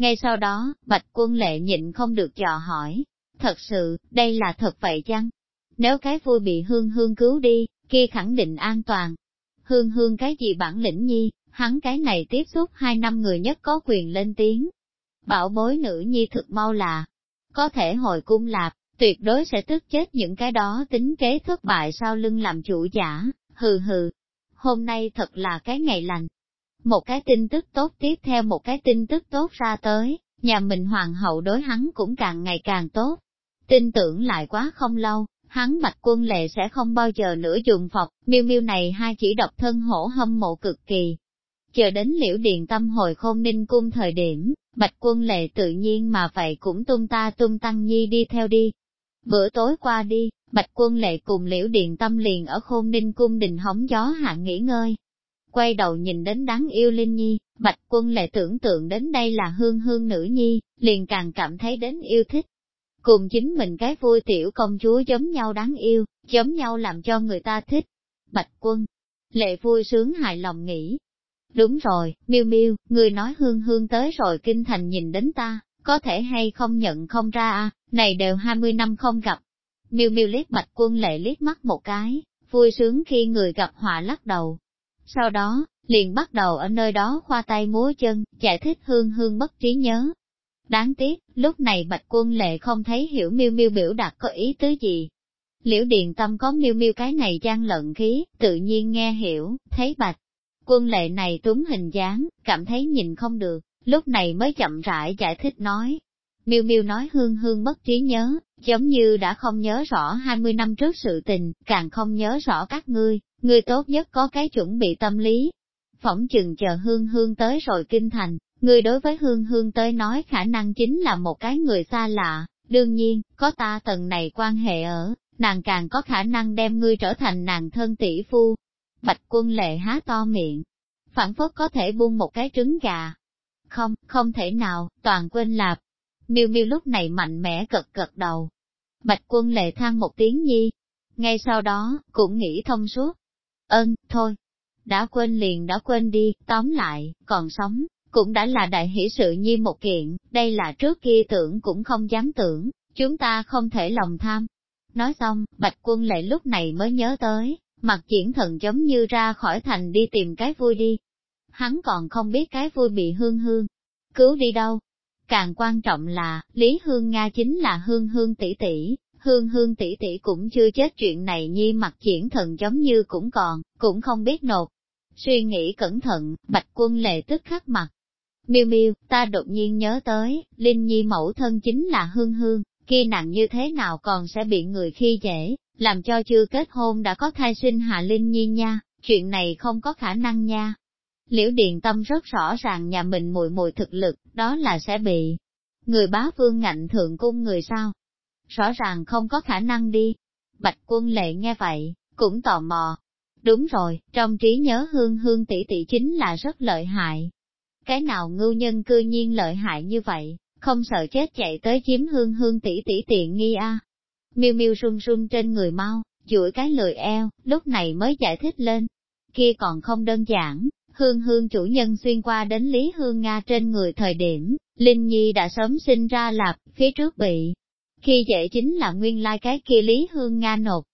Ngay sau đó, bạch quân lệ nhịn không được dò hỏi. Thật sự, đây là thật vậy chăng? Nếu cái vui bị hương hương cứu đi, kia khẳng định an toàn. Hương hương cái gì bản lĩnh nhi, hắn cái này tiếp xúc hai năm người nhất có quyền lên tiếng. Bảo bối nữ nhi thực mau là, có thể hồi cung lạp, tuyệt đối sẽ tức chết những cái đó tính kế thất bại sau lưng làm chủ giả, hừ hừ. Hôm nay thật là cái ngày lành. Một cái tin tức tốt tiếp theo một cái tin tức tốt ra tới, nhà mình hoàng hậu đối hắn cũng càng ngày càng tốt. Tin tưởng lại quá không lâu, hắn bạch quân lệ sẽ không bao giờ nữa dùng phọc, miêu miêu này hai chỉ độc thân hổ hâm mộ cực kỳ. Chờ đến liễu điện tâm hồi khôn ninh cung thời điểm, bạch quân lệ tự nhiên mà vậy cũng tung ta tung tăng nhi đi theo đi. Bữa tối qua đi, bạch quân lệ cùng liễu điện tâm liền ở khôn ninh cung đình hóng gió hạ nghỉ ngơi. Quay đầu nhìn đến đáng yêu Linh Nhi, bạch quân lệ tưởng tượng đến đây là hương hương nữ nhi, liền càng cảm thấy đến yêu thích, cùng chính mình cái vui tiểu công chúa giống nhau đáng yêu, giống nhau làm cho người ta thích. Bạch quân, lệ vui sướng hài lòng nghĩ. Đúng rồi, miêu miêu, người nói hương hương tới rồi kinh thành nhìn đến ta, có thể hay không nhận không ra à, này đều 20 năm không gặp. Miêu miêu liếc bạch quân lệ liếc mắt một cái, vui sướng khi người gặp họa lắc đầu. Sau đó, liền bắt đầu ở nơi đó khoa tay múa chân, giải thích hương hương bất trí nhớ, Đáng tiếc, lúc này bạch quân lệ không thấy hiểu miêu miêu biểu đạt có ý tứ gì. Liễu điện tâm có miêu miêu cái này trang lận khí, tự nhiên nghe hiểu, thấy bạch. Quân lệ này túng hình dáng, cảm thấy nhìn không được, lúc này mới chậm rãi giải thích nói. Miêu miêu nói hương hương bất trí nhớ, giống như đã không nhớ rõ 20 năm trước sự tình, càng không nhớ rõ các ngươi, ngươi tốt nhất có cái chuẩn bị tâm lý. Phỏng chừng chờ hương hương tới rồi kinh thành, Người đối với hương hương tới nói khả năng chính là một cái người xa lạ, đương nhiên, có ta tầng này quan hệ ở, nàng càng có khả năng đem ngươi trở thành nàng thân tỷ phu. Bạch quân lệ há to miệng, phản phất có thể buông một cái trứng gà. Không, không thể nào, toàn quên lạp. Miêu miêu lúc này mạnh mẽ cật cật đầu. Bạch quân lệ than một tiếng nhi. Ngay sau đó, cũng nghĩ thông suốt. Ơn, thôi. Đã quên liền đã quên đi, tóm lại, còn sống, cũng đã là đại hỷ sự nhi một kiện, đây là trước kia tưởng cũng không dám tưởng, chúng ta không thể lòng tham. Nói xong, bạch quân lệ lúc này mới nhớ tới, mặt triển thần giống như ra khỏi thành đi tìm cái vui đi. Hắn còn không biết cái vui bị hương hương, cứu đi đâu. Càng quan trọng là, Lý Hương Nga chính là hương hương tỷ tỷ, hương hương tỷ tỷ cũng chưa chết chuyện này nhi mặt triển thần giống như cũng còn, cũng không biết nột. Suy nghĩ cẩn thận, bạch quân lệ tức khắc mặt, Miêu miêu, ta đột nhiên nhớ tới, Linh Nhi mẫu thân chính là Hương Hương, khi nặng như thế nào còn sẽ bị người khi dễ, làm cho chưa kết hôn đã có thai sinh hạ Linh Nhi nha, chuyện này không có khả năng nha. Liễu Điện Tâm rất rõ ràng nhà mình mùi mùi thực lực, đó là sẽ bị người bá vương ngạnh thượng cung người sao. Rõ ràng không có khả năng đi. Bạch quân lệ nghe vậy, cũng tò mò. Đúng rồi, trong trí nhớ hương hương tỷ tỷ chính là rất lợi hại, cái nào ngưu nhân cư nhiên lợi hại như vậy, không sợ chết chạy tới chiếm hương hương tỷ tỷ tiện nghi a. À. Miêu miêu run run trên người mau, chuỗi cái lười eo, lúc này mới giải thích lên. Kia còn không đơn giản, hương hương chủ nhân xuyên qua đến Lý Hương Nga trên người thời điểm, Linh Nhi đã sớm sinh ra lạp, phía trước bị. Khi dễ chính là nguyên lai cái kia Lý Hương Nga nộp.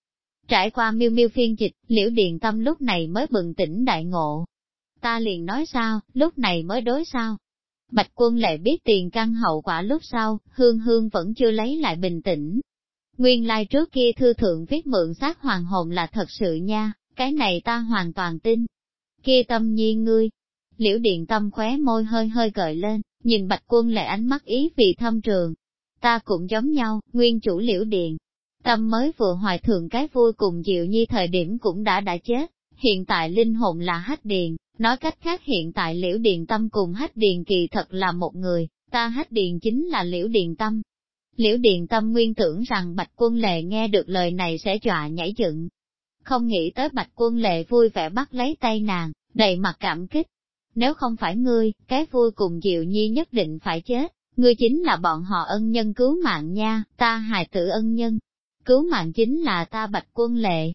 Trải qua miêu miêu phiên dịch, liễu điện tâm lúc này mới bừng tỉnh đại ngộ, ta liền nói sao, lúc này mới đối sao. Bạch quân lệ biết tiền căn hậu quả lúc sau, hương hương vẫn chưa lấy lại bình tĩnh. Nguyên lai like trước kia thư thượng viết mượn xác hoàng hồn là thật sự nha, cái này ta hoàn toàn tin. Kia tâm nhiên ngươi, liễu điện tâm khóe môi hơi hơi gợi lên, nhìn bạch quân lệ ánh mắt ý vị thâm trường. Ta cũng giống nhau, nguyên chủ liễu điện. Tâm mới vừa hoài thượng cái vui cùng Diệu Nhi thời điểm cũng đã đã chết, hiện tại linh hồn là hách điền, nói cách khác hiện tại liễu điền tâm cùng hách điền kỳ thật là một người, ta hách điền chính là liễu điền tâm. Liễu điền tâm nguyên tưởng rằng bạch quân lệ nghe được lời này sẽ dọa nhảy dựng. Không nghĩ tới bạch quân lệ vui vẻ bắt lấy tay nàng, đầy mặt cảm kích. Nếu không phải ngươi, cái vui cùng Diệu Nhi nhất định phải chết, ngươi chính là bọn họ ân nhân cứu mạng nha, ta hài tử ân nhân. Cứu mạng chính là ta bạch quân lệ.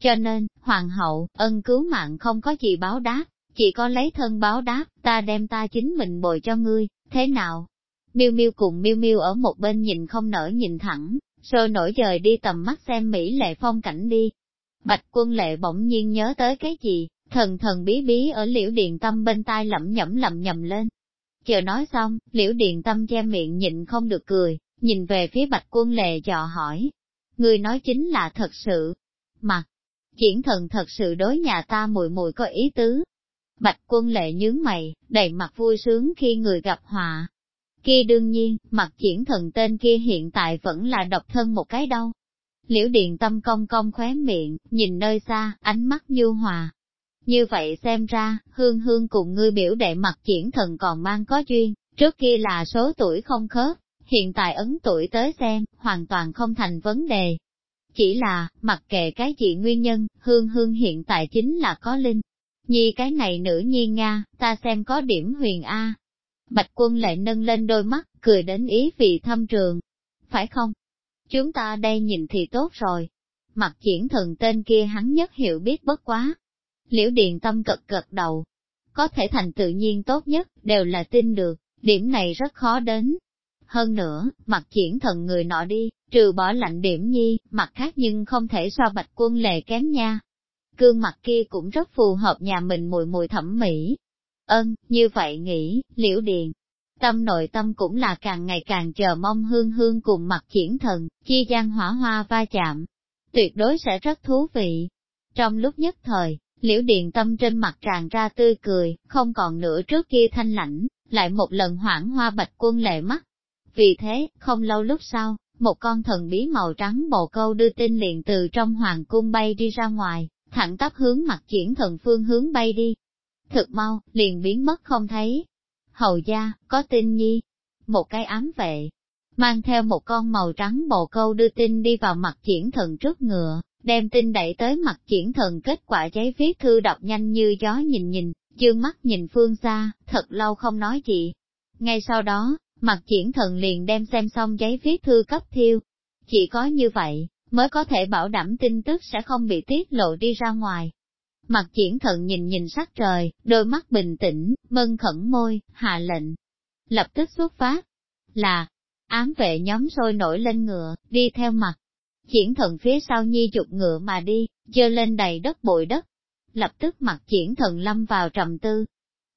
Cho nên, hoàng hậu, ân cứu mạng không có gì báo đáp, chỉ có lấy thân báo đáp, ta đem ta chính mình bồi cho ngươi, thế nào? Miêu Miêu cùng Miêu Miêu ở một bên nhìn không nở nhìn thẳng, rồi nổi dời đi tầm mắt xem Mỹ lệ phong cảnh đi. Bạch quân lệ bỗng nhiên nhớ tới cái gì, thần thần bí bí ở liễu điện tâm bên tai lẩm nhẩm lẩm nhầm lên. Chờ nói xong, liễu điện tâm che miệng nhịn không được cười, nhìn về phía bạch quân lệ dò hỏi. Người nói chính là thật sự. Mặt, triển thần thật sự đối nhà ta mùi mùi có ý tứ. Bạch quân lệ nhướng mày, đầy mặt vui sướng khi người gặp họa. Kia đương nhiên, mặt triển thần tên kia hiện tại vẫn là độc thân một cái đâu. Liễu điện tâm cong cong khóe miệng, nhìn nơi xa, ánh mắt nhu hòa, như vậy xem ra, hương hương cùng ngươi biểu đệ mặt triển thần còn mang có duyên, trước kia là số tuổi không khớp, hiện tại ấn tuổi tới xem, hoàn toàn không thành vấn đề. Chỉ là, mặc kệ cái gì nguyên nhân, hương hương hiện tại chính là có linh. Nhi cái này nữ nhi Nga, ta xem có điểm huyền A. Bạch quân lại nâng lên đôi mắt, cười đến ý vị thâm trường. Phải không? Chúng ta đây nhìn thì tốt rồi. Mặt triển thần tên kia hắn nhất hiểu biết bất quá, Liễu Điền Tâm cật cật đầu. Có thể thành tự nhiên tốt nhất, đều là tin được, điểm này rất khó đến. Hơn nữa, mặt triển thần người nọ đi, trừ bỏ lạnh điểm nhi, mặt khác nhưng không thể so bạch quân lệ kém nha. Cương mặt kia cũng rất phù hợp nhà mình mùi mùi thẩm mỹ. Ân, như vậy nghĩ, liễu điền. Tâm nội tâm cũng là càng ngày càng chờ mong hương hương cùng mặt triển thần, chi gian hỏa hoa va chạm. Tuyệt đối sẽ rất thú vị. Trong lúc nhất thời, Liễu Điện Tâm trên mặt tràn ra tươi cười, không còn nữa trước kia thanh lãnh, lại một lần hoảng hoa bạch quân lệ mắt. Vì thế, không lâu lúc sau, một con thần bí màu trắng bồ câu đưa tin liền từ trong hoàng cung bay đi ra ngoài, thẳng tắp hướng mặt triển thần phương hướng bay đi. Thực mau, liền biến mất không thấy. Hầu gia, có tin nhi. Một cái ám vệ, mang theo một con màu trắng bồ câu đưa tin đi vào mặt triển thần trước ngựa, đem tin đẩy tới mặt triển thần kết quả giấy viết thư đọc nhanh như gió nhìn nhìn, dương mắt nhìn phương xa, thật lâu không nói gì. Ngay sau đó, mặt triển thần liền đem xem xong giấy viết thư cấp thiêu. Chỉ có như vậy, mới có thể bảo đảm tin tức sẽ không bị tiết lộ đi ra ngoài. Mặt triển thần nhìn nhìn sắc trời, đôi mắt bình tĩnh, mân khẩn môi, hạ lệnh. Lập tức xuất phát. Là, ám vệ nhóm sôi nổi lên ngựa, đi theo mặt Triển thần phía sau nhi chụp ngựa mà đi, dơ lên đầy đất bụi đất. Lập tức mặt triển thần lâm vào trầm tư.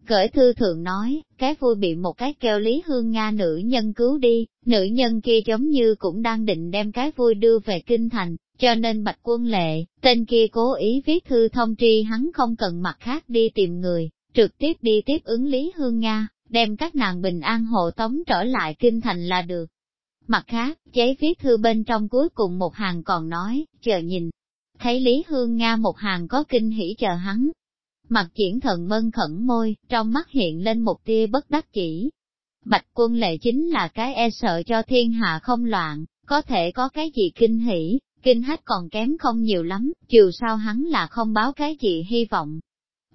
Cởi thư thượng nói, cái vui bị một cái kêu Lý Hương Nga nữ nhân cứu đi, nữ nhân kia giống như cũng đang định đem cái vui đưa về kinh thành, cho nên bạch quân lệ, tên kia cố ý viết thư thông tri hắn không cần mặt khác đi tìm người, trực tiếp đi tiếp ứng Lý Hương Nga, đem các nàng bình an hộ tống trở lại kinh thành là được. Mặt khác, giấy viết thư bên trong cuối cùng một hàng còn nói, chờ nhìn. Thấy Lý Hương Nga một hàng có kinh hỉ chờ hắn. Mặt triển thần mân khẩn môi, trong mắt hiện lên một tia bất đắc chỉ. Bạch quân lệ chính là cái e sợ cho thiên hạ không loạn, có thể có cái gì kinh hỉ, kinh hách còn kém không nhiều lắm, dù sao hắn là không báo cái gì hy vọng.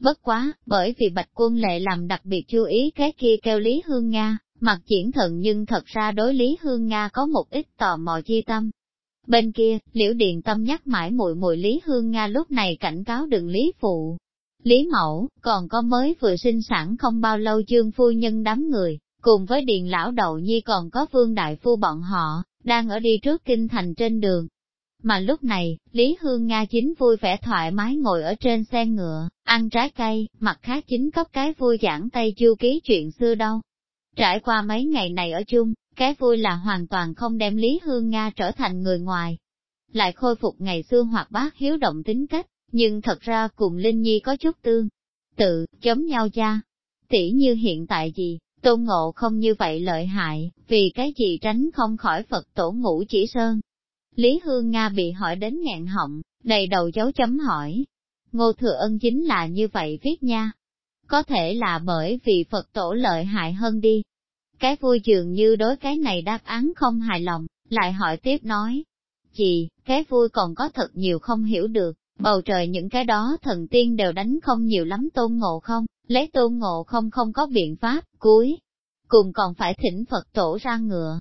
Bất quá, bởi vì bạch quân lệ làm đặc biệt chú ý cái kia kêu Lý Hương Nga, Mặt triển thần nhưng thật ra đối Lý Hương Nga có một ít tò mò chi tâm. Bên kia, liễu điện tâm nhắc mãi mùi mùi Lý Hương Nga lúc này cảnh cáo đừng Lý Phụ. Lý Mẫu, còn có mới vừa sinh sản không bao lâu chương phu nhân đám người, cùng với điện lão đầu nhi còn có vương đại phu bọn họ, đang ở đi trước kinh thành trên đường. Mà lúc này, Lý Hương Nga chính vui vẻ thoải mái ngồi ở trên xe ngựa, ăn trái cây, mặt khác chính cấp cái vui giảng tay chu ký chuyện xưa đâu. Trải qua mấy ngày này ở chung, cái vui là hoàn toàn không đem Lý Hương Nga trở thành người ngoài. Lại khôi phục ngày xưa hoặc bác hiếu động tính cách, nhưng thật ra cùng Linh Nhi có chút tương. Tự, chống nhau cha. Tỷ như hiện tại gì, tôn ngộ không như vậy lợi hại, vì cái gì tránh không khỏi Phật tổ ngũ chỉ sơn. Lý Hương Nga bị hỏi đến ngạn họng, đầy đầu dấu chấm hỏi. Ngô Thừa Ân chính là như vậy viết nha, có thể là bởi vì Phật tổ lợi hại hơn đi. Cái vui dường như đối cái này đáp án không hài lòng, lại hỏi tiếp nói. Chị, cái vui còn có thật nhiều không hiểu được, Bầu trời những cái đó thần tiên đều đánh không nhiều lắm tôn ngộ không, lấy tôn ngộ không không có biện pháp, cuối. Cùng còn phải thỉnh Phật tổ ra ngựa.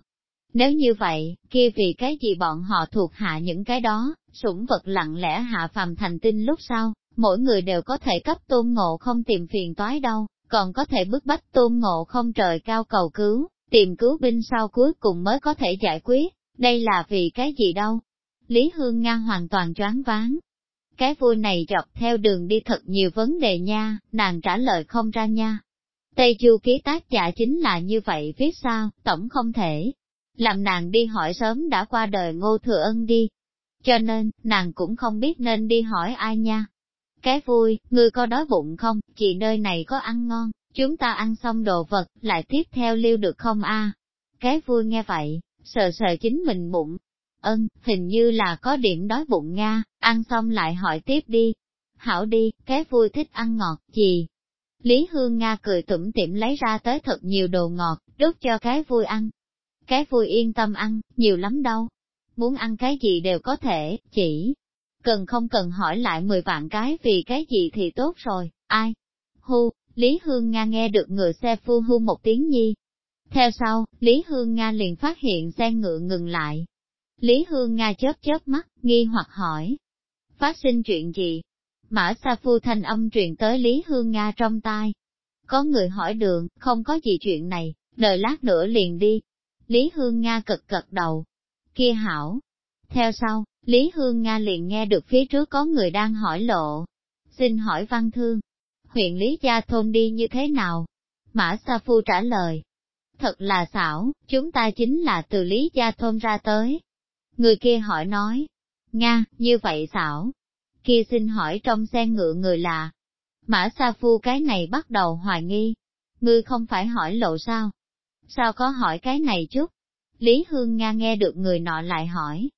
Nếu như vậy, kia vì cái gì bọn họ thuộc hạ những cái đó, sủng vật lặng lẽ hạ phàm thành tinh lúc sau, mỗi người đều có thể cấp tôn ngộ không tìm phiền toái đâu, còn có thể bức bách tôn ngộ không trời cao cầu cứu, tìm cứu binh sau cuối cùng mới có thể giải quyết, đây là vì cái gì đâu. Lý Hương Nga hoàn toàn choáng váng. Cái vui này dọc theo đường đi thật nhiều vấn đề nha, nàng trả lời không ra nha. Tây Du ký tác giả chính là như vậy viết sao, tổng không thể. Làm nàng đi hỏi sớm đã qua đời ngô thừa ân đi. Cho nên, nàng cũng không biết nên đi hỏi ai nha. Cái vui, ngươi có đói bụng không, chị nơi này có ăn ngon, chúng ta ăn xong đồ vật, lại tiếp theo lưu được không a? Cái vui nghe vậy, sờ sờ chính mình bụng. Ân, hình như là có điểm đói bụng Nga, ăn xong lại hỏi tiếp đi. Hảo đi, cái vui thích ăn ngọt, gì? Lý Hương Nga cười tủm tỉm lấy ra tới thật nhiều đồ ngọt, đút cho cái vui ăn. Cái vui yên tâm ăn, nhiều lắm đâu. Muốn ăn cái gì đều có thể, chỉ cần không cần hỏi lại 10 vạn cái vì cái gì thì tốt rồi, ai? Hu, Lý Hương Nga nghe được ngựa xe phu hu một tiếng nhi. Theo sau, Lý Hương Nga liền phát hiện xe ngựa ngừng lại. Lý Hương Nga chớp chớp mắt, nghi hoặc hỏi. Phát sinh chuyện gì? Mã Sa Phu thanh âm truyền tới Lý Hương Nga trong tai. Có người hỏi đường, không có gì chuyện này, đợi lát nữa liền đi. Lý Hương Nga cực cật đầu. Kia hảo. Theo sau, Lý Hương Nga liền nghe được phía trước có người đang hỏi lộ. Xin hỏi văn thương, huyện Lý Gia Thôn đi như thế nào? Mã Sa Phu trả lời. Thật là xảo, chúng ta chính là từ Lý Gia Thôn ra tới. Người kia hỏi nói. Nga, như vậy xảo. Kia xin hỏi trong xe ngựa người là. Mã Sa Phu cái này bắt đầu hoài nghi. Ngươi không phải hỏi lộ sao? Sao có hỏi cái này chút? Lý Hương Nga nghe được người nọ lại hỏi.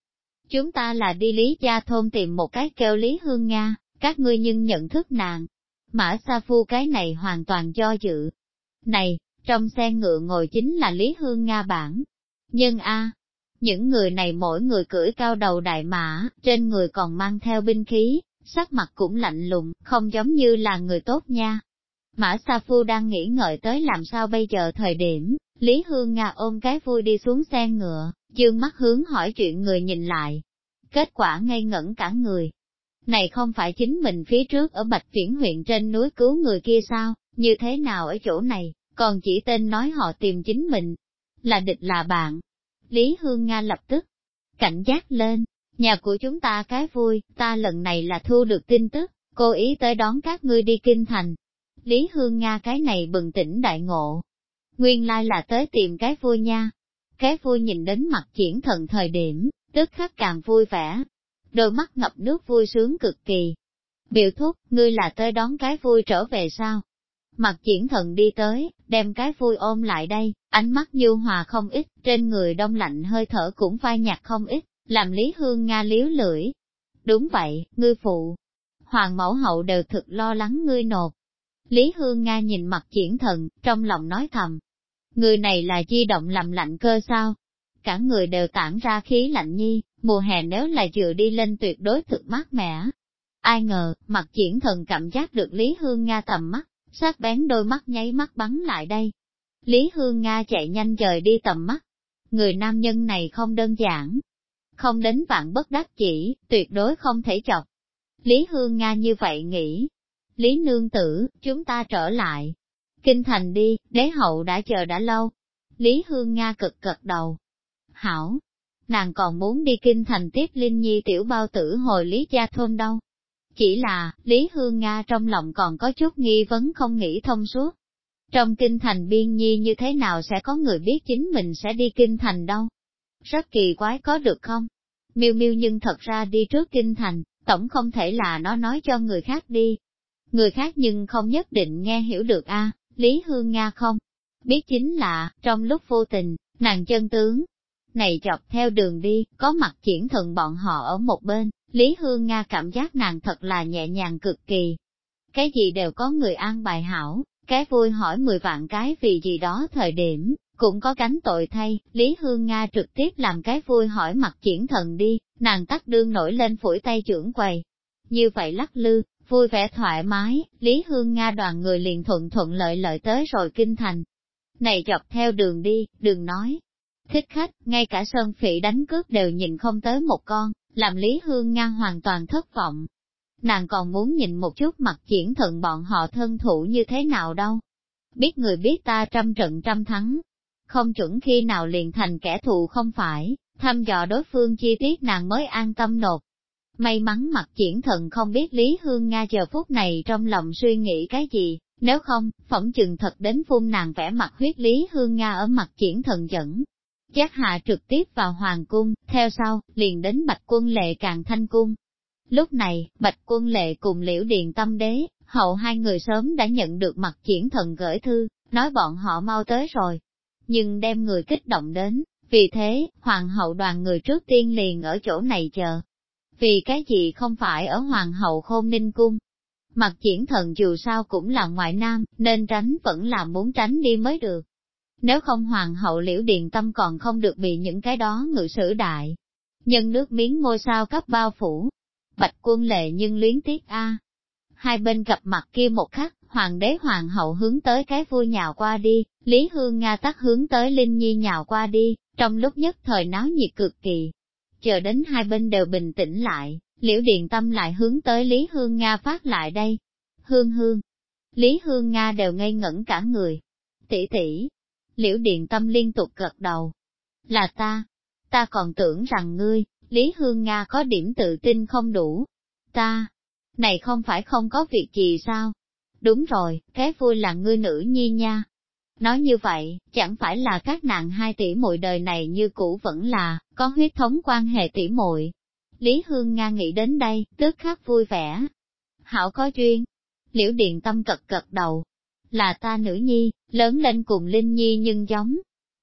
Chúng ta là đi Lý Gia Thôn tìm một cái kêu Lý Hương Nga, các ngươi nhưng nhận thức nàng. Mã Sa Phu cái này hoàn toàn do dự. Này, trong xe ngựa ngồi chính là Lý Hương Nga bản. Nhưng a, những người này mỗi người cưỡi cao đầu đại mã, trên người còn mang theo binh khí, sắc mặt cũng lạnh lùng, không giống như là người tốt nha. Mã Sa Phu đang nghĩ ngợi tới làm sao bây giờ thời điểm, Lý Hương Nga ôm cái vui đi xuống xe ngựa, dương mắt hướng hỏi chuyện người nhìn lại. Kết quả ngây ngẩn cả người. Này không phải chính mình phía trước ở Bạch Viễn huyện trên núi cứu người kia sao, như thế nào ở chỗ này, còn chỉ tên nói họ tìm chính mình. Là địch là bạn. Lý Hương Nga lập tức cảnh giác lên, nhà của chúng ta cái vui, ta lần này là thu được tin tức, cố ý tới đón các ngươi đi kinh thành. Lý Hương Nga cái này bừng tỉnh đại ngộ. Nguyên lai là tới tìm cái vui nha, cái vui nhìn đến mặt triển thần thời điểm, tức khắc càng vui vẻ. Đôi mắt ngập nước vui sướng cực kỳ. Biểu thúc, ngươi là tới đón cái vui trở về sao? Mặt triển thần đi tới, đem cái vui ôm lại đây, ánh mắt nhu hòa không ít, trên người đông lạnh hơi thở cũng phai nhạt không ít, làm Lý Hương Nga liếu lưỡi. Đúng vậy, ngươi phụ. Hoàng mẫu hậu đều thực lo lắng ngươi nột. Lý Hương Nga nhìn mặt triển thần, trong lòng nói thầm, Người này là di động làm lạnh cơ sao? Cả người đều tản ra khí lạnh nhi, mùa hè nếu là dựa đi lên tuyệt đối thực mát mẻ. Ai ngờ, mặt triển thần cảm giác được Lý Hương Nga tầm mắt, sát bén đôi mắt nháy mắt bắn lại đây. Lý Hương Nga chạy nhanh rời đi tầm mắt. Người nam nhân này không đơn giản. Không đến vạn bất đắc chỉ, tuyệt đối không thể chọc. Lý Hương Nga như vậy nghĩ. Lý Nương Tử, chúng ta trở lại, Kinh thành đi, đế hậu đã chờ đã lâu. Lý Hương Nga cực cật đầu. Hảo, nàng còn muốn đi kinh thành tiếp Linh Nhi tiểu bao tử hồi Lý Gia Thôn đâu. Chỉ là, Lý Hương Nga trong lòng còn có chút nghi vấn không nghĩ thông suốt. Trong kinh thành biên nhi như thế nào sẽ có người biết chính mình sẽ đi kinh thành đâu? Rất kỳ quái có được không? Miêu miêu nhưng thật ra đi trước kinh thành, tổng không thể là nó nói cho người khác đi. Người khác nhưng không nhất định nghe hiểu được a. Lý Hương Nga không? Biết chính là, trong lúc vô tình, nàng chân tướng, này chọc theo đường đi, có mặt triển thần bọn họ ở một bên, Lý Hương Nga cảm giác nàng thật là nhẹ nhàng cực kỳ. Cái gì đều có người an bài hảo, cái vui hỏi mười vạn cái vì gì đó thời điểm, cũng có cánh tội thay, Lý Hương Nga trực tiếp làm cái vui hỏi mặt triển thần đi, nàng tắt đương nổi lên phủi tay trưởng quầy. Như vậy lắc lư, vui vẻ thoải mái, Lý Hương Nga đoàn người liền thuận thuận lợi lợi tới rồi kinh thành. Này dọc theo đường đi, đường nói. Thích khách, ngay cả sơn phỉ đánh cướp đều nhìn không tới một con, làm Lý Hương Nga hoàn toàn thất vọng. Nàng còn muốn nhìn một chút mặt triển thận bọn họ thân thủ như thế nào đâu. Biết người biết ta trăm trận trăm thắng. Không chuẩn khi nào liền thành kẻ thù không phải, thăm dò đối phương chi tiết nàng mới an tâm nộp. May mắn mặt triển thần không biết Lý Hương Nga giờ phút này trong lòng suy nghĩ cái gì, nếu không, phỏng chừng thật đến phun nàng vẽ mặt huyết Lý Hương Nga ở mặt triển thần dẫn. Giác hạ trực tiếp vào hoàng cung, theo sau, liền đến bạch quân lệ càng thanh cung. Lúc này, bạch quân lệ cùng liễu điền tâm đế, hậu hai người sớm đã nhận được mặt triển thần gửi thư, nói bọn họ mau tới rồi. Nhưng đem người kích động đến, vì thế, hoàng hậu đoàn người trước tiên liền ở chỗ này chờ. Vì cái gì không phải ở hoàng hậu khôn ninh cung? Mặt triển thần dù sao cũng là ngoại nam, nên tránh vẫn là muốn tránh đi mới được. Nếu không hoàng hậu liễu điện tâm còn không được bị những cái đó ngự sử đại. Nhân nước miếng ngôi sao cấp bao phủ. Bạch quân lệ nhưng luyến tiếc a. Hai bên gặp mặt kia một khắc, hoàng đế hoàng hậu hướng tới cái vui nhào qua đi, Lý Hương Nga tắt hướng tới Linh Nhi nhào qua đi, trong lúc nhất thời náo nhiệt cực kỳ. Chờ đến hai bên đều bình tĩnh lại, Liễu Điện Tâm lại hướng tới Lý Hương Nga phát lại đây. Hương hương. Lý Hương Nga đều ngây ngẩn cả người. Tỷ tỷ. Liễu Điện Tâm liên tục gật đầu. Là ta. Ta còn tưởng rằng ngươi, Lý Hương Nga có điểm tự tin không đủ. Ta. Này không phải không có việc gì sao? Đúng rồi, cái vui là ngươi nữ nhi nha, Nói như vậy, chẳng phải là các nạn hai tỷ muội đời này như cũ vẫn là, có huyết thống quan hệ tỷ muội. Lý Hương Nga nghĩ đến đây, tức khắc vui vẻ. Hảo có duyên. Liễu Điện Tâm cật cật đầu. Là ta nữ nhi, lớn lên cùng Linh Nhi nhưng giống.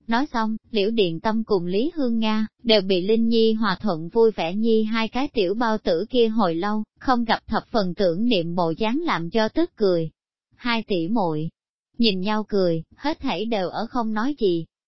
Nói xong, Liễu Điện Tâm cùng Lý Hương Nga, đều bị Linh Nhi hòa thuận vui vẻ nhi hai cái tiểu bao tử kia hồi lâu, không gặp thập phần tưởng niệm bộ dáng làm cho tức cười. Hai tỷ muội nhìn nhau cười, hết thảy đều ở không nói gì.